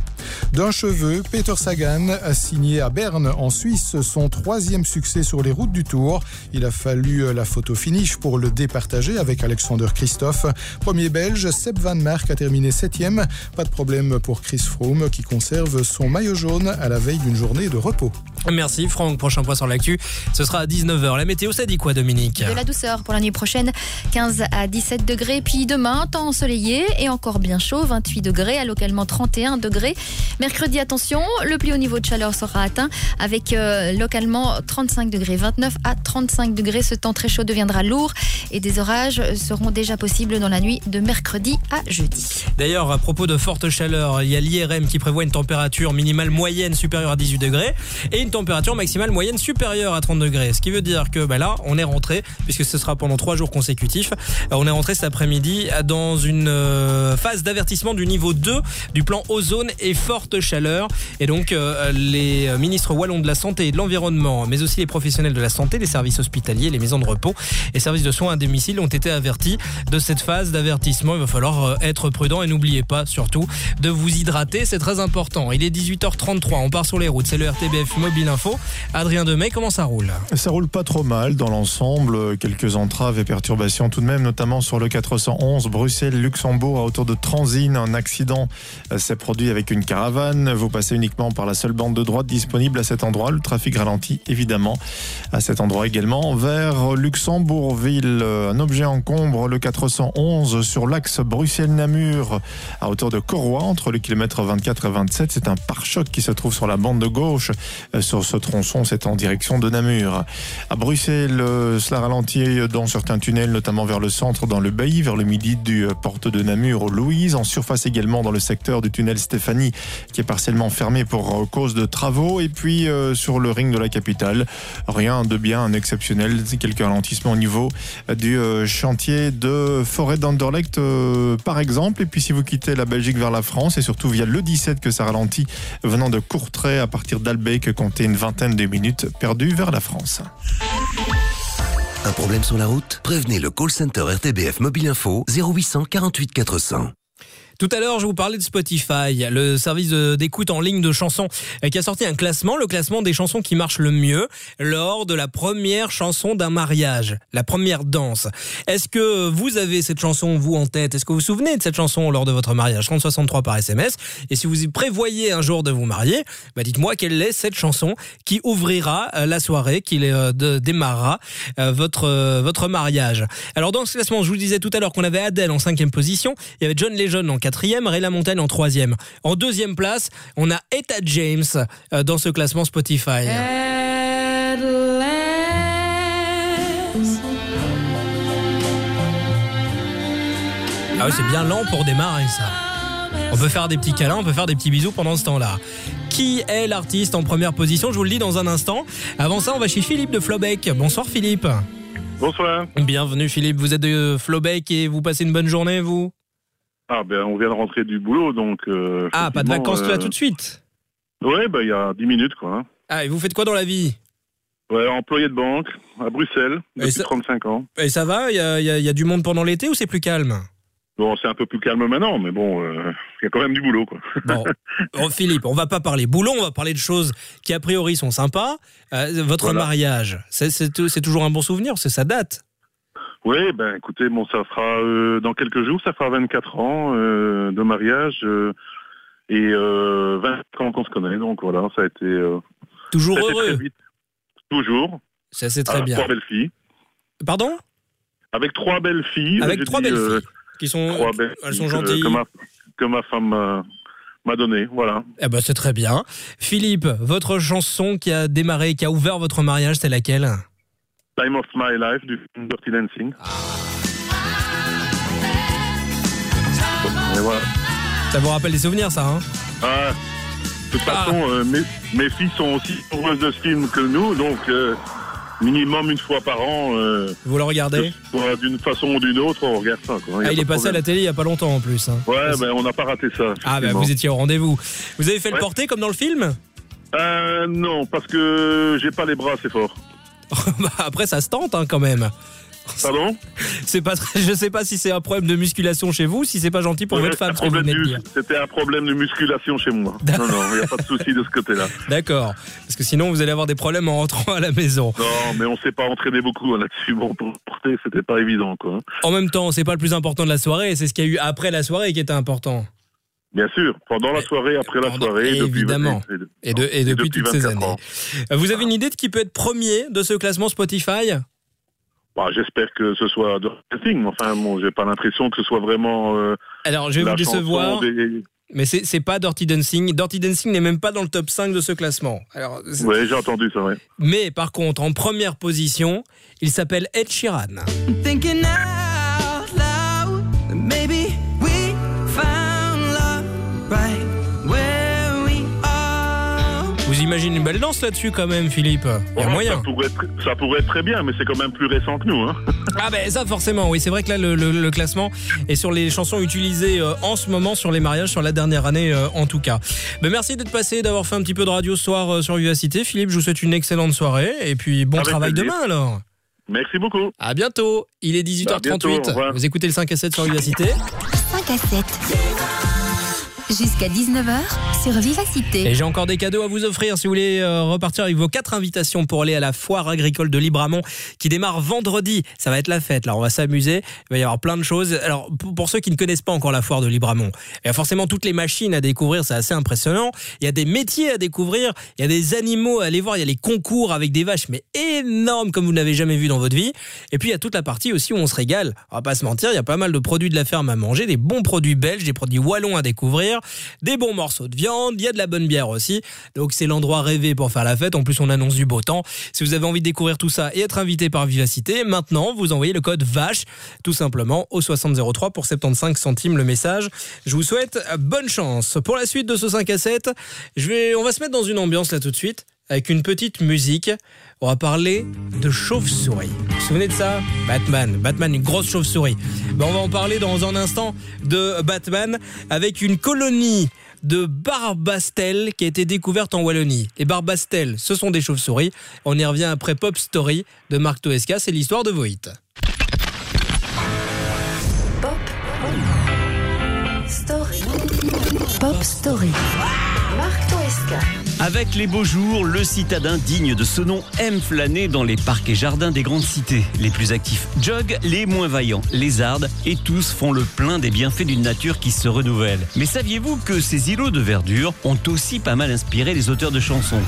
D'un cheveu, Peter Sagan a signé à Berne en Suisse son troisième succès sur les routes du Tour. Il a fallu la photo finish pour le départager avec Alexander Christophe. Premier belge, Seb Van Mark a terminé septième. Pas de problème pour Chris Froome qui conserve son maillot jaune à la veille d'une journée de repos. Merci Franck. Prochain point sur l'actu, ce sera à 19h. La météo, ça dit quoi Dominique? De la douceur pour la nuit prochaine, 15 à 17 degrés. Puis demain, temps ensoleillé et encore bien chaud, 28 degrés à localement 31 degrés. Mercredi, attention, le plus haut niveau de chaleur sera atteint avec euh, localement 35 degrés, 29 à 35 degrés. Ce temps très chaud deviendra lourd et des orages seront déjà possibles dans la nuit de mercredi à jeudi. D'ailleurs, à propos de forte chaleur, il y a l'IRM qui prévoit une température minimale moyenne supérieure à 18 degrés et une température maximale moyenne supérieure à 30 degrés. Ce qui veut dire que bah là, on est rentré, puisque ce sera pendant trois jours consécutifs, euh, on est rentré cet après-midi dans une euh, phase d'avertissement du niveau 2 du plan ozone et forte chaleur. Et donc, euh, les ministres wallons de la santé et de l'environnement, mais aussi les professionnels de la santé, les services hospitaliers, les maisons de repos et services de soins à domicile ont été avertis de cette phase d'avertissement. Il va falloir être prudent et n'oubliez pas surtout de vous hydrater, c'est très important. Il est 18h33, on part sur les routes, c'est le RTBF Mobile Info. Adrien Demey, comment ça roule? Ça roule pas trop mal dans l'ensemble, quelques entraves et perturbations tout de même, notamment sur le 411 Bruxelles-Luxembourg à hauteur de Transine. Un accident euh, produit avec une caravane. Vous passez uniquement par la seule bande de droite disponible à cet endroit. Le trafic ralentit évidemment à cet endroit également. Vers Luxembourgville, un objet encombre le 411 sur l'axe Bruxelles-Namur à hauteur de Corroy entre les kilomètres 24 et 27. C'est un pare-choc qui se trouve sur la bande de gauche. Euh, Sur ce tronçon, c'est en direction de Namur. À Bruxelles, euh, cela ralentit dans certains tunnels, notamment vers le centre, dans le Bailly, vers le midi du euh, porte de Namur Louise. En surface également dans le secteur du tunnel Stéphanie, qui est partiellement fermé pour euh, cause de travaux. Et puis euh, sur le ring de la capitale, rien de bien exceptionnel. Quelques ralentissements au niveau euh, du chantier de forêt d'Anderlecht, par exemple. Et puis si vous quittez la Belgique vers la France, et surtout via le 17 que ça ralentit, venant de Courtrai à partir d'Albec, comptez une vingtaine de minutes perdues vers la France. Un problème sur la route? Prévenez le call center RTBF Mobile Info 0800 48 400. Tout à l'heure, je vous parlais de Spotify, le service d'écoute en ligne de chansons, euh, qui a sorti un classement, le classement des chansons qui marchent le mieux lors de la première chanson d'un mariage, la première danse. Est-ce que vous avez cette chanson, vous, en tête? Est-ce que vous vous souvenez de cette chanson lors de votre mariage? 3063 par SMS. Et si vous y prévoyez un jour de vous marier, bah dites-moi quelle est cette chanson qui ouvrira euh, la soirée, qui euh, démarrera votre, mariage. Alors dans ce classement, je vous disais tout à l'heure qu'on avait Adele en cinquième position, il y avait John Legend en quatrième, Ray Montagne en troisième. En deuxième place, on a Etta James euh, dans ce classement Spotify. Ah oui, c'est bien lent pour démarrer ça. On peut faire des petits câlins, on peut faire des petits bisous pendant ce temps-là. Qui est l'artiste en première position? Je vous le dis dans un instant. Avant ça, on va chez Philippe de Flobec. Bonsoir Philippe. Bonsoir. Bienvenue Philippe, vous êtes de Flobec et vous passez une bonne journée vous? Ah ben on vient de rentrer du boulot donc. euh, Ah, pas de vacances là euh, tout de suite Ouais, bah il y a 10 minutes quoi. hein. Ah, et vous faites quoi dans la vie? Ouais, employé de banque à Bruxelles depuis ça- 35 ans. Et ça va? Il y a, y a- il y a du monde pendant l'été ou c'est plus calme? Bon, c'est un peu plus calme maintenant, mais bon, euh, il y a quand même du boulot quoi. Bon, <laughs> Oh, Philippe, on va pas parler boulot, on va parler de choses qui a priori sont sympas. Euh, votre Voilà. mariage, c'est- toujours un bon souvenir, c'est ça date. Oui, ben écoutez, bon, ça fera euh, dans quelques jours, ça fera 24 ans euh, de mariage euh, et euh, 24 ans qu'on se connaît, donc voilà, ça a été Toujours ça a été heureux. très vite. Toujours. Ça c'est très Avec bien. Trois belles filles. Pardon? Avec trois belles filles. Avec trois belles filles qui sont trois belles elles sont gentilles. Que ma, que ma femme m'a- m'a donné, voilà. Eh ben c'est très bien. Philippe, votre chanson qui a démarré, qui a ouvert votre mariage, c'est laquelle? Time of My Life du film Dirty Dancing. Et voilà. Ça vous rappelle des souvenirs ça hein? Ah, de toute façon, euh, mes, mes filles sont aussi amoureuses de ce film que nous, donc euh, minimum une fois par an. euh, Vous le regardez? D'une façon ou d'une autre, on regarde ça. Quoi. Ah, il est passé à la télé il y a pas longtemps en plus. hein. Ouais, ben on n'a pas raté ça. Ah effectivement. vous étiez au rendez-vous. Vous avez fait le porté comme dans le film? Euh, non, parce que j'ai pas les bras assez forts. <laughs> Bah, Après ça se tente hein, quand même. Pardon? C'est pas je sais pas si c'est un problème de musculation chez vous, si c'est pas gentil pour Ouais, votre femme. C'était un problème de musculation chez moi. Non, non, il n'y a pas de souci de ce côté-là. <laughs> D'accord. Parce que sinon vous allez avoir des problèmes en rentrant à la maison. Non, mais on s'est pas entraîné beaucoup hein, là-dessus. Bon, pour porter, c'était pas évident, quoi. En même temps, c'est pas le plus important de la soirée, c'est ce qu'il y a eu après la soirée qui était important. Bien sûr, pendant la soirée, après la soirée, depuis- Évidemment. et- Et, de- et depuis, toutes ces 24 années. ans. Vous avez une idée de qui peut être premier de ce classement Spotify? Bah, J'espère que ce soit de Thing. Enfin, bon, j'ai pas l'impression que ce soit vraiment. euh, Alors, je vais la vous décevoir. des- Mais c'est c'est pas Dirty Dancing. Dirty Dancing n'est même pas dans le top 5 de ce classement. Alors, Ouais, j'ai entendu ça, ouais. Mais par contre, en première position, il s'appelle Ed Sheeran. Thinking out imaginez une belle danse là-dessus quand même, Philippe Il y a moyen. Ça pourrait, être, ça pourrait être très bien, mais c'est quand même plus récent que nous. Hein. <laughs> Ah ben ça forcément, oui. C'est vrai que là, le, le- le classement est sur les chansons utilisées euh, en ce moment sur les mariages, sur la dernière année euh, en tout cas. Ben, merci d'être passé, d'avoir fait un petit peu de radio ce soir euh, sur Vivacité. Philippe, je vous souhaite une excellente soirée et puis bon Avec travail plaisir. demain alors. Merci beaucoup. À bientôt. Il est 18h38. À bientôt, au revoir. vous écoutez le 5 à 7 sur Vivacité. 5 à 7. Jusqu'à 19h sur Vivacité. Et j'ai encore des cadeaux à vous offrir si vous voulez euh, repartir avec vos quatre invitations pour aller à la foire agricole de Libramont qui démarre vendredi. Ça va être la fête, là, on va s'amuser. Il va y avoir plein de choses. Alors, pour, ceux qui ne connaissent pas encore la foire de Libramont, il y a forcément toutes les machines à découvrir, c'est assez impressionnant. Il y a des métiers à découvrir, il y a des animaux à aller voir, il y a les concours avec des vaches, mais énormes comme vous n'avez jamais vu dans votre vie. Et puis, il y a toute la partie aussi où on se régale. On va pas se mentir, il y a pas mal de produits de la ferme à manger, des bons produits belges, des produits wallons à découvrir, des bons morceaux de viande, il y a de la bonne bière aussi. Donc c'est l'endroit rêvé pour faire la fête. En plus, on annonce du beau temps. Si vous avez envie de découvrir tout ça et être invité par Vivacité, maintenant, vous envoyez le code VACHE tout simplement au 6003 pour 75 centimes le message. Je vous souhaite bonne chance. Pour la suite de ce 5 à 7, je vais, on va se mettre dans une ambiance là tout de suite avec une petite musique. On va parler de chauve-souris. Vous vous souvenez de ça? Batman. Batman, une grosse chauve-souris. On va en parler dans un instant de Batman avec une colonie de barbastelles qui a été découverte en Wallonie. Les barbastelles, ce sont des chauves-souris. On y revient après Pop Story de Marc Toesca. C'est l'histoire de Voït. Story. Pop Story. Marc Toesca. Avec les beaux jours, le citadin digne de ce nom aime flâner dans les parcs et jardins des grandes cités. Les plus actifs joguent, les moins vaillants lézardent et tous font le plein des bienfaits d'une nature qui se renouvelle. Mais saviez-vous que ces îlots de verdure ont aussi pas mal inspiré les auteurs de chansons?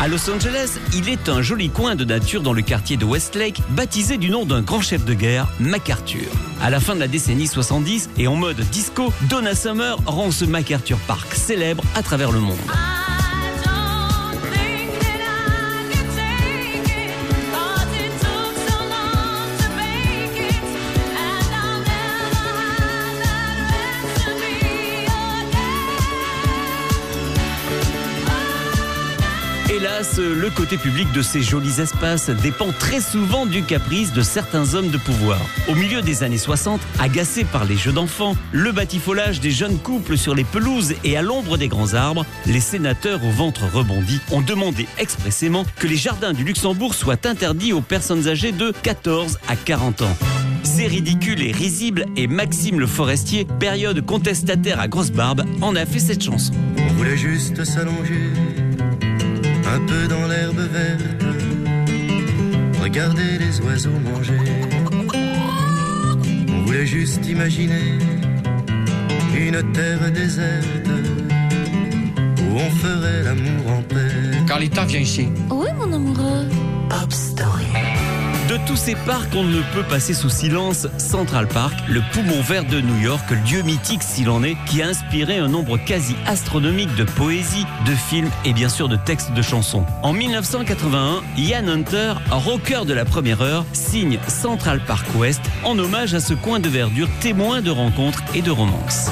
À Los Angeles, il est un joli coin de nature dans le quartier de Westlake, baptisé du nom d'un grand chef de guerre, MacArthur. À la fin de la décennie 70 et en mode disco, Donna Summer rend ce MacArthur Park célèbre à travers le monde. Hélas, le côté public de ces jolis espaces dépend très souvent du caprice de certains hommes de pouvoir. Au milieu des années 60, agacés par les jeux d'enfants, le batifolage des jeunes couples sur les pelouses et à l'ombre des grands arbres, les sénateurs au ventre rebondi ont demandé expressément que les jardins du Luxembourg soient interdits aux personnes âgées de 14 à 40 ans. C'est ridicule et risible et Maxime le Forestier, période contestataire à grosse barbe, en a fait cette chanson. Un peu dans l'herbe verte, regarder les oiseaux manger. On voulait juste imaginer une terre déserte où on ferait l'amour en paix. Carlita, viens ici. Oui, mon amoureux? Pop Story. De tous ces parcs, on ne peut passer sous silence Central Park, le poumon vert de New York, lieu mythique s'il en est, qui a inspiré un nombre quasi astronomique de poésies, de films et bien sûr de textes de chansons. En 1981, Ian Hunter, rocker de la première heure, signe Central Park West en hommage à ce coin de verdure témoin de rencontres et de romances.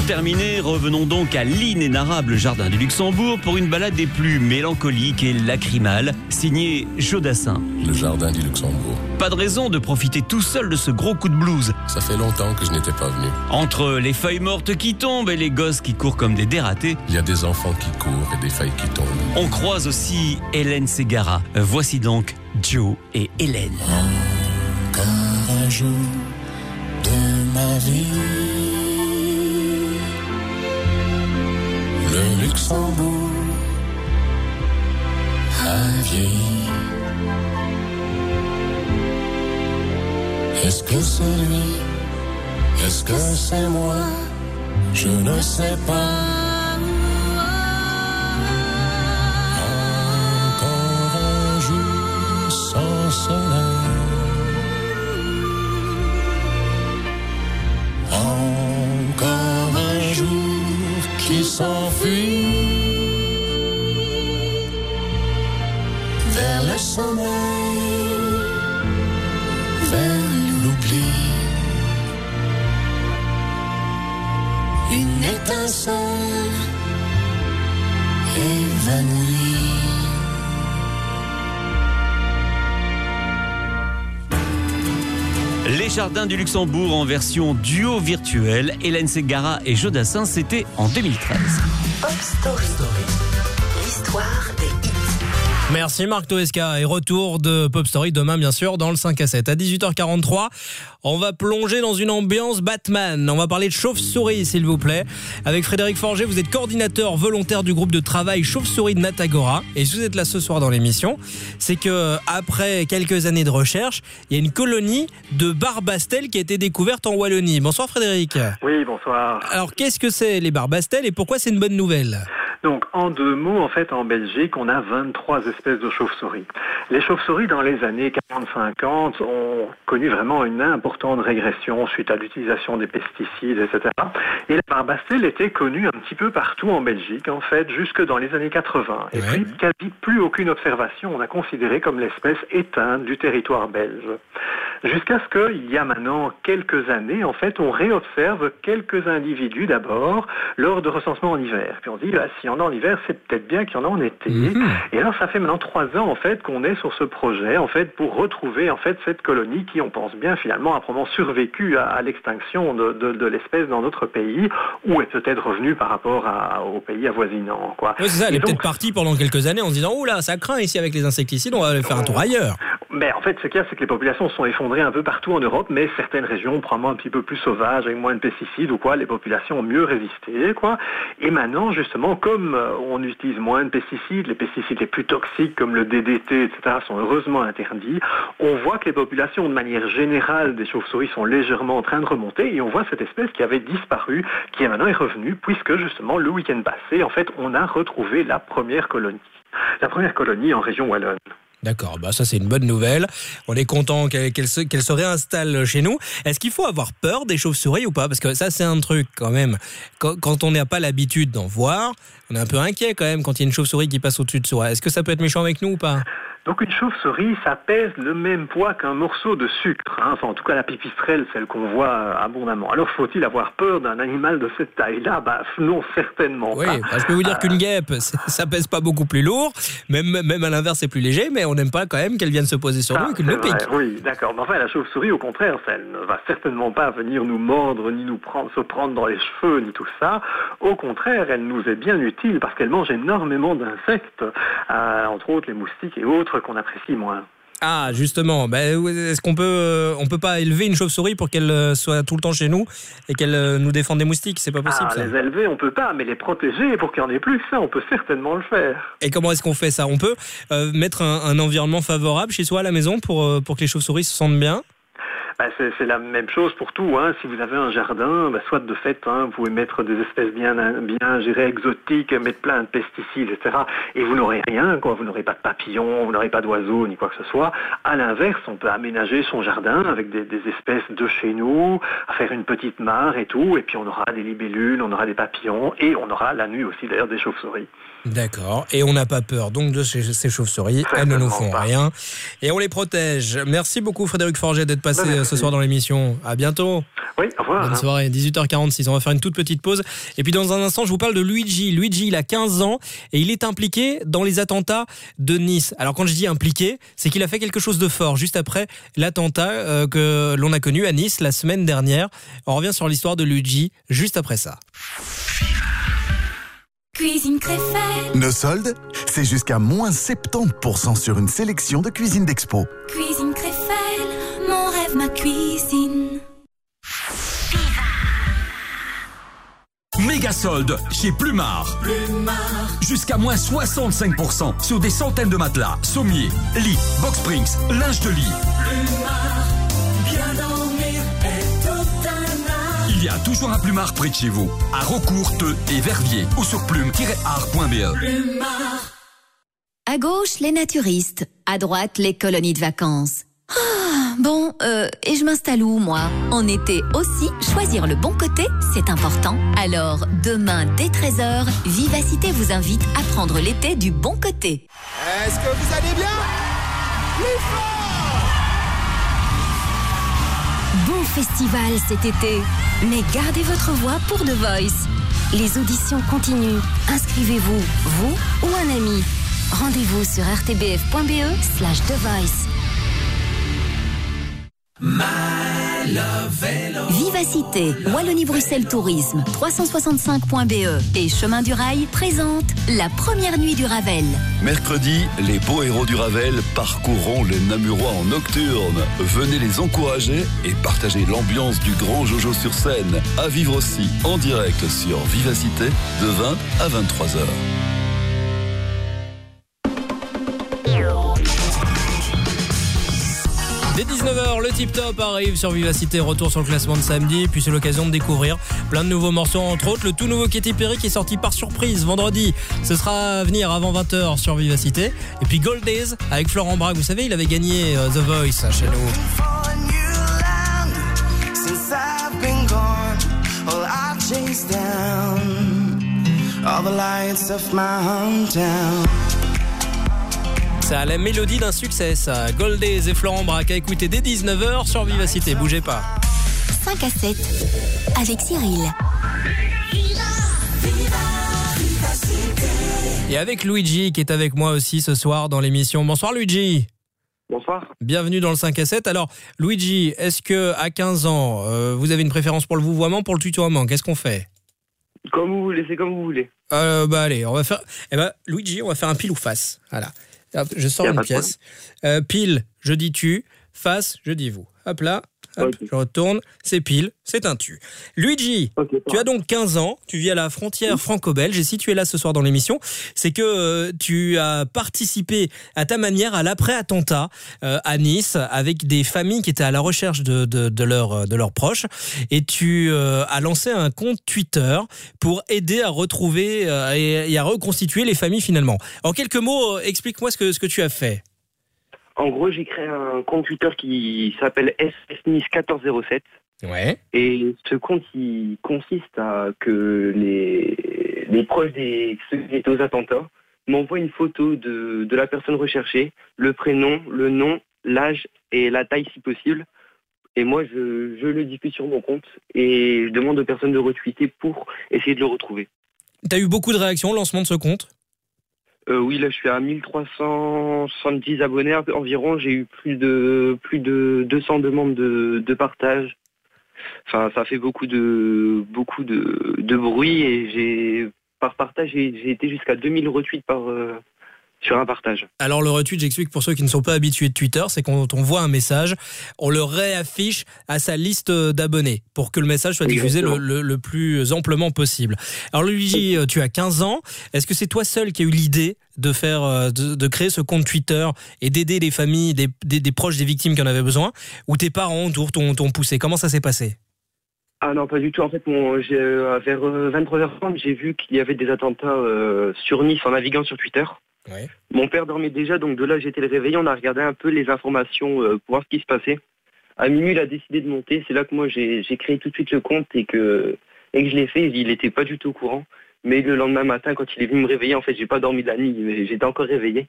Pour terminer, revenons donc à l'inénarrable jardin du Luxembourg pour une balade des plus mélancoliques et lacrymales, signée Jodassin. Le jardin du Luxembourg. Pas de raison de profiter tout seul de ce gros coup de blues. Ça fait longtemps que je n'étais pas venu. Entre les feuilles mortes qui tombent et les gosses qui courent comme des dératés, Il y a des enfants qui courent et des feuilles qui tombent. on croise aussi Hélène Ségara. Voici donc Joe et Hélène. Encore un jour de ma vie. Luxembourg a vieilli. Est-ce que c'est lui? Est-ce que c'est moi? Je ne sais pas. Les jardins du Luxembourg en version duo virtuel. Hélène Ségara et Jodassin, c'était en 2013. Merci Marc Toesca et retour de Pop Story demain bien sûr dans le 5 à 7 à 18h43. On va plonger dans une ambiance Batman. On va parler de chauve-souris s'il vous plaît. Avec Frédéric Forger, vous êtes coordinateur volontaire du groupe de travail chauve-souris de Natagora et si vous êtes là ce soir dans l'émission, c'est que après quelques années de recherche, il y a une colonie de barbastels qui a été découverte en Wallonie. Bonsoir Frédéric. Oui, bonsoir. Alors qu'est-ce que c'est les barbastels et pourquoi c'est une bonne nouvelle? Donc, en deux mots, en fait, en Belgique, on a 23 espèces de chauves-souris. Les chauves-souris, dans les années 40-50, ont connu vraiment une importante régression suite à l'utilisation des pesticides, etc. Et la barbastelle était connue un petit peu partout en Belgique, en fait, jusque dans les années 80. Et puis, quasi plus aucune observation, on a considéré comme l'espèce éteinte du territoire belge. Jusqu'à ce qu'il y a maintenant quelques années, en fait, on réobserve quelques individus d'abord lors de recensement en hiver. Puis on se dit, bah, s'il y en a en hiver, c'est peut-être bien qu'il y en a en été. Et alors, ça fait maintenant trois ans, en fait, qu'on est sur ce projet, en fait, pour retrouver, en fait, cette colonie qui, on pense bien, finalement, a probablement survécu à, à l'extinction de, de- de l'espèce dans notre pays, ou est peut-être revenue par rapport à- aux pays avoisinants, quoi. Ouais, c'est ça, elle Et est peut-être partie pendant quelques années en se disant, oula, ça craint ici avec les insecticides, on va aller faire un tour ailleurs. Ben, en fait, ce qu'il y a, c'est que les populations sont effondrées un peu partout en Europe, mais certaines régions, probablement un petit peu plus sauvages, avec moins de pesticides ou quoi, les populations ont mieux résisté, quoi. Et maintenant, justement, comme euh, on utilise moins de pesticides, les pesticides les plus toxiques comme le DDT, etc., sont heureusement interdits, on voit que les populations, de manière générale, des chauves-souris sont légèrement en train de remonter, et on voit cette espèce qui avait disparu, qui maintenant est revenue, puisque justement, le week-end passé, en fait, on a retrouvé la première colonie. La première colonie en région Wallonne. D'accord, bah ça c'est une bonne nouvelle. On est content qu'elle se réinstalle chez nous. Est-ce qu'il faut avoir peur des chauves-souris ou pas? Parce que ça c'est un truc quand même. Quand, quand on n'a pas l'habitude d'en voir, on est un peu inquiet quand même quand il y a une chauve-souris qui passe au-dessus de soi. Est-ce que ça peut être méchant avec nous ou pas? Donc une chauve-souris, ça pèse le même poids qu'un morceau de sucre. hein. Enfin, en tout cas, la pipistrelle, celle qu'on voit euh, abondamment. Alors, faut-il avoir peur d'un animal de cette taille-là? Bah, non, certainement Oui, pas. bah, je peux vous dire Euh, qu'une guêpe, c'est- ça pèse pas beaucoup plus lourd. Même, même à l'inverse, c'est plus léger, mais on n'aime pas quand même qu'elle vienne se poser sur nous et qu'elle nous pique. Oui, d'accord. Mais enfin, la chauve-souris, au contraire, elle ne va certainement pas venir nous mordre, ni nous prendre, se prendre dans les cheveux, ni tout ça. Au contraire, elle nous est bien utile parce qu'elle mange énormément d'insectes, euh, entre autres les moustiques et autres qu'on apprécie moins. Ah, justement, bah, est-ce qu'on peut, euh, on peut pas élever une chauve-souris pour qu'elle euh, soit tout le temps chez nous et qu'elle euh, nous défende des moustiques? C'est pas possible Ah, ça. les élever, on peut pas, mais les protéger pour qu'il y en ait plus, ça, on peut certainement le faire. Et comment est-ce qu'on fait ça? On peut mettre un, un environnement favorable chez soi à la maison pour, pour que les chauves-souris se sentent bien? Bah, c'est la même chose pour tout. Hein. Si vous avez un jardin, bah, soit de fait, hein, vous pouvez mettre des espèces bien, bien gérées, exotiques, mettre plein de pesticides, etc. Et vous n'aurez rien, quoi. Vous n'aurez pas de papillons, vous n'aurez pas d'oiseaux, ni quoi que ce soit. À l'inverse, on peut aménager son jardin avec des espèces de chez nous, faire une petite mare et tout. Et puis on aura des libellules, on aura des papillons, et on aura la nuit aussi d'ailleurs des chauves-souris. D'accord. Et on n'a pas peur donc de ces, ces chauves-souris. Elles ne nous font rien. Et on les protège. Merci beaucoup Frédéric Forget d'être passé Bah, euh, merci ce soir dans l'émission. À bientôt. Oui, au revoir. Bonne soirée, 18h46. On va faire une toute petite pause. Et puis dans un instant, je vous parle de Luigi. Luigi, il a 15 ans et il est impliqué dans les attentats de Nice. Alors quand je dis impliqué, c'est qu'il a fait quelque chose de fort juste après l'attentat euh, que l'on a connu à Nice la semaine dernière. On revient sur l'histoire de Luigi juste après ça. Cuisine Créfelle. Nos soldes, c'est jusqu'à moins 70% sur une sélection de cuisine d'expo. Cuisine Créfelle. Mon rêve, ma cuisine. Méga solde chez Plumard. Jusqu'à moins 65% sur des centaines de matelas, sommiers, lits, box springs, linge de lit. Bien a toujours un Plumard près de chez vous, à Rocourte et Verviers ou sur plume-art.be. Plumard. À gauche, les naturistes. À droite, les colonies de vacances. Ah, bon, euh, et je m'installe où, moi? En été aussi, choisir le bon côté, c'est important. Alors, demain, dès 13h, Vivacité vous invite à prendre l'été du bon côté. Est-ce que vous allez bien? Festival cet été. Mais gardez votre voix pour The Voice. Les auditions continuent. Inscrivez-vous, vous ou un ami. Rendez-vous sur rtbf.be slash The. Vivacité, Wallonie-Bruxelles Tourisme, 365.be E et Chemin du Rail présente la première nuit du Ravel. Mercredi, les beaux héros du Ravel parcourront les Namurois en nocturne. Venez les encourager et partager l'ambiance du grand Jojo sur scène. À vivre aussi en direct sur Vivacité de 20 à 23 heures. Dès 19h, le tip top arrive sur Vivacité, retour sur le classement de samedi, puis c'est l'occasion de découvrir plein de nouveaux morceaux, entre autres le tout nouveau Katy Perry qui est sorti par surprise vendredi. Ce sera à venir avant 20h sur Vivacité. Et puis Gold Days avec Florent Braque, vous savez, il avait gagné euh, The Voice chez nous. À la mélodie d'un succès, ça. Gold Days et Florent Braque à écouter dès 19h sur Vivacité, bougez pas. 5 à 7 avec Cyril. Et avec Luigi qui est avec moi aussi ce soir dans l'émission. Bonsoir Luigi. Bonsoir. Bienvenue dans le 5 à 7. Alors, Luigi, est-ce que à 15 ans, euh, vous avez une préférence pour le vouvoiement, pour le tutoiement? Qu'est-ce qu'on fait? Comme vous voulez, c'est comme vous voulez. euh, Bah allez, on va faire. Eh ben, Luigi, on va faire un pile ou face. Voilà. Hop, je sors une pièce. Euh, pile, je dis tu. Face, je dis vous. Hop là. Hop, Je retourne, c'est pile, c'est un tu. Luigi, tu as donc 15 ans, tu vis à la frontière franco-belge et si tu es là ce soir dans l'émission, c'est que euh, tu as participé à ta manière à l'après-attentat euh, à Nice avec des familles qui étaient à la recherche de, de, de leurs euh, de leurs proches et tu euh, as lancé un compte Twitter pour aider à retrouver et, et à reconstituer les familles finalement. En quelques mots, explique-moi ce que, ce que tu as fait. En gros, j'ai créé un compte Twitter qui s'appelle SSNIS1407. Ouais. Et ce compte, il consiste à que les, les proches des ceux qui étaient aux attentats m'envoient une photo de, de la personne recherchée, le prénom, le nom, l'âge et la taille si possible. Et moi, je, je le diffuse sur mon compte et je demande aux personnes de retweeter pour essayer de le retrouver. T'as eu beaucoup de réactions au lancement de ce compte? Euh, oui, là, je suis à 1370 abonnés environ. J'ai eu plus de plus de 200 demandes de, partage. Enfin, ça fait beaucoup de beaucoup de, bruit et j'ai par partage j'ai j'ai été jusqu'à 2000 retweets par euh, sur un partage. Alors le retweet, j'explique pour ceux qui ne sont pas habitués de Twitter, c'est quand on voit un message, on le réaffiche à sa liste d'abonnés pour que le message soit diffusé le, Exactement. le- le plus amplement possible. Alors Luigi, euh, tu as 15 ans. Est-ce que c'est toi seul qui a eu l'idée de faire, euh, de, de créer ce compte Twitter et d'aider les familles, des, des- des proches des victimes qui en avaient besoin, ou tes parents autour t'ont poussé? Comment ça s'est passé? Ah non, pas du tout. En fait, mon, euh, vers euh, 23h30, j'ai vu qu'il y avait des attentats euh, sur Nice en naviguant sur Twitter. Mon père dormait déjà, donc de là j'étais le réveillé. On a regardé un peu les informations euh, pour voir ce qui se passait. À minuit, il a décidé de monter. C'est là que moi j'ai créé tout de suite le compte et que, et que je l'ai fait. Il n'était pas du tout au courant. Mais le lendemain matin, quand il est venu me réveiller, en fait, j'ai pas dormi de la nuit, mais j'étais encore réveillé.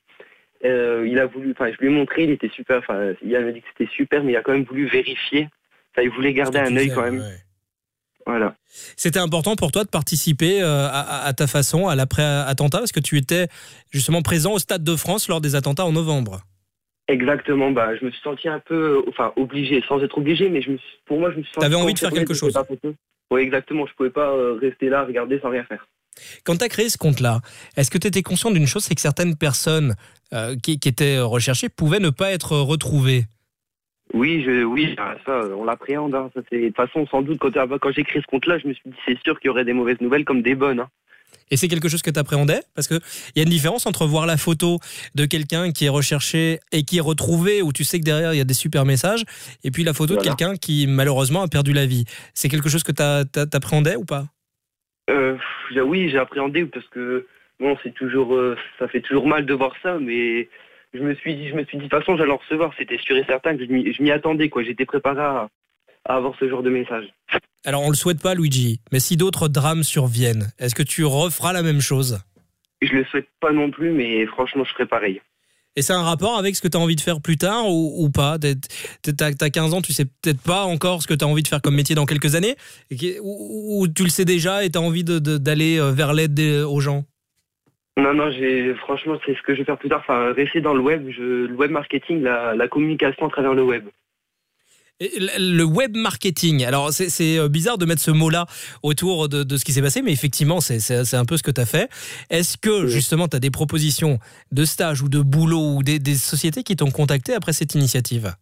Euh, il a voulu, enfin, je lui ai montré, il était super, enfin, il avait dit que c'était super, mais il a quand même voulu vérifier. Enfin, il voulait garder un œil quand même. Voilà. C'était important pour toi de participer euh, à, ta façon à l'après-attentat parce que tu étais justement présent au Stade de France lors des attentats en novembre. Exactement, bah, je me suis senti un peu, enfin, obligé, sans être obligé, mais je me suis- pour moi, je me suis senti. T'avais envie de faire quelque photo. Oui, exactement, je pouvais pas euh, rester là, regarder sans rien faire. Quand tu as créé ce compte-là, est-ce que tu étais conscient d'une chose, c'est que certaines personnes euh, qui, qui étaient recherchées pouvaient ne pas être retrouvées? Oui, je, oui, bah, ça, on l'appréhende. hein. Ça, De toute façon, sans doute, quand, quand j'ai créé ce compte-là, je me suis dit, c'est sûr qu'il y aurait des mauvaises nouvelles comme des bonnes. hein. Et c'est quelque chose que tu appréhendais Parce qu'il y a une différence entre voir la photo de quelqu'un qui est recherché et qui est retrouvé, où tu sais que derrière il y a des super messages, et puis la photo de quelqu'un qui malheureusement a perdu la vie. C'est quelque chose que tu appréhendais ou pas? Euh, oui, j'ai appréhendé parce que bon, toujours, euh, ça fait toujours mal de voir ça, mais je me suis dit, je me suis dit de toute façon, j'allais en recevoir. C'était sûr et certain que je m'y attendais, quoi. J'étais préparé à, à avoir ce genre de message. Alors on le souhaite pas, Luigi, mais si d'autres drames surviennent, est-ce que tu referas la même chose? Je le souhaite pas non plus, mais franchement, je ferai pareil. Et c'est un rapport avec ce que tu as envie de faire plus tard ou, ou pas? T'as t'as 15 ans, tu sais peut-être pas encore ce que tu as envie de faire comme métier dans quelques années? Et ou, ou tu le sais déjà et tu as envie d'aller euh, vers l'aide aux gens? Non, non, j'ai, franchement, c'est ce que je vais faire plus tard. Enfin, rester dans le web, je, le web marketing, la, la communication à travers le web. Et le web marketing, alors c'est- euh, bizarre de mettre ce mot-là autour de, de ce qui s'est passé, mais effectivement, c'est- un peu ce que tu as fait. Est-ce que justement, tu as des propositions de stage ou de boulot ou des, des sociétés qui t'ont contacté après cette initiative?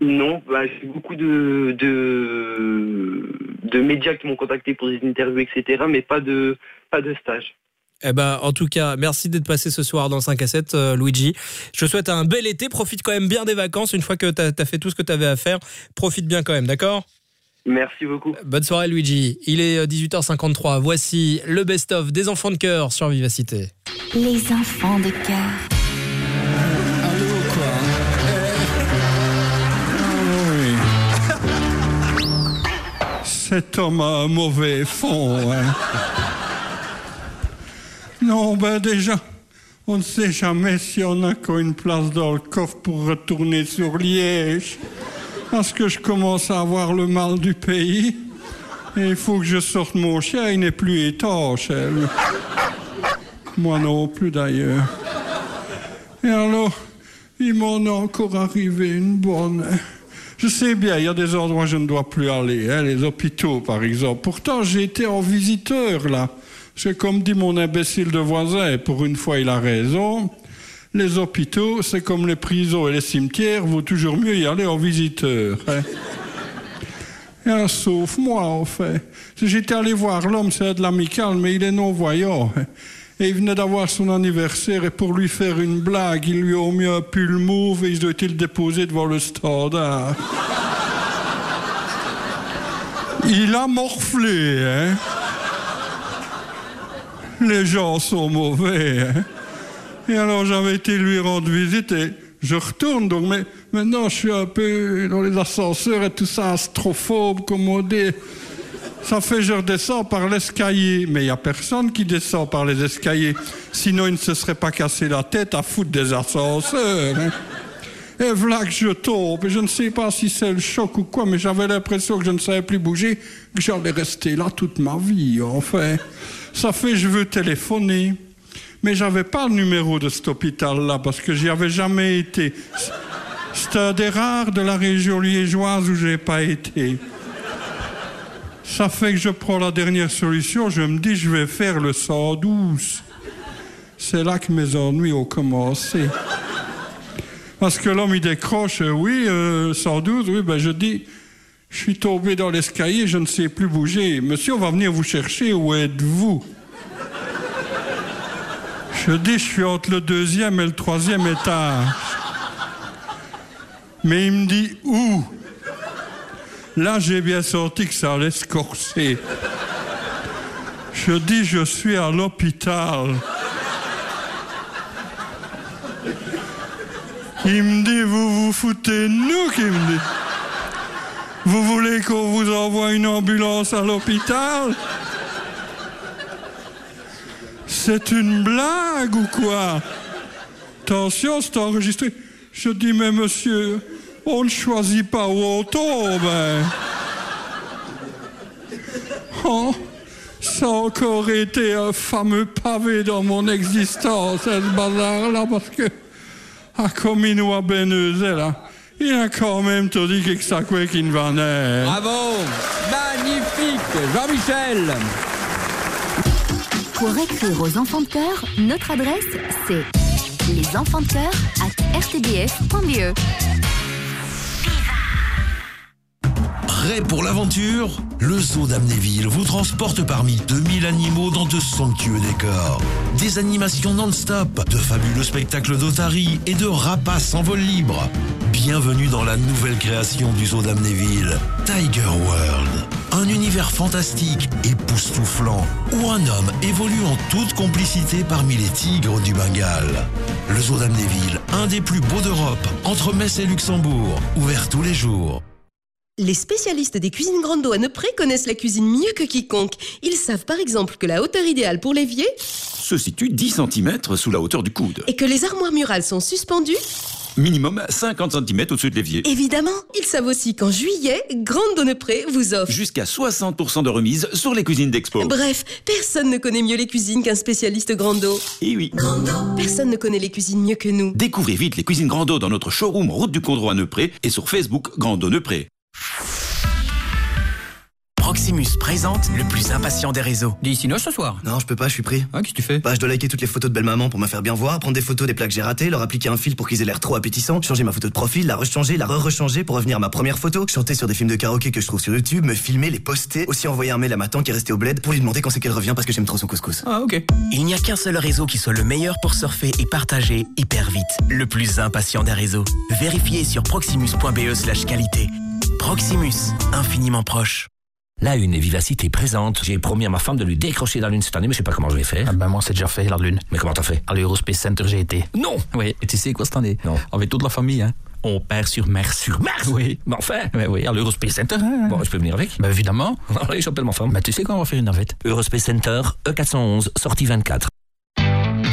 Non, bah, j'ai beaucoup de, de, de médias qui m'ont contacté pour des interviews, etc., mais pas de, pas de stage. Eh ben, en tout cas, merci d'être passé ce soir dans 5 à 7, euh, Luigi. Je te souhaite un bel été. Profite quand même bien des vacances. Une fois que tu as, fait tout ce que tu avais à faire, profite bien quand même, d'accord? Merci beaucoup. Bonne soirée, Luigi. Il est euh, 18h53. Voici le best-of des enfants de cœur sur Vivacité. Les enfants de cœur. Cet homme a un mauvais fond. hein. Non, ben déjà, on ne sait jamais si on a encore une place dans le coffre pour retourner sur Liège. Parce que je commence à avoir le mal du pays. Et il faut que je sorte mon chien, il n'est plus étanche. elle. Moi non plus d'ailleurs. Et alors, il m'en est encore arrivé une bonne. Je sais bien, il y a des endroits où je ne dois plus aller, hein, les hôpitaux par exemple. Pourtant, j'ai été en visiteur là. C'est comme dit mon imbécile de voisin, et pour une fois il a raison. Les hôpitaux, c'est comme les prisons et les cimetières, vaut toujours mieux y aller en visiteur. hein. Et un sauf moi, en fait. J'étais allé voir l'homme, c'est de l'amical, mais il est non-voyant. hein. Et il venait d'avoir son anniversaire, et pour lui faire une blague, il lui a mis un pull mauve et ils ont été le déposer devant le standard. Il a morflé, hein. <laughs> Les gens sont mauvais, hein. Et alors j'avais été lui rendre visite et je retourne donc, mais maintenant je suis un peu dans les ascenseurs et tout ça, astrophobe, comme on dit. Ça fait je redescends par l'escalier, mais il n'y a personne qui descend par les escaliers. Sinon il ne se serait pas cassé la tête à foutre des ascenseurs. hein. Et voilà que je tombe. Et je ne sais pas si c'est le choc ou quoi, mais j'avais l'impression que je ne savais plus bouger, que j'allais rester là toute ma vie, enfin. Ça fait je veux téléphoner. Mais j'avais pas le numéro de cet hôpital-là, parce que j'y avais jamais été. C'est un des rares de la région liégeoise où j'ai pas été. Ça fait que je prends la dernière solution, je me dis je vais faire le 112. C'est là que mes ennuis ont commencé. Parce que l'homme il décroche, euh, oui, euh, 112, oui, ben je dis, je suis tombé dans l'escalier, je ne sais plus bouger. Monsieur, on va venir vous chercher, où êtes-vous? Je dis, je suis entre le deuxième et le troisième étage. Mais il me dit, où? Là, j'ai bien senti que ça allait se corser. Je dis, je suis à l'hôpital. Il me dit, vous vous foutez de nous, qu'il me dit. Vous voulez qu'on vous envoie une ambulance à l'hôpital? C'est une blague ou quoi? Attention, c'est enregistré. Je dis, mais monsieur, on ne choisit pas où on tombe. Oh, ça a encore été un fameux pavé dans mon existence, ce bazar-là, parce que, à Comino à Beneuze, là, il a quand même tout dit que ça quoi qu'il va naître. Bravo. Magnifique. Jean-Michel. Pour écrire aux enfants de cœur, notre adresse c'est les Prêt pour l'aventure? Le zoo d'Amnéville vous transporte parmi 2000 animaux dans de somptueux décors. Des animations non-stop, de fabuleux spectacles d'otaries et de rapaces en vol libre. Bienvenue dans la nouvelle création du zoo d'Amnéville, Tiger World. Un univers fantastique, époustouflant, où un homme évolue en toute complicité parmi les tigres du Bengale. Le zoo d'Amnéville, un des plus beaux d'Europe, entre Metz et Luxembourg, ouvert tous les jours. Les spécialistes des cuisines Grando à Neupré connaissent la cuisine mieux que quiconque. Ils savent par exemple que la hauteur idéale pour l'évier se situe 10 cm sous la hauteur du coude. et que les armoires murales sont suspendues. Minimum 50 cm au-dessus de l'évier. Évidemment, ils savent aussi qu'en juillet, Grando Neupré vous offre. Jusqu'à 60% de remise sur les cuisines d'expo. Bref, personne ne connaît mieux les cuisines qu'un spécialiste Grando. Et oui. Personne ne connaît les cuisines mieux que nous. Découvrez vite les cuisines Grando dans notre showroom route du Condroit à Neupré et sur Facebook Grando Neupré. Proximus présente le plus impatient des réseaux. D'ici ce soir Non, je peux pas, je suis pris. Ah, qu'est-ce que tu fais? Bah, je dois liker toutes les photos de belle-maman pour me faire bien voir, prendre des photos des plats que j'ai ratés, leur appliquer un fil pour qu'ils aient l'air trop appétissants, changer ma photo de profil, la rechanger, la re-rechanger pour revenir à ma première photo, chanter sur des films de karaoké que je trouve sur YouTube, me filmer, les poster, aussi envoyer un mail à ma tante qui est restée au bled pour lui demander quand c'est qu'elle revient parce que j'aime trop son couscous. Ah, ok. Il n'y a qu'un seul réseau qui soit le meilleur pour surfer et partager hyper vite. Le plus impatient des réseaux. Vérifiez sur proximus.be slash qualité. Proximus, infiniment proche. La Une et Vivacité présente. J'ai promis à ma femme de lui décrocher la Lune cette année, mais je sais pas comment je vais faire. Ah ben moi c'est déjà fait la lune. Mais comment t'as fait? À l'Eurospace Center j'ai été. Non Oui, et tu sais quoi cette année? Non. Avec toute la famille, hein. On perd sur mer. Sur Mars? Oui. Mais enfin Mais oui, à l'Eurospace Center. Hein. Bon, je peux venir avec? Ben évidemment. Allez, j'appelle ma femme. Ben tu sais quand on va faire une navette Eurospace Center, E411, sortie 24.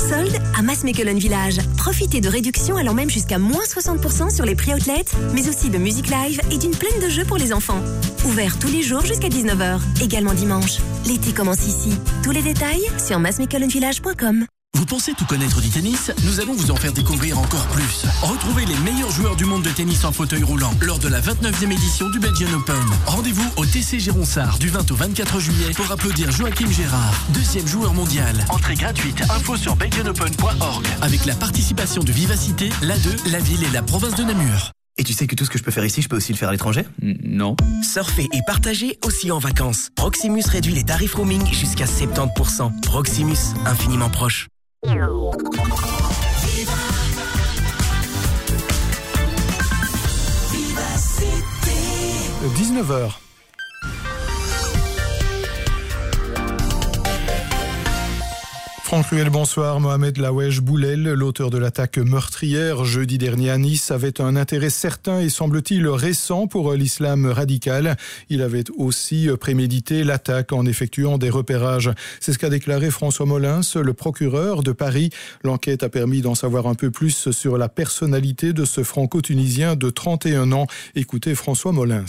Solde à Massmechelen Village. Profitez de réductions allant même jusqu'à moins 60% sur les prix outlet, mais aussi de musique live et d'une plaine de jeux pour les enfants. Ouvert tous les jours jusqu'à 19h, également dimanche. L'été commence ici. Tous les détails sur massmechelenvillage.com. Vous pensez tout connaître du tennis Nous allons vous en faire découvrir encore plus. Retrouvez les meilleurs joueurs du monde de tennis en fauteuil roulant lors de la 29e édition du Belgian Open. Rendez-vous au TC Gironsard du 20 au 24 juillet pour applaudir Joachim Gérard, deuxième joueur mondial. Entrée gratuite, info sur belgianopen.org. Avec la participation de Vivacité, l'A2, la ville et la province de Namur. Et tu sais que tout ce que je peux faire ici, je peux aussi le faire à l'étranger? Non. Surfer et partager aussi en vacances. Proximus réduit les tarifs roaming jusqu'à 70%. Proximus, infiniment proche. 19h. Franck Ruel, bonsoir. Mohamed Lawesh Boulel, l'auteur de l'attaque meurtrière jeudi dernier à Nice, avait un intérêt certain et semble-t-il récent pour l'islam radical. Il avait aussi prémédité l'attaque en effectuant des repérages. C'est ce qu'a déclaré François Molins, le procureur de Paris. L'enquête a permis d'en savoir un peu plus sur la personnalité de ce franco-tunisien de 31 ans. Écoutez François Molins.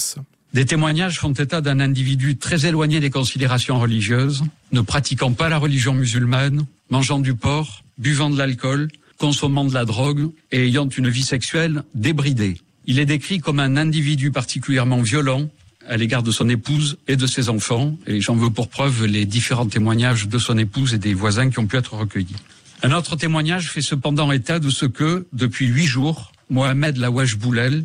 Des témoignages font état d'un individu très éloigné des considérations religieuses, ne pratiquant pas la religion musulmane, mangeant du porc, buvant de l'alcool, consommant de la drogue et ayant une vie sexuelle débridée. Il est décrit comme un individu particulièrement violent à l'égard de son épouse et de ses enfants, et j'en veux pour preuve les différents témoignages de son épouse et des voisins qui ont pu être recueillis. Un autre témoignage fait cependant état de ce que, depuis huit jours, Mohamed Lawash Boulel